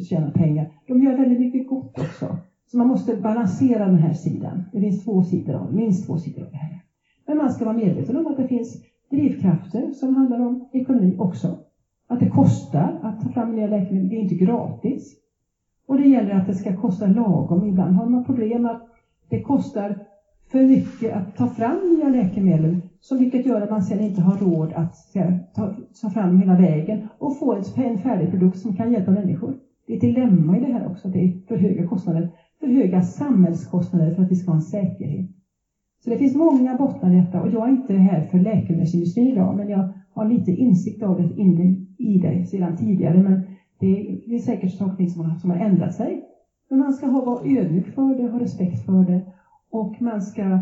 tjänar pengar. De gör väldigt mycket gott också. Så man måste balansera den här sidan. Det finns två sidor av, minst två sidor av det här. Men man ska vara medveten om att det finns drivkrafter som handlar om ekonomi också. Att det kostar att ta fram nya läkemedel, det är inte gratis. Och det gäller att det ska kosta lagom. Ibland har man problem att det kostar för mycket att ta fram nya läkemedel, så vilket gör att man sen inte har råd att ta, ta fram hela vägen och få en färdig produkt som kan hjälpa människor. Det är ett dilemma i det här också, det är för höga kostnader, för höga samhällskostnader för att vi ska ha en säkerhet. Så det finns många bottnar i detta och jag är inte här för läkemedelsindustrin idag, men jag har lite insikt av det inne i det sedan tidigare. Men det är, det är säkert saker som har, som har ändrat sig. Men man ska ha, vara ödmjuk för det, ha respekt för det och man ska,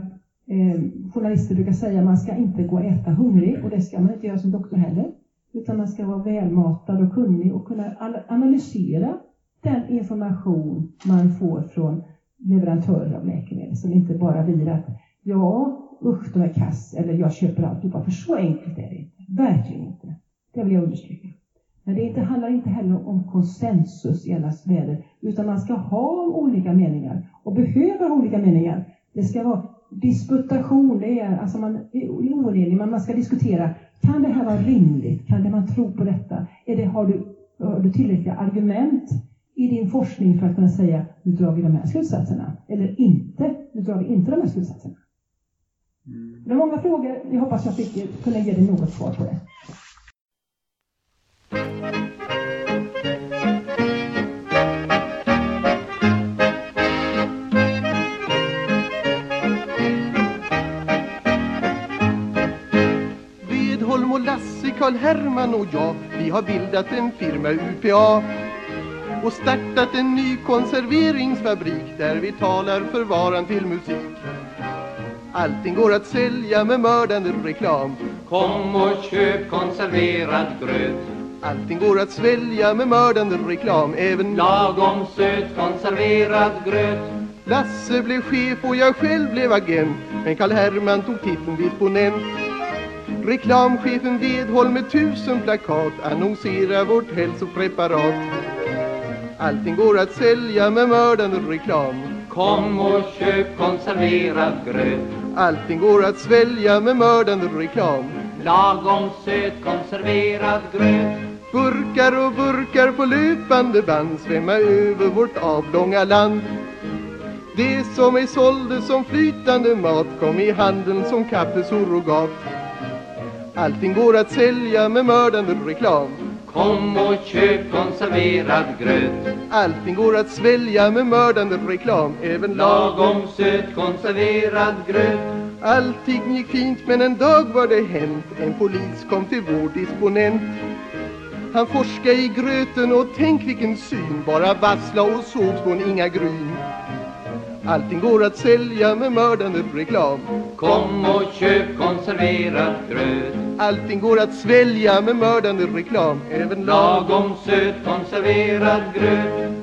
eh, journalister brukar säga, man ska inte gå och äta hungrig och det ska man inte göra som doktor heller. Utan man ska vara välmatad och kunnig och kunna analysera den information man får från leverantörer av läkemedel. Så det inte bara blir att ja, usch de är kass eller jag köper alltihopa. För så enkelt är det inte. Verkligen inte. Det vill jag understryka. Men det inte, handlar inte heller om konsensus i allas väder, utan man ska ha olika meningar och behöver olika meningar. Det ska vara disputation, det är alltså man är oenig, men man ska diskutera. Kan det här vara rimligt? Kan det man tro på detta? Är det, har, du, har du tillräckliga argument i din forskning för att kunna säga nu drar vi de här slutsatserna? Eller inte, nu drar vi inte de här slutsatserna. Mm. Det var många frågor. Jag hoppas jag fick kunna ge dig något svar på det. Karl Herman och jag Vi har bildat en firma UPA och startat en ny konserveringsfabrik där vi talar för varan till musik. Allting går att sälja med mördande reklam. Kom och köp konserverad gröt. Allting går att svälja med mördande reklam även Lagom söt konserverad gröt Lasse blev chef och jag själv blev agent Men Karl Herman tog titeln disponent Reklamchefen Vedholm med tusen plakat annonserar vårt hälsopreparat. Allting går att sälja med mördande reklam. Kom och köp konserverad gröt. Allting går att svälja med mördande reklam. Lagom söt konserverad gröt. Burkar och burkar på löpande band svämmar över vårt avlånga land. Det som är sålde som flytande mat kom i handeln som kaffesurrogat. Allting går att sälja med mördande reklam. Kom och köp konserverad gröt. Allting går att svälja med mördande reklam. Även lagom söt konserverad gröt. Allting gick fint men en dag var det hänt. En polis kom till vår disponent. Han forskade i gröten och tänk vilken syn. Bara vassla och såg från inga gryn. Allting går att sälja med mördande reklam. Kom och köp konserverad gröt. Allting går att svälja med mördande reklam. Även lagom söt konserverad gröt.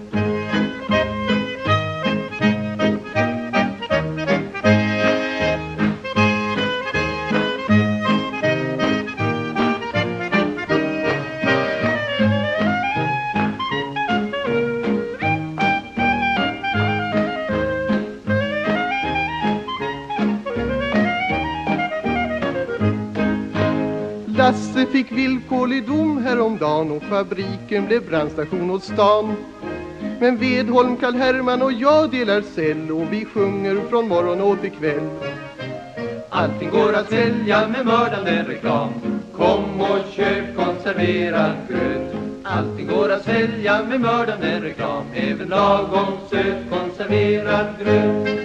Lasse fick villkorlig dom häromdagen och fabriken blev brandstation åt stan. Men Vedholm, Karl Herman och jag delar cell och vi sjunger från morgon och till kväll. Allting går att sälja med mördande reklam Kom och köp konserverad gröt Allting går att sälja med mördande reklam Även lagom söt konserverad gröt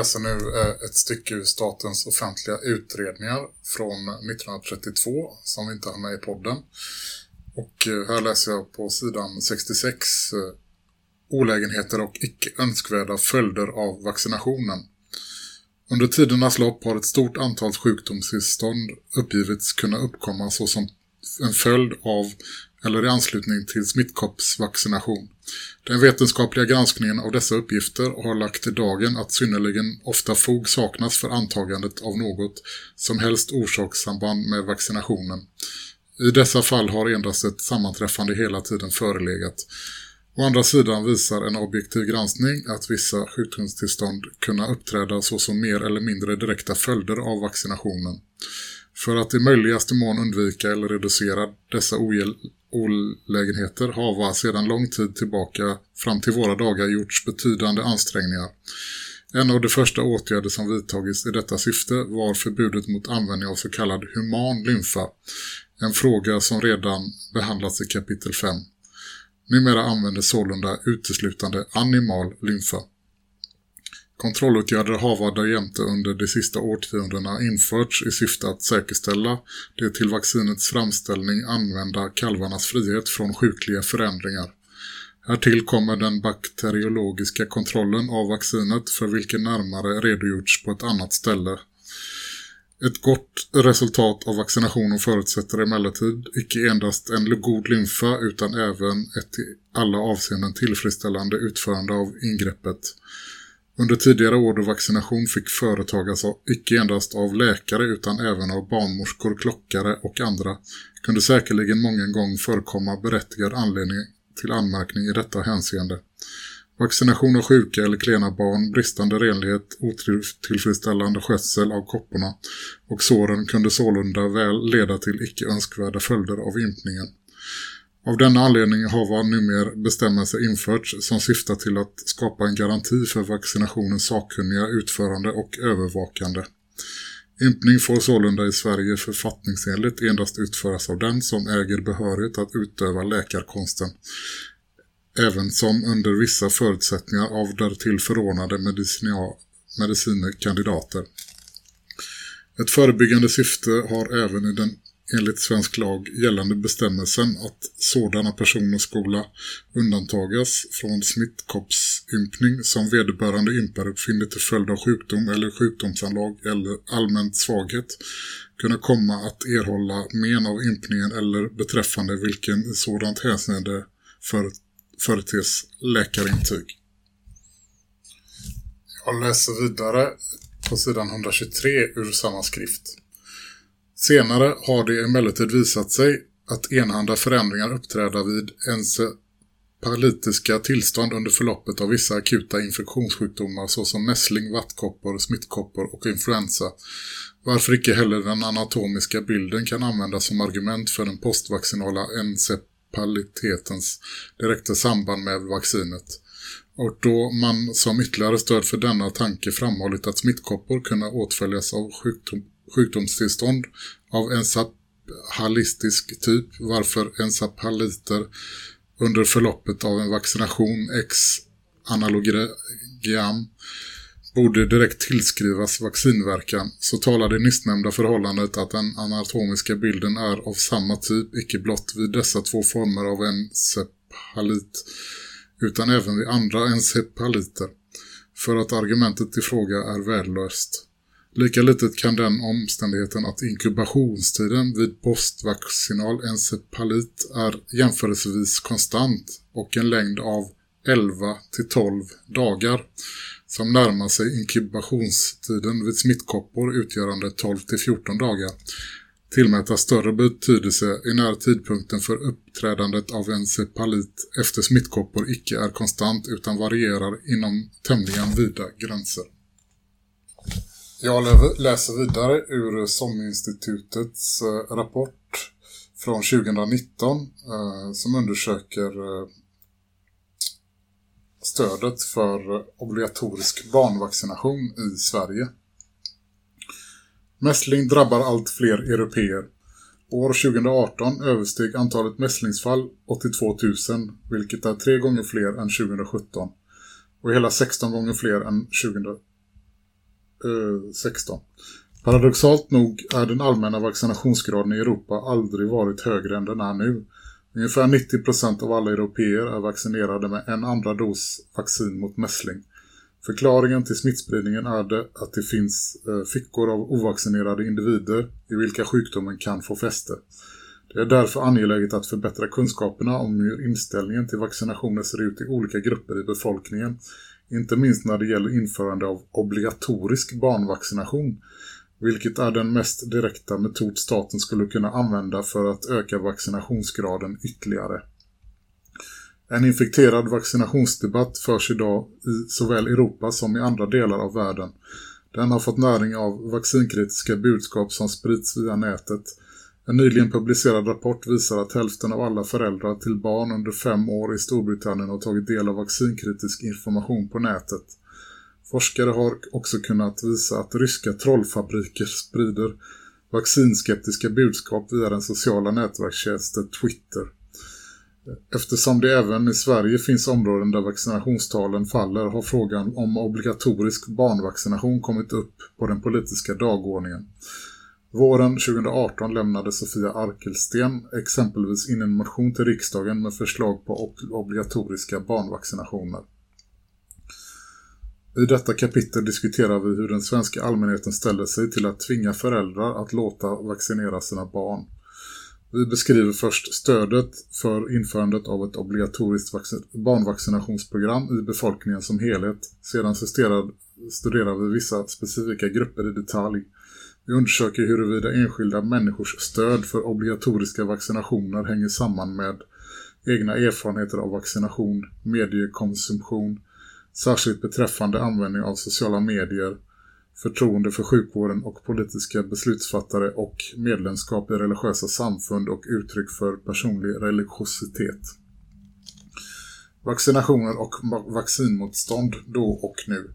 läser nu eh, ett stycke ur Statens offentliga utredningar från 1932 som vi inte har med i podden. Och eh, här läser jag på sidan 66 eh, olägenheter och icke önskvärda följder av vaccinationen. Under tidernas lopp har ett stort antal sjukdomstillstånd uppgivits kunna uppkomma såsom en följd av eller i anslutning till smittkoppsvaccination. Den vetenskapliga granskningen av dessa uppgifter har lagt till dagen att synnerligen ofta fog saknas för antagandet av något som helst orsakssamband med vaccinationen. I dessa fall har endast ett sammanträffande hela tiden förelegat. Å andra sidan visar en objektiv granskning att vissa sjukdomstillstånd kunna uppträda såsom mer eller mindre direkta följder av vaccinationen. För att i möjligaste mån undvika eller reducera dessa olägenheter har sedan lång tid tillbaka fram till våra dagar gjorts betydande ansträngningar. En av de första åtgärder som vidtagits i detta syfte var förbudet mot användning av så kallad human lymfa. En fråga som redan behandlats i kapitel 5. Numera använder sålunda uteslutande animal lymfa. Kontrollåtgärder har därjämte under de sista årtiondena införts i syfte att säkerställa det till vaccinets framställning använda kalvarnas frihet från sjukliga förändringar. Härtill kommer den bakteriologiska kontrollen av vaccinet för vilken närmare redogjorts på ett annat ställe. Ett gott resultat av vaccinationen förutsätter emellertid icke endast en god lymfa utan även ett i alla avseenden tillfredsställande utförande av ingreppet. Under tidigare år då vaccination fick företagas av, icke endast av läkare utan även av barnmorskor, klockare och andra kunde säkerligen många gång förekomma berättigad anledning till anmärkning i detta hänseende. Vaccination av sjuka eller klena barn, bristande renlighet, otillfredsställande skötsel av kopporna och såren kunde sålunda väl leda till icke önskvärda följder av ympningen. Av denna anledning har vad numera bestämmelser införts som syftar till att skapa en garanti för vaccinationens sakkunniga utförande och övervakande. Impning får sålunda i Sverige författningsenligt endast utföras av den som äger behörighet att utöva läkarkonsten, även som under vissa förutsättningar av därtill förordnade medicinkandidater. Ett förebyggande syfte har även i den enligt svensk lag gällande bestämmelsen att sådana personer skola undantagas från smittkoppsympning som vederbörande ympare finner till följd av sjukdom eller sjukdomsanlag eller allmänt svaghet kunna komma att erhålla men av ympningen eller beträffande vilken sådant hänseende för, företes läkarintyg. Jag läser vidare på sidan 123 ur samma skrift. Senare har det emellertid visat sig att enhanda förändringar uppträder vid encepalitiska tillstånd under förloppet av vissa akuta infektionssjukdomar såsom mässling, vattkoppor, smittkoppor och influensa. Varför icke heller den anatomiska bilden kan användas som argument för den postvaccinala encepalitetens direkta samband med vaccinet. Och då man som ytterligare stöd för denna tanke framhållit att smittkoppor kunna åtföljas av sjukdom sjukdomstillstånd av ensapalistisk typ varför ensapaliter under förloppet av en vaccination ex analogiam borde direkt tillskrivas vaccinverkan så talar det nyssnämnda förhållandet att den anatomiska bilden är av samma typ icke blott vid dessa två former av encepalit utan även vid andra encepaliter för att argumentet i fråga är värdelöst. Lika litet kan den omständigheten att inkubationstiden vid postvaccinal encepalit är jämförelsevis konstant och en längd av 11 till 12 dagar som närmar sig inkubationstiden vid smittkoppor utgörande 12 till 14 dagar tillmätas större betydelse i när tidpunkten för uppträdandet av encepalit efter smittkoppor icke är konstant utan varierar inom tämligen vida gränser. Jag läser vidare ur SOM-institutets eh, rapport från 2019 eh, som undersöker eh, stödet för obligatorisk barnvaccination i Sverige. Mässling drabbar allt fler europeer. År 2018 översteg antalet mässlingsfall 82 000, vilket är tre gånger fler än 2017 och hela 16 gånger fler än Eh, 16. Paradoxalt nog är den allmänna vaccinationsgraden i Europa aldrig varit högre än den är nu. Ungefär 90% av alla europeer är vaccinerade med en andra dos vaccin mot mässling. Förklaringen till smittspridningen är det att det finns eh, fickor av ovaccinerade individer i vilka sjukdomen kan få fäste. Det är därför angeläget att förbättra kunskaperna om hur inställningen till vaccinationer ser ut i olika grupper i befolkningen. Inte minst när det gäller införande av obligatorisk barnvaccination, vilket är den mest direkta metod staten skulle kunna använda för att öka vaccinationsgraden ytterligare. En infekterad vaccinationsdebatt förs idag i såväl Europa som i andra delar av världen. Den har fått näring av vaccinkritiska budskap som sprids via nätet. En nyligen publicerad rapport visar att hälften av alla föräldrar till barn under fem år i Storbritannien har tagit del av vaccinkritisk information på nätet. Forskare har också kunnat visa att ryska trollfabriker sprider vaccinskeptiska budskap via den sociala nätverkstjänsten Twitter. Eftersom det även i Sverige finns områden där vaccinationstalen faller har frågan om obligatorisk barnvaccination kommit upp på den politiska dagordningen. Våren 2018 lämnade Sofia Arkelsten exempelvis in en motion till riksdagen med förslag på obligatoriska barnvaccinationer. I detta kapitel diskuterar vi hur den svenska allmänheten ställer sig till att tvinga föräldrar att låta vaccinera sina barn. Vi beskriver först stödet för införandet av ett obligatoriskt barnvaccinationsprogram i befolkningen som helhet. Sedan studerar vi vissa specifika grupper i detalj. Vi undersöker huruvida enskilda människors stöd för obligatoriska vaccinationer hänger samman med egna erfarenheter av vaccination, mediekonsumtion, särskilt beträffande användning av sociala medier, förtroende för sjukvården och politiska beslutsfattare och medlemskap i religiösa samfund och uttryck för personlig religiositet. Vaccinationer och vaccinmotstånd då och nu.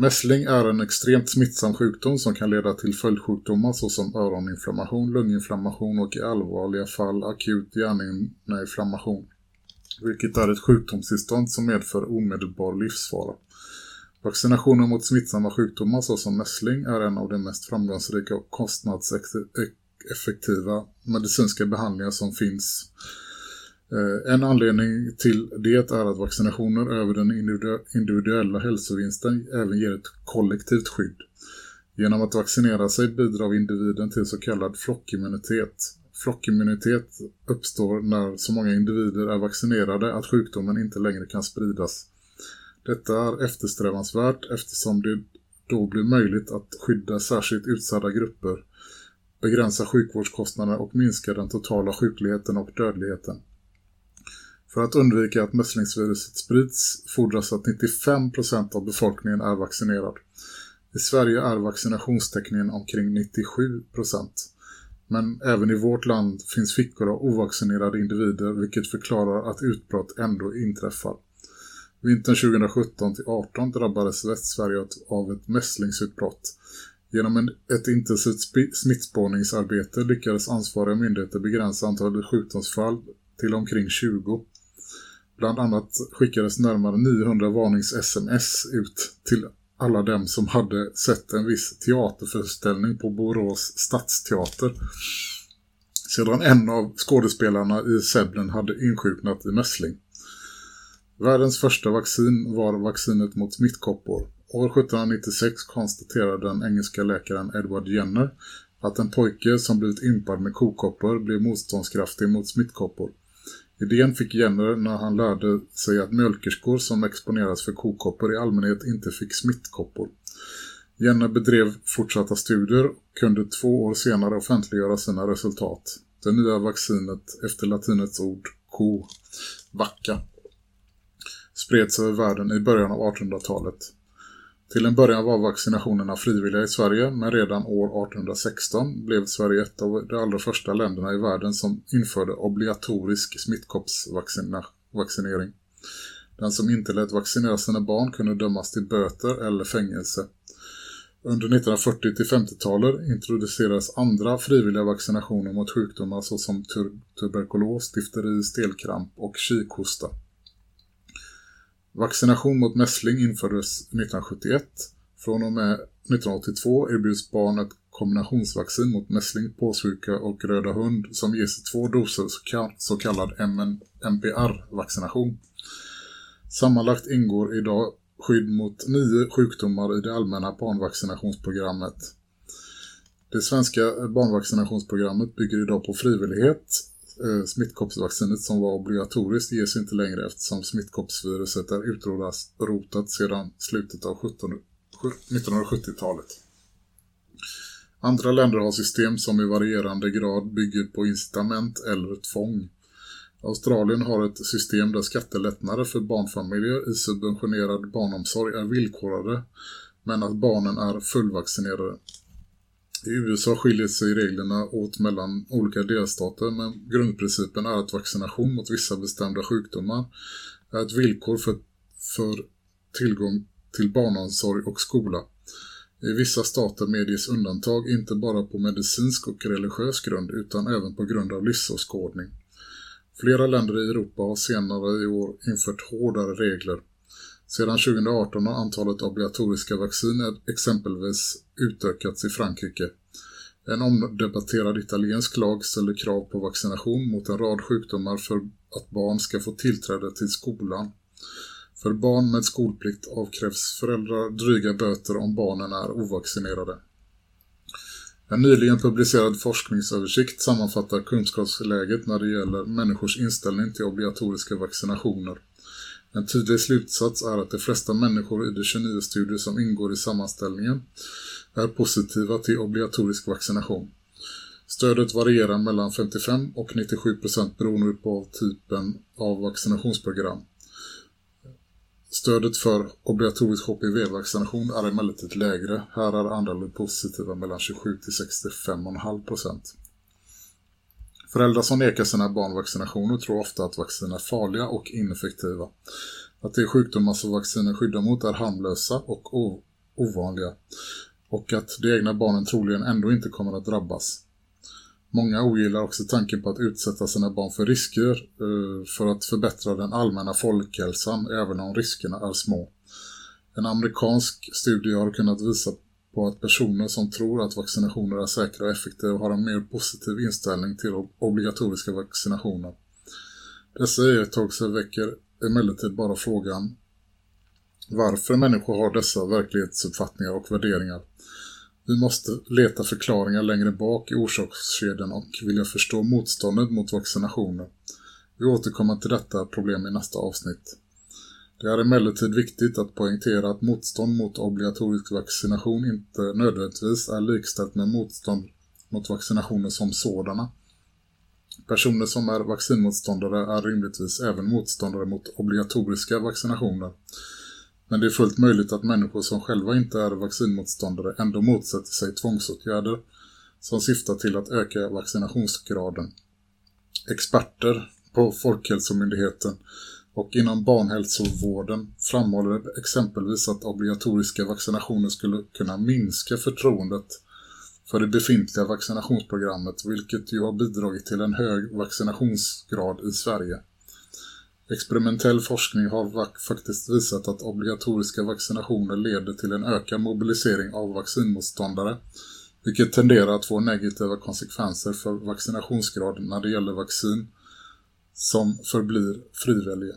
Mässling är en extremt smittsam sjukdom som kan leda till följdsjukdomar såsom öroninflammation, lunginflammation och i allvarliga fall akut hjärninflammation, vilket är ett sjukdomstillstånd som medför omedelbar livsfara. Vaccinationer mot smittsamma sjukdomar såsom mässling är en av de mest framgångsrika och kostnadseffektiva medicinska behandlingar som finns. Eh, en anledning till det är att vaccinationer över den individuella hälsovinsten även ger ett kollektivt skydd. Genom att vaccinera sig bidrar individen till så kallad flockimmunitet. Flockimmunitet uppstår när så många individer är vaccinerade att sjukdomen inte längre kan spridas. Detta är eftersträvansvärt eftersom det då blir möjligt att skydda särskilt utsatta grupper, begränsa sjukvårdskostnaderna och minska den totala sjukligheten och dödligheten. För att undvika att mässlingsviruset sprids fordras att 95% av befolkningen är vaccinerad. I Sverige är vaccinationstäckningen omkring 97%. Men även i vårt land finns fickor av ovaccinerade individer vilket förklarar att utbrott ändå inträffar. Vintern 2017-18 drabbades Västsverige av ett mässlingsutbrott. Genom en, ett intensivt smittspårningsarbete lyckades ansvariga myndigheter begränsa antalet sjukdomsfall till omkring 20. Bland annat skickades närmare 900 varnings-sms ut till alla dem som hade sett en viss teaterföreställning på Borås stadsteater. Sedan en av skådespelarna i Säblen hade insjuknat i mässling. Världens första vaccin var vaccinet mot smittkoppor. År 1796 konstaterade den engelska läkaren Edward Jenner att en pojke som blivit impad med kokoppor blev motståndskraftig mot smittkoppor. Idén fick Jenner när han lärde sig att mjölkerskor som exponeras för kokoppor i allmänhet inte fick smittkoppor. Jenner bedrev fortsatta studier och kunde två år senare offentliggöra sina resultat. Det nya vaccinet efter latinets ord ko, vacka, spreds över världen i början av 1800-talet. Till en början var vaccinationerna frivilliga i Sverige men redan år 1816 blev Sverige ett av de allra första länderna i världen som införde obligatorisk smittkoppsvaccinering. Den som inte lät vaccinera sina barn kunde dömas till böter eller fängelse. Under 1940- till 50-talet introducerades andra frivilliga vaccinationer mot sjukdomar såsom tuberkulos, difteri, stelkramp och kikhosta. Vaccination mot mässling infördes 1971. Från och med 1982 erbjuds barnet kombinationsvaccin mot mässling, påsjuka och röda hund som ges i två doser så kallad MPR-vaccination. Sammanlagt ingår idag skydd mot nio sjukdomar i det allmänna barnvaccinationsprogrammet. Det svenska barnvaccinationsprogrammet bygger idag på frivillighet. Eh, smittkoppsvaccinet som var obligatoriskt ges inte längre eftersom smittkoppsviruset är utrotat sedan slutet av 1970-talet. Andra länder har system som i varierande grad bygger på incitament eller tvång. Australien har ett system där skattelättnader för barnfamiljer i subventionerad barnomsorg är villkorade men att barnen är fullvaccinerade. I USA skiljer sig reglerna åt mellan olika delstater men grundprincipen är att vaccination mot vissa bestämda sjukdomar är ett villkor för, för tillgång till barnomsorg och skola. I vissa stater medges undantag inte bara på medicinsk och religiös grund utan även på grund av livsåskådning. Flera länder i Europa har senare i år infört hårdare regler. Sedan 2018 har antalet obligatoriska vacciner exempelvis utökats i Frankrike. En omdebatterad italiensk lag ställer krav på vaccination mot en rad sjukdomar för att barn ska få tillträde till skolan. För barn med skolplikt avkrävs föräldrar dryga böter om barnen är ovaccinerade. En nyligen publicerad forskningsöversikt sammanfattar kunskapsläget när det gäller människors inställning till obligatoriska vaccinationer. En tydlig slutsats är att de flesta människor i de 29 studier som ingår i sammanställningen är positiva till obligatorisk vaccination. Stödet varierar mellan 55 och 97 procent beroende på typen av vaccinationsprogram. Stödet för obligatorisk HPV-vaccination är emellertid lägre. Här är andelen positiva mellan 27 till 65,5 procent. Föräldrar som nekar sina barn vaccinationer tror ofta att vaccin är farliga och ineffektiva. Att de sjukdomar som vacciner skyddar mot är harmlösa och ovanliga. Och att de egna barnen troligen ändå inte kommer att drabbas. Många ogillar också tanken på att utsätta sina barn för risker eh, för att förbättra den allmänna folkhälsan även om riskerna är små. En amerikansk studie har kunnat visa på att personer som tror att vaccinationer är säkra och effektiva har en mer positiv inställning till obligatoriska vaccinationer. Dessa iakttagelser väcker emellertid bara frågan varför människor har dessa verklighetsuppfattningar och värderingar. Vi måste leta förklaringar längre bak i orsakskedjan och vilja förstå motståndet mot vaccinationer. Vi återkommer till detta problem i nästa avsnitt. Det är emellertid viktigt att poängtera att motstånd mot obligatorisk vaccination inte nödvändigtvis är likställt med motstånd mot vaccinationer som sådana. Personer som är vaccinmotståndare är rimligtvis även motståndare mot obligatoriska vaccinationer. Men det är fullt möjligt att människor som själva inte är vaccinmotståndare ändå motsätter sig tvångsåtgärder som syftar till att öka vaccinationsgraden. Experter på Folkhälsomyndigheten och inom barnhälsovården framhåller exempelvis att obligatoriska vaccinationer skulle kunna minska förtroendet för det befintliga vaccinationsprogrammet vilket ju har bidragit till en hög vaccinationsgrad i Sverige. Experimentell forskning har faktiskt visat att obligatoriska vaccinationer leder till en ökad mobilisering av vaccinmotståndare, vilket tenderar att få negativa konsekvenser för vaccinationsgraden när det gäller vaccin som förblir frivilliga.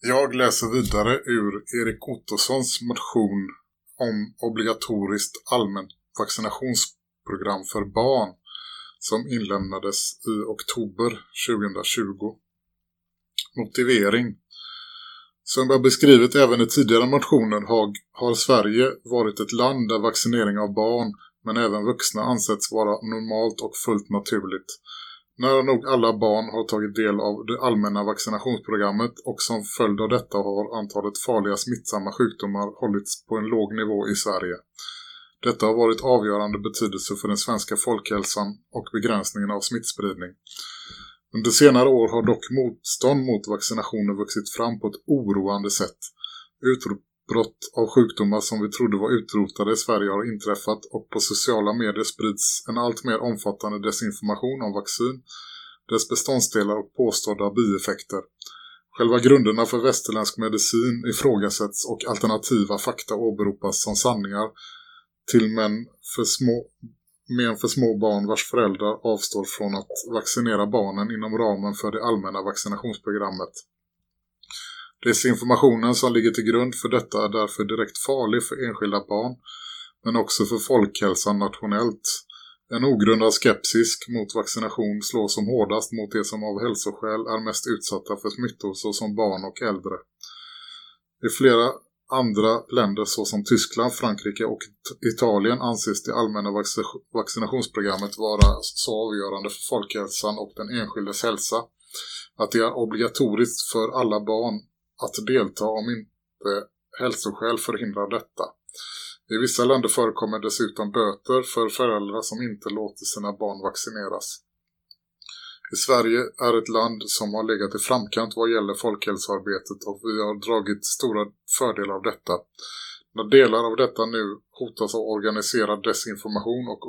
Jag läser vidare ur Erik Ottossons motion om obligatoriskt allmänt vaccinationsprogram för barn som inlämnades i oktober 2020. Motivering Som jag beskrivit även i tidigare motioner har, har Sverige varit ett land där vaccinering av barn men även vuxna ansetts vara normalt och fullt naturligt. Nära nog alla barn har tagit del av det allmänna vaccinationsprogrammet och som följd av detta har antalet farliga smittsamma sjukdomar hållits på en låg nivå i Sverige. Detta har varit avgörande betydelse för den svenska folkhälsan och begränsningen av smittspridning. Under senare år har dock motstånd mot vaccinationer vuxit fram på ett oroande sätt. Utbrott av sjukdomar som vi trodde var utrotade i Sverige har inträffat och på sociala medier sprids en allt mer omfattande desinformation om vaccin, dess beståndsdelar och påstådda bieffekter. Själva grunderna för västerländsk medicin ifrågasätts och alternativa fakta åberopas som sanningar till män för små men för små barn vars föräldrar avstår från att vaccinera barnen inom ramen för det allmänna vaccinationsprogrammet. Desinformationen som ligger till grund för detta är därför direkt farlig för enskilda barn men också för folkhälsan nationellt. En ogrundad skepsis mot vaccination slår som hårdast mot de som av hälsoskäl är mest utsatta för smittor såsom barn och äldre. I flera andra länder såsom Tyskland, Frankrike och Italien anses det allmänna vaccinationsprogrammet vara så avgörande för folkhälsan och den enskildes hälsa att det är obligatoriskt för alla barn att delta om inte hälsoskäl förhindrar detta. I vissa länder förekommer dessutom böter för föräldrar som inte låter sina barn vaccineras. I Sverige är ett land som har legat i framkant vad gäller folkhälsoarbetet och vi har dragit stora fördelar av detta. När delar av detta nu hotas av organiserad desinformation och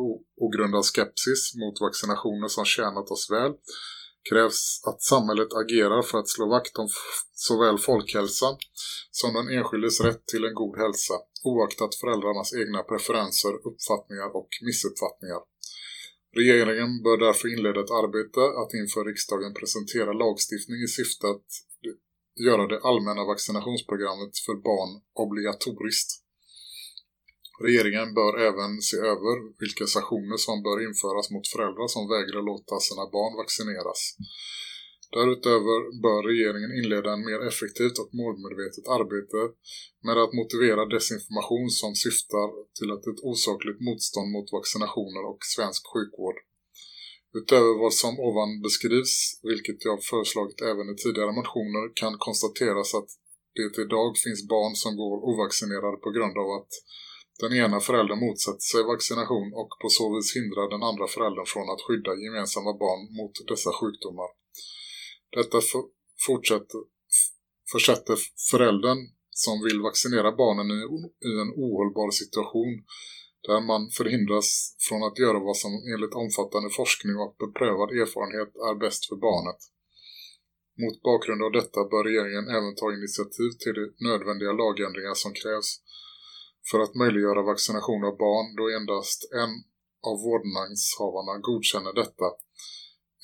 ogrundad skepsis mot vaccinationer som tjänat oss väl krävs att samhället agerar för att slå vakt om såväl folkhälsan som den enskildes rätt till en god hälsa oaktat föräldrarnas egna preferenser, uppfattningar och missuppfattningar. Regeringen bör därför inleda ett arbete att inför riksdagen presentera lagstiftning i syfte att göra det allmänna vaccinationsprogrammet för barn obligatoriskt. Regeringen bör även se över vilka sanktioner som bör införas mot föräldrar som vägrar låta sina barn vaccineras. Därutöver bör regeringen inleda en mer effektivt och målmedvetet arbete med att motivera desinformation som syftar till att ett osakligt motstånd mot vaccinationer och svensk sjukvård. Utöver vad som ovan beskrivs, vilket jag föreslagit även i tidigare motioner, kan konstateras att det idag finns barn som går ovaccinerade på grund av att den ena föräldern motsätter sig vaccination och på så vis hindrar den andra föräldern från att skydda gemensamma barn mot dessa sjukdomar. Detta fortsätter, försätter föräldern som vill vaccinera barnen i, i en ohållbar situation där man förhindras från att göra vad som enligt omfattande forskning och beprövad erfarenhet är bäst för barnet. Mot bakgrund av detta bör regeringen även ta initiativ till de nödvändiga lagändringar som krävs för att möjliggöra vaccination av barn då endast en av vårdnadshavarna godkänner detta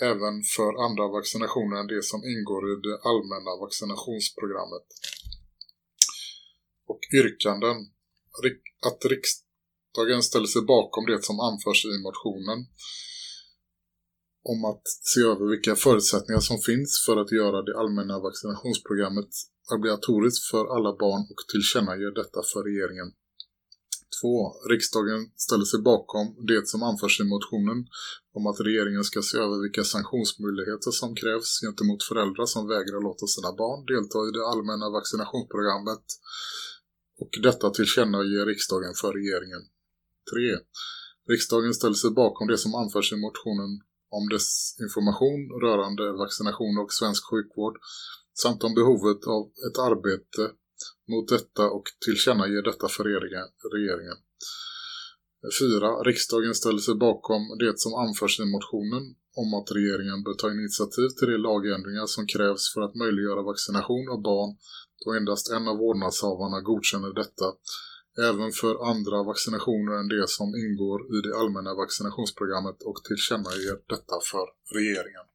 även för andra vaccinationer än de som ingår i det allmänna vaccinationsprogrammet. Och yrkanden att riksdagen ställer sig bakom det som anförs i motionen om att se över vilka förutsättningar som finns för att göra det allmänna vaccinationsprogrammet obligatoriskt för alla barn och tillkännager detta för regeringen. 2. Riksdagen ställer sig bakom det som anförs i motionen om att regeringen ska se över vilka sanktionsmöjligheter som krävs gentemot föräldrar som vägrar låta sina barn delta i det allmänna vaccinationsprogrammet och detta tillkännager riksdagen för regeringen. 3. Riksdagen ställer sig bakom det som anförs i motionen om dess information rörande vaccination och svensk sjukvård samt om behovet av ett arbete mot detta och tillkännager detta för regeringen. 4. Riksdagen ställer sig bakom det som anförs i motionen om att regeringen bör ta initiativ till de lagändringar som krävs för att möjliggöra vaccination av barn då endast en av vårdnadshavarna godkänner detta även för andra vaccinationer än de som ingår i det allmänna vaccinationsprogrammet och tillkännager detta för regeringen.